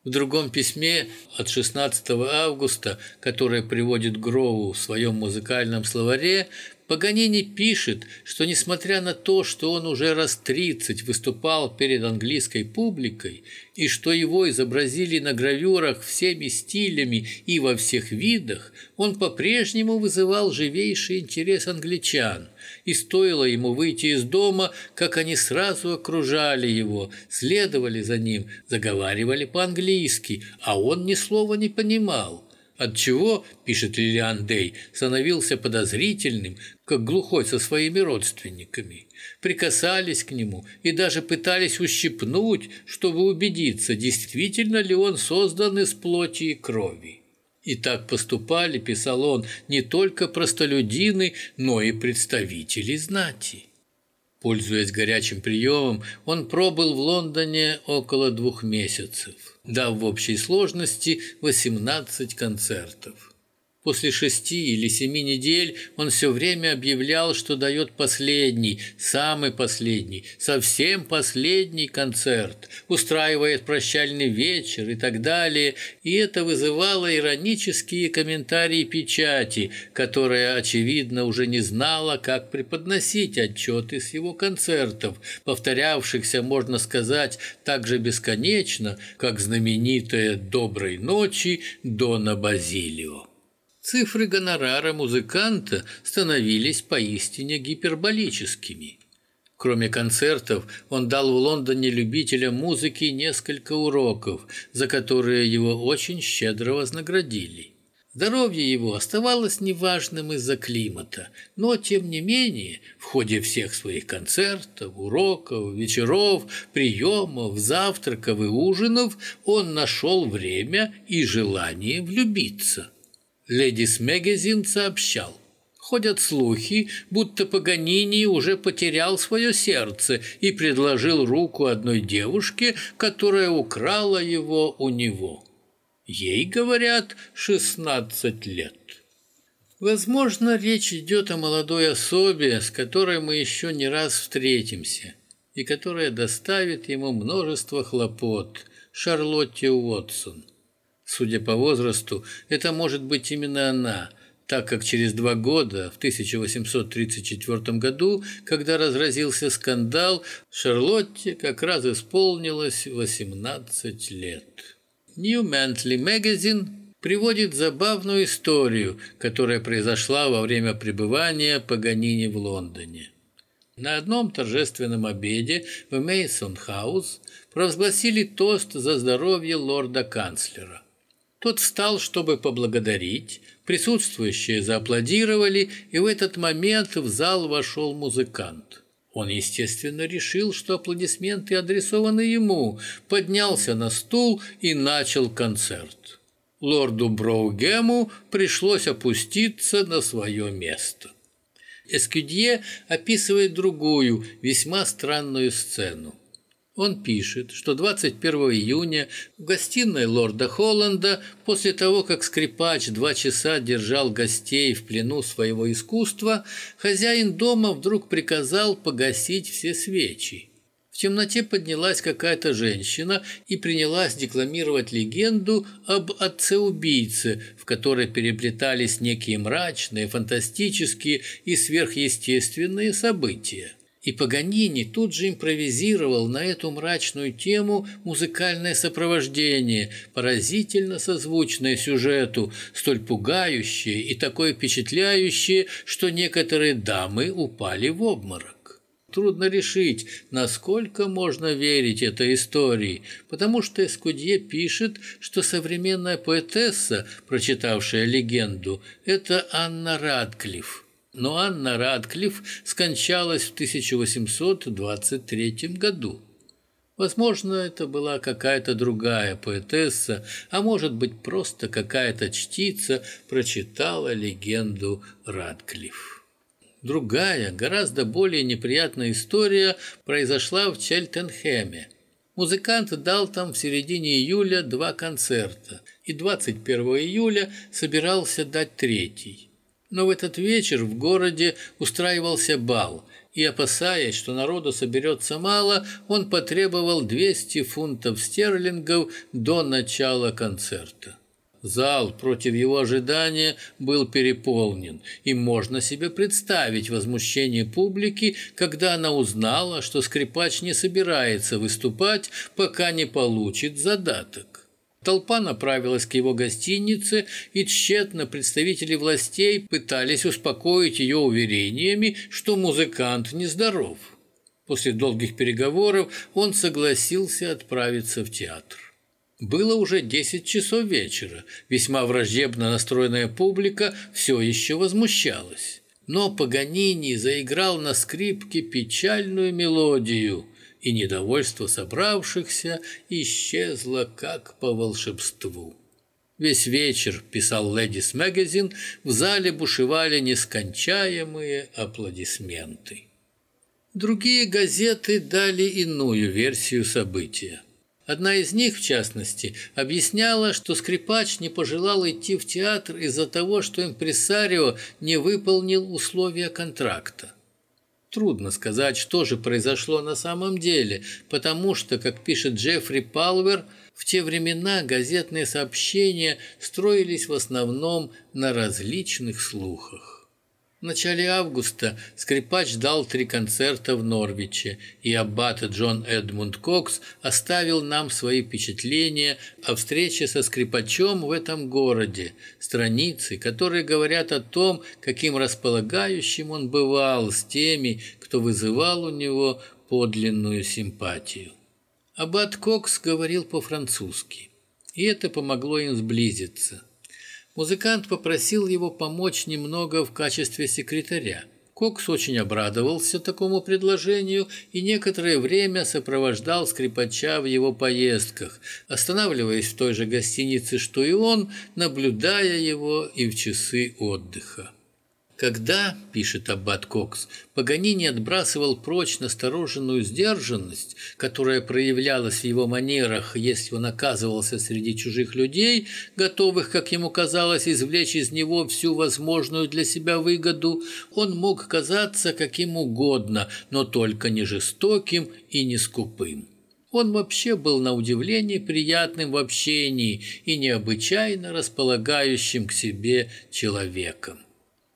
В другом письме от 16 августа, которое приводит Гроу в своем музыкальном словаре, Паганини пишет, что несмотря на то, что он уже раз 30 выступал перед английской публикой, и что его изобразили на гравюрах всеми стилями и во всех видах, он по-прежнему вызывал живейший интерес англичан, и стоило ему выйти из дома, как они сразу окружали его, следовали за ним, заговаривали по-английски, а он ни слова не понимал. Отчего, пишет Лилиан Дей, становился подозрительным, как глухой со своими родственниками. Прикасались к нему и даже пытались ущипнуть, чтобы убедиться, действительно ли он создан из плоти и крови. И так поступали, писал он, не только простолюдины, но и представители знати. Пользуясь горячим приемом, он пробыл в Лондоне около двух месяцев, дав в общей сложности 18 концертов. После шести или семи недель он все время объявлял, что дает последний, самый последний, совсем последний концерт, устраивает прощальный вечер и так далее, и это вызывало иронические комментарии печати, которая, очевидно, уже не знала, как преподносить отчеты с его концертов, повторявшихся, можно сказать, так же бесконечно, как знаменитая «Доброй ночи» Дона Базилио. Цифры гонорара музыканта становились поистине гиперболическими. Кроме концертов, он дал в Лондоне любителям музыки несколько уроков, за которые его очень щедро вознаградили. Здоровье его оставалось неважным из-за климата, но, тем не менее, в ходе всех своих концертов, уроков, вечеров, приемов, завтраков и ужинов он нашел время и желание влюбиться – Ледис Мэгазин сообщал. Ходят слухи, будто Паганини уже потерял свое сердце и предложил руку одной девушке, которая украла его у него. Ей, говорят, 16 лет. Возможно, речь идет о молодой особе, с которой мы еще не раз встретимся, и которая доставит ему множество хлопот, Шарлотте Уотсон. Судя по возрасту, это может быть именно она, так как через два года, в 1834 году, когда разразился скандал, Шарлотте как раз исполнилось 18 лет. New Monthly Magazine приводит забавную историю, которая произошла во время пребывания Паганини в Лондоне. На одном торжественном обеде в Мейсон-хаус провозгласили тост за здоровье лорда-канцлера. Тот встал, чтобы поблагодарить, присутствующие зааплодировали, и в этот момент в зал вошел музыкант. Он, естественно, решил, что аплодисменты адресованы ему, поднялся на стул и начал концерт. Лорду Броугему пришлось опуститься на свое место. Эскюдье описывает другую, весьма странную сцену. Он пишет, что 21 июня в гостиной лорда Холланда, после того, как скрипач два часа держал гостей в плену своего искусства, хозяин дома вдруг приказал погасить все свечи. В темноте поднялась какая-то женщина и принялась декламировать легенду об отце-убийце, в которой переплетались некие мрачные, фантастические и сверхъестественные события. И Паганини тут же импровизировал на эту мрачную тему музыкальное сопровождение, поразительно созвучное сюжету, столь пугающее и такое впечатляющее, что некоторые дамы упали в обморок. Трудно решить, насколько можно верить этой истории, потому что Эскудье пишет, что современная поэтесса, прочитавшая легенду, это Анна Радклифф но Анна Радклифф скончалась в 1823 году. Возможно, это была какая-то другая поэтесса, а может быть, просто какая-то чтица прочитала легенду Радклифф. Другая, гораздо более неприятная история произошла в Чельтенхеме. Музыкант дал там в середине июля два концерта, и 21 июля собирался дать третий. Но в этот вечер в городе устраивался бал, и, опасаясь, что народу соберется мало, он потребовал 200 фунтов стерлингов до начала концерта. Зал против его ожидания был переполнен, и можно себе представить возмущение публики, когда она узнала, что скрипач не собирается выступать, пока не получит задаток. Толпа направилась к его гостинице, и тщетно представители властей пытались успокоить ее уверениями, что музыкант нездоров. После долгих переговоров он согласился отправиться в театр. Было уже 10 часов вечера. Весьма враждебно настроенная публика все еще возмущалась. Но Паганини заиграл на скрипке печальную мелодию, и недовольство собравшихся исчезло как по волшебству. Весь вечер, писал Ladies Magazine, в зале бушевали нескончаемые аплодисменты. Другие газеты дали иную версию события. Одна из них, в частности, объясняла, что скрипач не пожелал идти в театр из-за того, что импресарио не выполнил условия контракта. Трудно сказать, что же произошло на самом деле, потому что, как пишет Джеффри Палвер, в те времена газетные сообщения строились в основном на различных слухах. В начале августа скрипач дал три концерта в Норвиче, и аббат Джон Эдмунд Кокс оставил нам свои впечатления о встрече со скрипачом в этом городе, страницы, которые говорят о том, каким располагающим он бывал с теми, кто вызывал у него подлинную симпатию. Аббат Кокс говорил по-французски, и это помогло им сблизиться – Музыкант попросил его помочь немного в качестве секретаря. Кокс очень обрадовался такому предложению и некоторое время сопровождал скрипача в его поездках, останавливаясь в той же гостинице, что и он, наблюдая его и в часы отдыха. Когда, пишет Аббат Кокс, Паганини отбрасывал прочь настороженную сдержанность, которая проявлялась в его манерах, если он оказывался среди чужих людей, готовых, как ему казалось, извлечь из него всю возможную для себя выгоду, он мог казаться каким угодно, но только не жестоким и не скупым. Он вообще был на удивление приятным в общении и необычайно располагающим к себе человеком.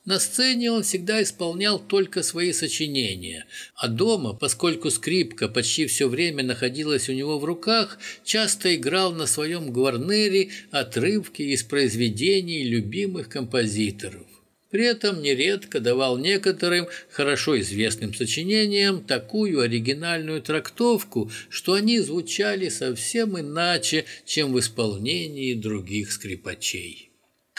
На сцене он всегда исполнял только свои сочинения, а дома, поскольку скрипка почти все время находилась у него в руках, часто играл на своем гварнере отрывки из произведений любимых композиторов. При этом нередко давал некоторым хорошо известным сочинениям такую оригинальную трактовку, что они звучали совсем иначе, чем в исполнении других скрипачей.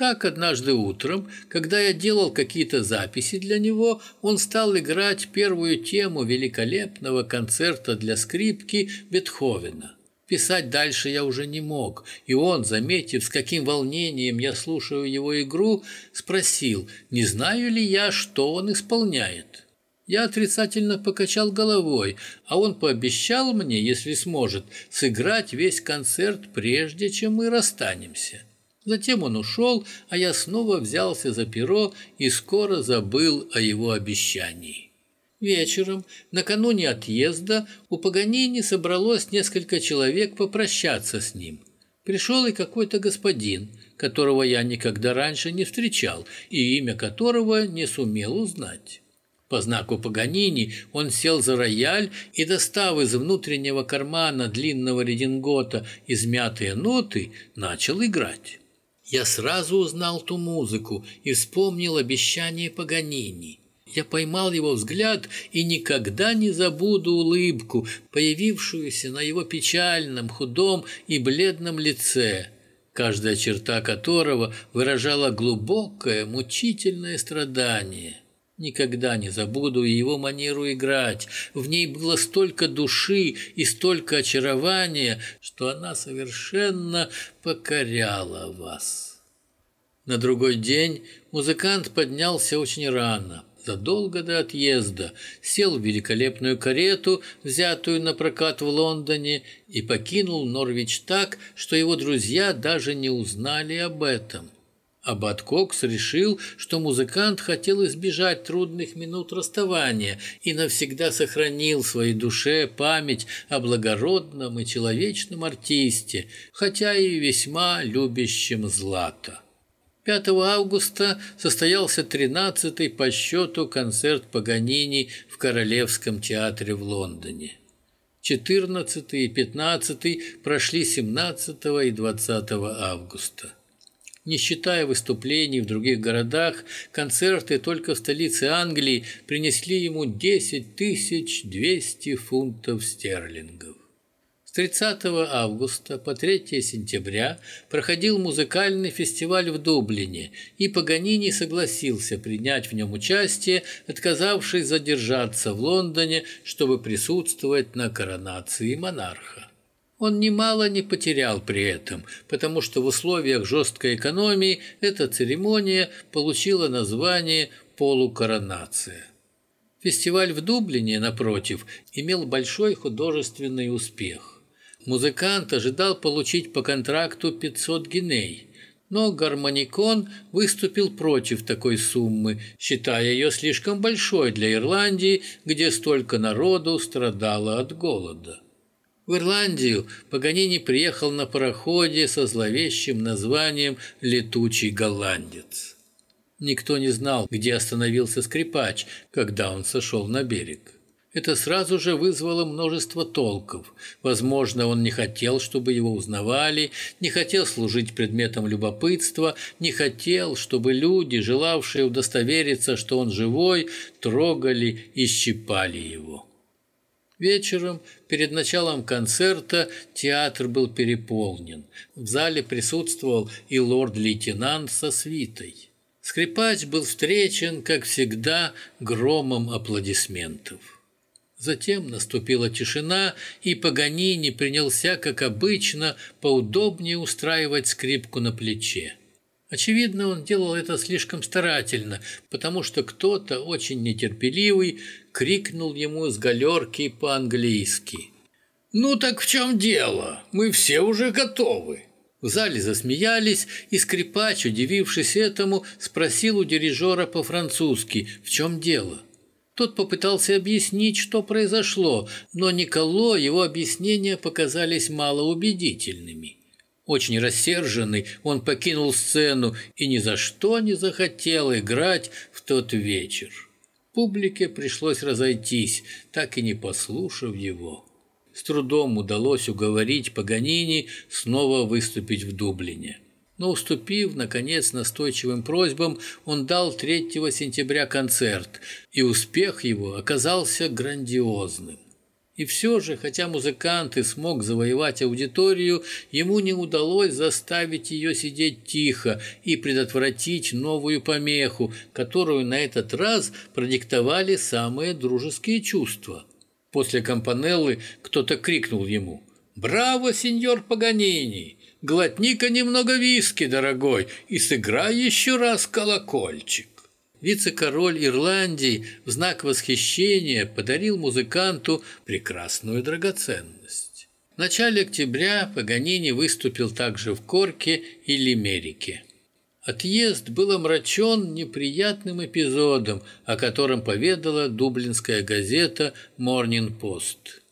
Так однажды утром, когда я делал какие-то записи для него, он стал играть первую тему великолепного концерта для скрипки Бетховена. Писать дальше я уже не мог, и он, заметив, с каким волнением я слушаю его игру, спросил, не знаю ли я, что он исполняет. Я отрицательно покачал головой, а он пообещал мне, если сможет, сыграть весь концерт, прежде чем мы расстанемся. Затем он ушел, а я снова взялся за перо и скоро забыл о его обещании. Вечером, накануне отъезда, у Паганини собралось несколько человек попрощаться с ним. Пришел и какой-то господин, которого я никогда раньше не встречал и имя которого не сумел узнать. По знаку Паганини он сел за рояль и, достав из внутреннего кармана длинного редингота измятые ноты, начал играть. Я сразу узнал ту музыку и вспомнил обещание Паганини. Я поймал его взгляд и никогда не забуду улыбку, появившуюся на его печальном, худом и бледном лице, каждая черта которого выражала глубокое, мучительное страдание. Никогда не забуду его манеру играть. В ней было столько души и столько очарования, что она совершенно покоряла вас. На другой день музыкант поднялся очень рано, задолго до отъезда, сел в великолепную карету, взятую на прокат в Лондоне, и покинул Норвич так, что его друзья даже не узнали об этом – Аббат Кокс решил, что музыкант хотел избежать трудных минут расставания и навсегда сохранил в своей душе память о благородном и человечном артисте, хотя и весьма любящем злато. 5 августа состоялся 13-й по счету концерт Паганини в Королевском театре в Лондоне. 14 и 15 прошли 17 и 20 августа. Не считая выступлений в других городах, концерты только в столице Англии принесли ему 10 200 фунтов стерлингов. С 30 августа по 3 сентября проходил музыкальный фестиваль в Дублине, и Паганини согласился принять в нем участие, отказавшись задержаться в Лондоне, чтобы присутствовать на коронации монарха. Он немало не потерял при этом, потому что в условиях жесткой экономии эта церемония получила название «полукоронация». Фестиваль в Дублине, напротив, имел большой художественный успех. Музыкант ожидал получить по контракту 500 гиней, но гармоникон выступил против такой суммы, считая ее слишком большой для Ирландии, где столько народу страдало от голода. В Ирландию Паганини приехал на пароходе со зловещим названием «Летучий голландец». Никто не знал, где остановился скрипач, когда он сошел на берег. Это сразу же вызвало множество толков. Возможно, он не хотел, чтобы его узнавали, не хотел служить предметом любопытства, не хотел, чтобы люди, желавшие удостовериться, что он живой, трогали и щипали его. Вечером, перед началом концерта, театр был переполнен. В зале присутствовал и лорд-лейтенант со свитой. Скрипач был встречен, как всегда, громом аплодисментов. Затем наступила тишина, и Паганини принялся, как обычно, поудобнее устраивать скрипку на плече. Очевидно, он делал это слишком старательно, потому что кто-то очень нетерпеливый крикнул ему с галерки по-английски. «Ну так в чем дело? Мы все уже готовы!» В зале засмеялись, и скрипач, удивившись этому, спросил у дирижера по-французски, в чем дело. Тот попытался объяснить, что произошло, но Николо его объяснения показались малоубедительными. Очень рассерженный, он покинул сцену и ни за что не захотел играть в тот вечер. Публике пришлось разойтись, так и не послушав его. С трудом удалось уговорить Паганини снова выступить в Дублине. Но уступив, наконец, настойчивым просьбам, он дал 3 сентября концерт, и успех его оказался грандиозным. И все же, хотя музыкант и смог завоевать аудиторию, ему не удалось заставить ее сидеть тихо и предотвратить новую помеху, которую на этот раз продиктовали самые дружеские чувства. После кампанеллы кто-то крикнул ему «Браво, сеньор Паганини! Глотни-ка немного виски, дорогой, и сыграй еще раз колокольчик!» Вице-король Ирландии в знак восхищения подарил музыканту прекрасную драгоценность. В начале октября Паганини выступил также в Корке и Лимерике. Отъезд был омрачен неприятным эпизодом, о котором поведала дублинская газета «Морнинг Пост».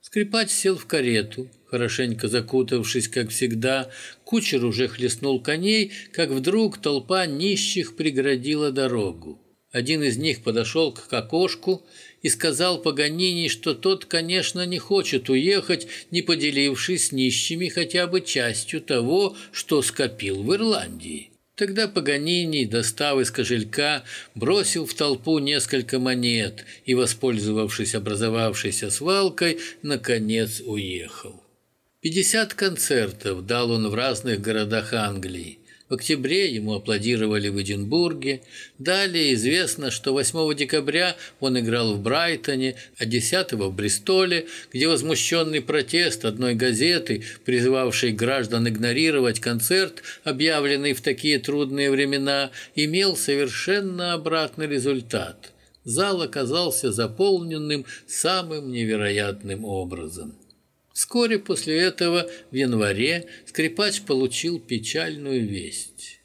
Скрипач сел в карету, хорошенько закутавшись, как всегда. Кучер уже хлестнул коней, как вдруг толпа нищих преградила дорогу. Один из них подошел к окошку и сказал Паганини, что тот, конечно, не хочет уехать, не поделившись с нищими хотя бы частью того, что скопил в Ирландии. Тогда Паганини, достав из кошелька, бросил в толпу несколько монет и, воспользовавшись образовавшейся свалкой, наконец уехал. Пятьдесят концертов дал он в разных городах Англии. В октябре ему аплодировали в Эдинбурге. Далее известно, что 8 декабря он играл в Брайтоне, а 10 в Бристоле, где возмущенный протест одной газеты, призывавшей граждан игнорировать концерт, объявленный в такие трудные времена, имел совершенно обратный результат. Зал оказался заполненным самым невероятным образом. Вскоре после этого, в январе, скрипач получил печальную весть.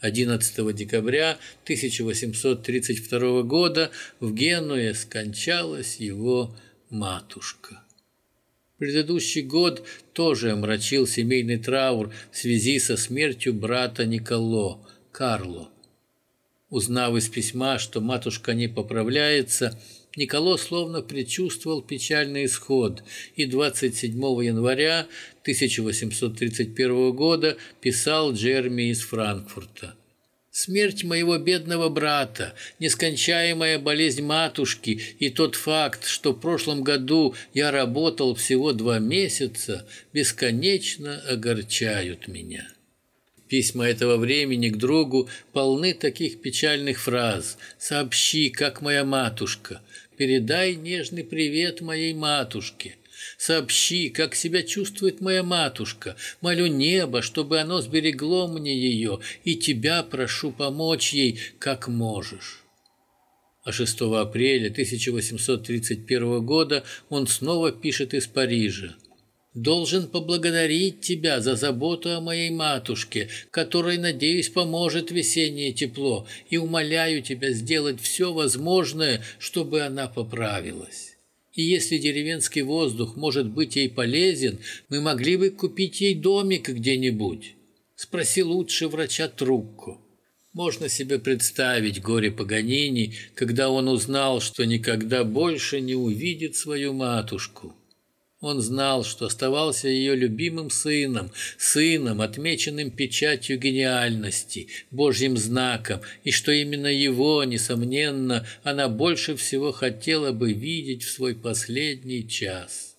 11 декабря 1832 года в Генуе скончалась его матушка. Предыдущий год тоже омрачил семейный траур в связи со смертью брата Николо, Карло. Узнав из письма, что матушка не поправляется, Николо словно предчувствовал печальный исход и 27 января 1831 года писал Джерми из Франкфурта. Смерть моего бедного брата, нескончаемая болезнь матушки и тот факт, что в прошлом году я работал всего два месяца, бесконечно огорчают меня. Письма этого времени к другу полны таких печальных фраз «Сообщи, как моя матушка», «Передай нежный привет моей матушке», Сообщи, как себя чувствует моя матушка. Молю небо, чтобы оно сберегло мне ее, и тебя прошу помочь ей, как можешь». А 6 апреля 1831 года он снова пишет из Парижа. «Должен поблагодарить тебя за заботу о моей матушке, которой, надеюсь, поможет весеннее тепло, и умоляю тебя сделать все возможное, чтобы она поправилась». И если деревенский воздух может быть ей полезен, мы могли бы купить ей домик где-нибудь. Спроси лучше врача Трукко. Можно себе представить горе Паганини, когда он узнал, что никогда больше не увидит свою матушку. Он знал, что оставался ее любимым сыном, сыном, отмеченным печатью гениальности, Божьим знаком, и что именно его, несомненно, она больше всего хотела бы видеть в свой последний час.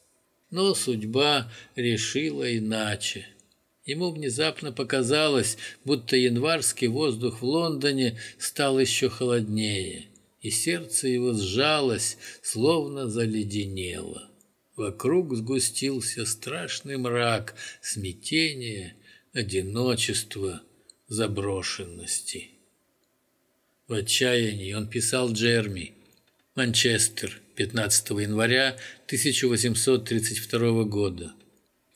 Но судьба решила иначе. Ему внезапно показалось, будто январский воздух в Лондоне стал еще холоднее, и сердце его сжалось, словно заледенело. Вокруг сгустился страшный мрак смятения, одиночества, заброшенности. В отчаянии он писал Джерми, Манчестер, 15 января 1832 года.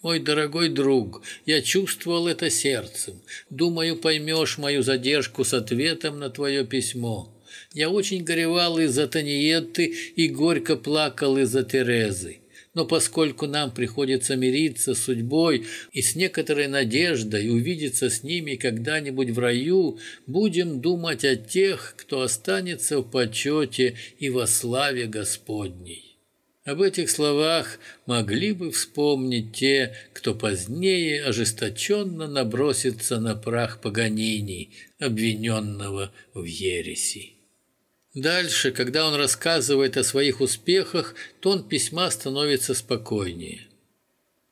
«Мой дорогой друг, я чувствовал это сердцем. Думаю, поймешь мою задержку с ответом на твое письмо. Я очень горевал из-за Таниетты и горько плакал из-за Терезы. Но поскольку нам приходится мириться с судьбой и с некоторой надеждой увидеться с ними когда-нибудь в раю, будем думать о тех, кто останется в почете и во славе Господней. Об этих словах могли бы вспомнить те, кто позднее ожесточенно набросится на прах Паганини, обвиненного в ереси. Дальше, когда он рассказывает о своих успехах, тон письма становится спокойнее.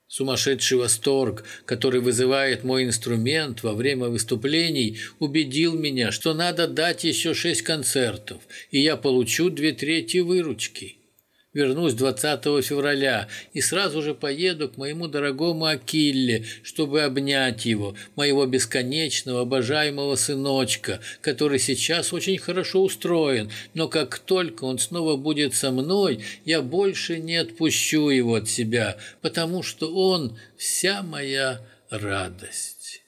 Сумасшедший восторг, который вызывает мой инструмент во время выступлений, убедил меня, что надо дать еще шесть концертов, и я получу две трети выручки. Вернусь 20 февраля и сразу же поеду к моему дорогому Акилле, чтобы обнять его, моего бесконечного обожаемого сыночка, который сейчас очень хорошо устроен, но как только он снова будет со мной, я больше не отпущу его от себя, потому что он вся моя радость.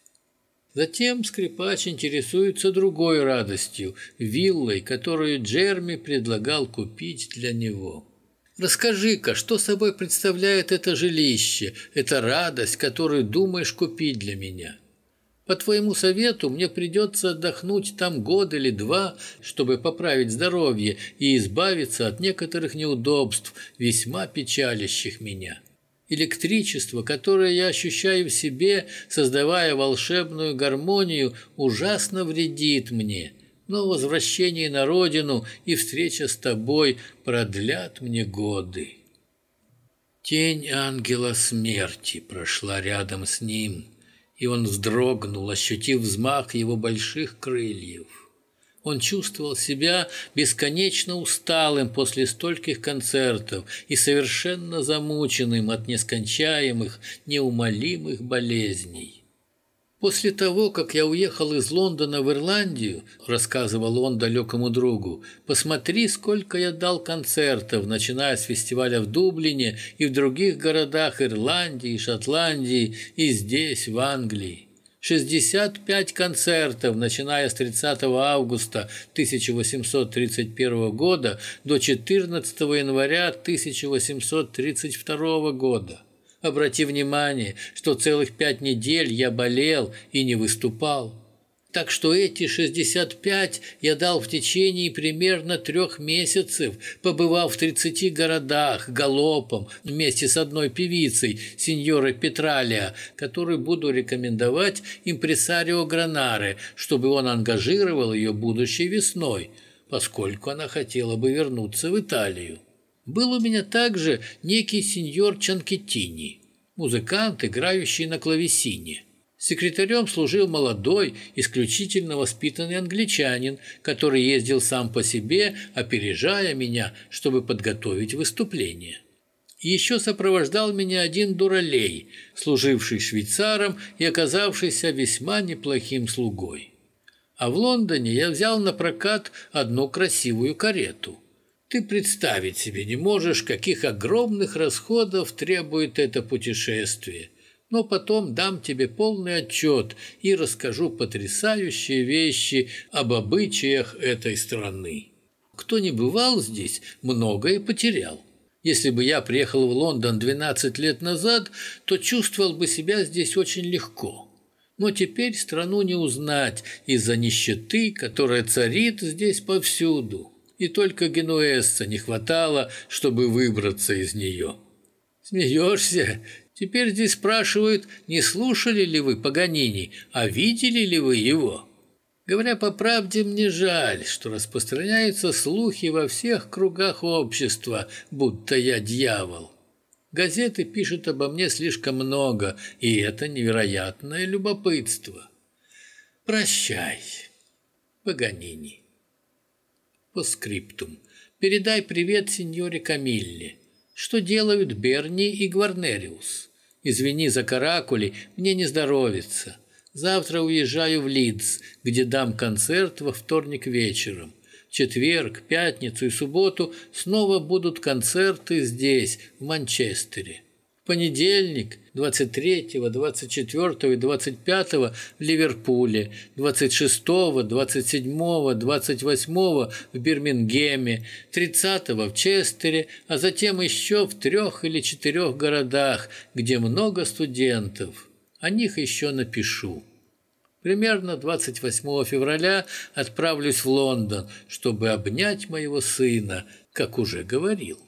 Затем скрипач интересуется другой радостью – виллой, которую Джерми предлагал купить для него. Расскажи-ка, что собой представляет это жилище, эта радость, которую думаешь купить для меня? По твоему совету мне придется отдохнуть там год или два, чтобы поправить здоровье и избавиться от некоторых неудобств, весьма печалящих меня. Электричество, которое я ощущаю в себе, создавая волшебную гармонию, ужасно вредит мне – но возвращение на родину и встреча с тобой продлят мне годы. Тень ангела смерти прошла рядом с ним, и он вздрогнул, ощутив взмах его больших крыльев. Он чувствовал себя бесконечно усталым после стольких концертов и совершенно замученным от нескончаемых, неумолимых болезней. После того, как я уехал из Лондона в Ирландию, рассказывал он далекому другу, посмотри, сколько я дал концертов, начиная с фестиваля в Дублине и в других городах Ирландии, Шотландии и здесь, в Англии. 65 концертов, начиная с 30 августа 1831 года до 14 января 1832 года. Обрати внимание, что целых пять недель я болел и не выступал. Так что эти 65 я дал в течение примерно трех месяцев, побывав в 30 городах галопом вместе с одной певицей, сеньорой Петралия, которую буду рекомендовать импресарио Гранаре, чтобы он ангажировал ее будущей весной, поскольку она хотела бы вернуться в Италию. Был у меня также некий сеньор Чанкеттини, музыкант, играющий на клавесине. Секретарем служил молодой, исключительно воспитанный англичанин, который ездил сам по себе, опережая меня, чтобы подготовить выступление. еще сопровождал меня один дуралей, служивший швейцаром и оказавшийся весьма неплохим слугой. А в Лондоне я взял на прокат одну красивую карету. Ты представить себе не можешь, каких огромных расходов требует это путешествие но потом дам тебе полный отчет и расскажу потрясающие вещи об обычаях этой страны. Кто не бывал здесь, многое потерял. Если бы я приехал в Лондон 12 лет назад, то чувствовал бы себя здесь очень легко. Но теперь страну не узнать из-за нищеты, которая царит здесь повсюду. И только генуэзца не хватало, чтобы выбраться из нее. Смеешься? Теперь здесь спрашивают, не слушали ли вы Паганини, а видели ли вы его. Говоря по правде, мне жаль, что распространяются слухи во всех кругах общества, будто я дьявол. Газеты пишут обо мне слишком много, и это невероятное любопытство. Прощай, Паганини. По скриптум. Передай привет сеньоре Камилле. Что делают Берни и Гварнериус? Извини за каракули, мне не здоровится. Завтра уезжаю в Лидс, где дам концерт во вторник вечером. четверг, пятницу и субботу снова будут концерты здесь, в Манчестере понедельник 23, 24 и 25 в Ливерпуле, 26, 27, 28 в Бирмингеме, 30 в Честере, а затем еще в трех или четырех городах, где много студентов. О них еще напишу. Примерно 28 февраля отправлюсь в Лондон, чтобы обнять моего сына, как уже говорил.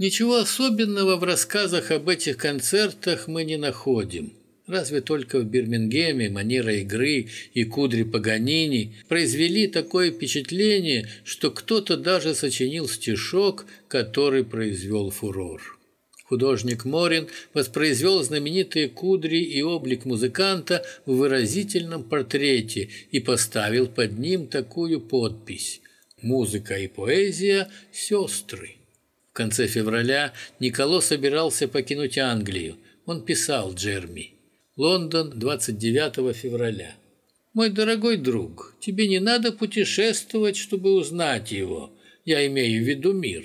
Ничего особенного в рассказах об этих концертах мы не находим. Разве только в Бирмингеме манера игры и кудри Паганини произвели такое впечатление, что кто-то даже сочинил стишок, который произвел фурор. Художник Морин воспроизвел знаменитые кудри и облик музыканта в выразительном портрете и поставил под ним такую подпись «Музыка и поэзия – сестры». В конце февраля Николо собирался покинуть Англию. Он писал Джерми. Лондон, 29 февраля. «Мой дорогой друг, тебе не надо путешествовать, чтобы узнать его. Я имею в виду мир.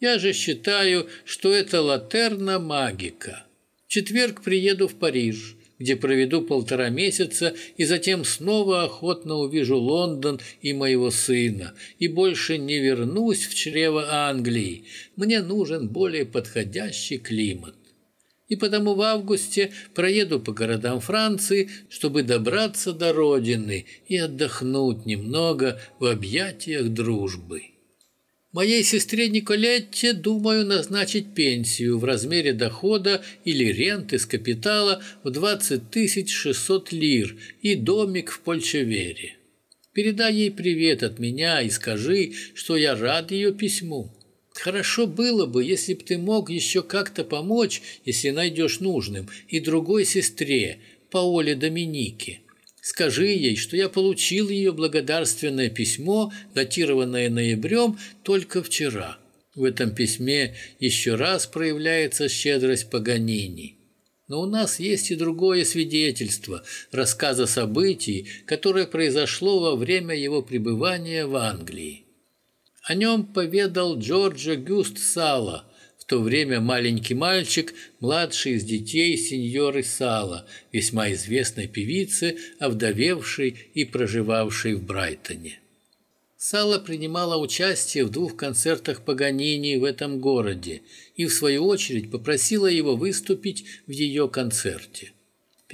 Я же считаю, что это латерна магика. В четверг приеду в Париж где проведу полтора месяца и затем снова охотно увижу Лондон и моего сына, и больше не вернусь в чрево Англии. Мне нужен более подходящий климат. И потому в августе проеду по городам Франции, чтобы добраться до родины и отдохнуть немного в объятиях дружбы. Моей сестре Николетте думаю назначить пенсию в размере дохода или ренты с капитала в 20 600 лир и домик в Польчевере. Передай ей привет от меня и скажи, что я рад ее письму. Хорошо было бы, если б ты мог еще как-то помочь, если найдешь нужным, и другой сестре, Паоле Доминике. Скажи ей, что я получил ее благодарственное письмо, датированное ноябрем только вчера. В этом письме еще раз проявляется щедрость Паганини. Но у нас есть и другое свидетельство, рассказ о событии, которое произошло во время его пребывания в Англии. О нем поведал Джорджо Гюст Сала – В то время маленький мальчик, младший из детей сеньоры Сала, весьма известной певицы, овдовевшей и проживавшей в Брайтоне. Сала принимала участие в двух концертах Паганини в этом городе и, в свою очередь, попросила его выступить в ее концерте.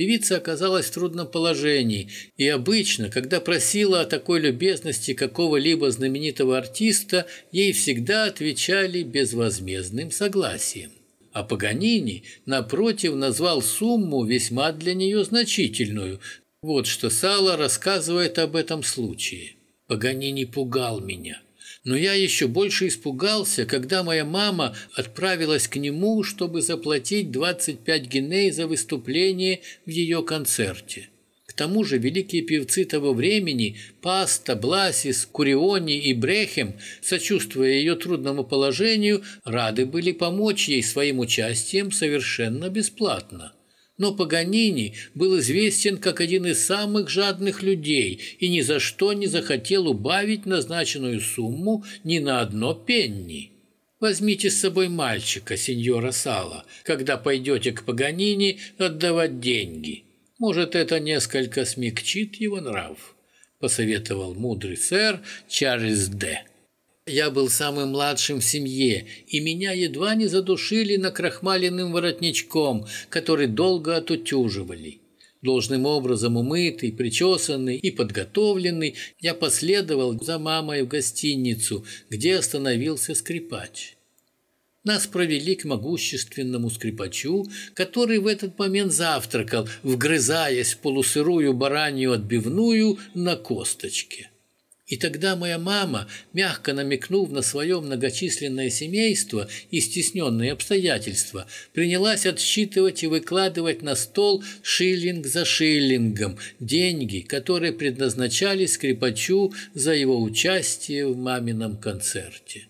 Певица оказалась в трудном положении, и обычно, когда просила о такой любезности какого-либо знаменитого артиста, ей всегда отвечали безвозмездным согласием. А Паганини, напротив, назвал сумму весьма для нее значительную. Вот что Сала рассказывает об этом случае. Паганини пугал меня. Но я еще больше испугался, когда моя мама отправилась к нему, чтобы заплатить 25 геней за выступление в ее концерте. К тому же великие певцы того времени Паста, Бласис, Куриони и Брехем, сочувствуя ее трудному положению, рады были помочь ей своим участием совершенно бесплатно. Но Паганини был известен как один из самых жадных людей и ни за что не захотел убавить назначенную сумму ни на одно пенни. Возьмите с собой мальчика, сеньора Сала, когда пойдете к Паганини отдавать деньги. Может, это несколько смягчит его нрав, посоветовал мудрый сэр Чарльз Д. Я был самым младшим в семье, и меня едва не задушили накрахмаленным воротничком, который долго отутюживали. Должным образом умытый, причесанный и подготовленный, я последовал за мамой в гостиницу, где остановился скрипач. Нас провели к могущественному скрипачу, который в этот момент завтракал, вгрызаясь в полусырую баранью отбивную на косточке. И тогда моя мама, мягко намекнув на свое многочисленное семейство и стесненные обстоятельства, принялась отсчитывать и выкладывать на стол шиллинг за шиллингом деньги, которые предназначались скрипачу за его участие в мамином концерте.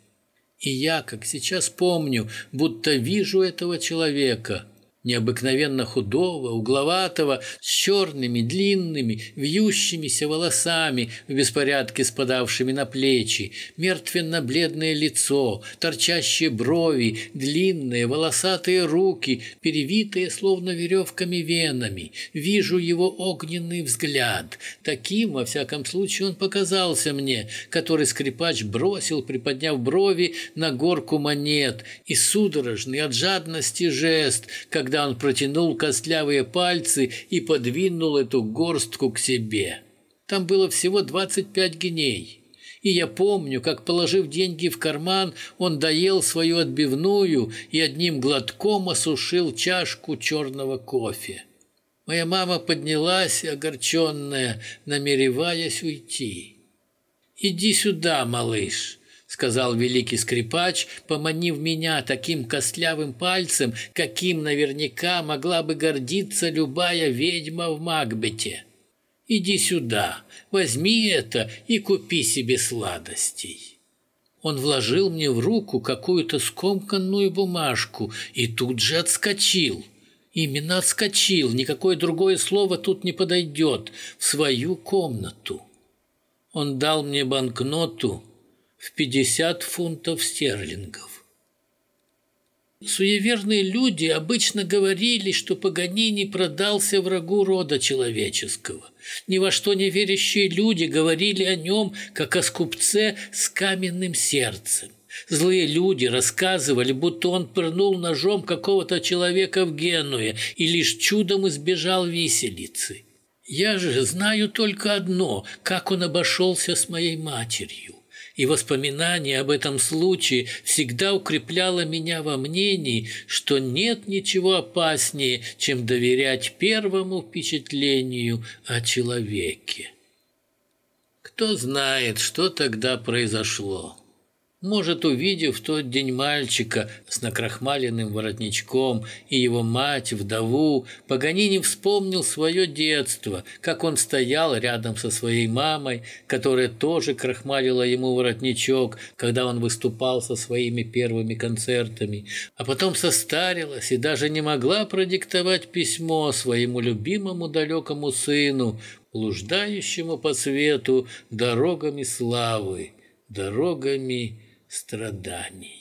И я, как сейчас помню, будто вижу этого человека – необыкновенно худого, угловатого, с черными, длинными, вьющимися волосами, в беспорядке спадавшими на плечи, мертвенно-бледное лицо, торчащие брови, длинные волосатые руки, перевитые словно веревками венами. Вижу его огненный взгляд. Таким, во всяком случае, он показался мне, который скрипач бросил, приподняв брови на горку монет, и судорожный от жадности жест, как когда он протянул костлявые пальцы и подвинул эту горстку к себе. Там было всего 25 геней. И я помню, как, положив деньги в карман, он доел свою отбивную и одним глотком осушил чашку черного кофе. Моя мама поднялась, огорченная, намереваясь уйти. «Иди сюда, малыш», сказал великий скрипач, поманив меня таким костлявым пальцем, каким наверняка могла бы гордиться любая ведьма в Макбете. «Иди сюда, возьми это и купи себе сладостей». Он вложил мне в руку какую-то скомканную бумажку и тут же отскочил. Именно отскочил, никакое другое слово тут не подойдет, в свою комнату. Он дал мне банкноту в 50 фунтов стерлингов. Суеверные люди обычно говорили, что Паганини продался врагу рода человеческого. Ни во что не верящие люди говорили о нем, как о скупце с каменным сердцем. Злые люди рассказывали, будто он пырнул ножом какого-то человека в Генуе и лишь чудом избежал виселицы. Я же знаю только одно, как он обошелся с моей матерью и воспоминание об этом случае всегда укрепляло меня во мнении, что нет ничего опаснее, чем доверять первому впечатлению о человеке. Кто знает, что тогда произошло. Может, увидев в тот день мальчика с накрахмаленным воротничком и его мать, вдову, Паганини вспомнил свое детство, как он стоял рядом со своей мамой, которая тоже крахмалила ему воротничок, когда он выступал со своими первыми концертами, а потом состарилась и даже не могла продиктовать письмо своему любимому далекому сыну, блуждающему по свету дорогами славы, дорогами страданий.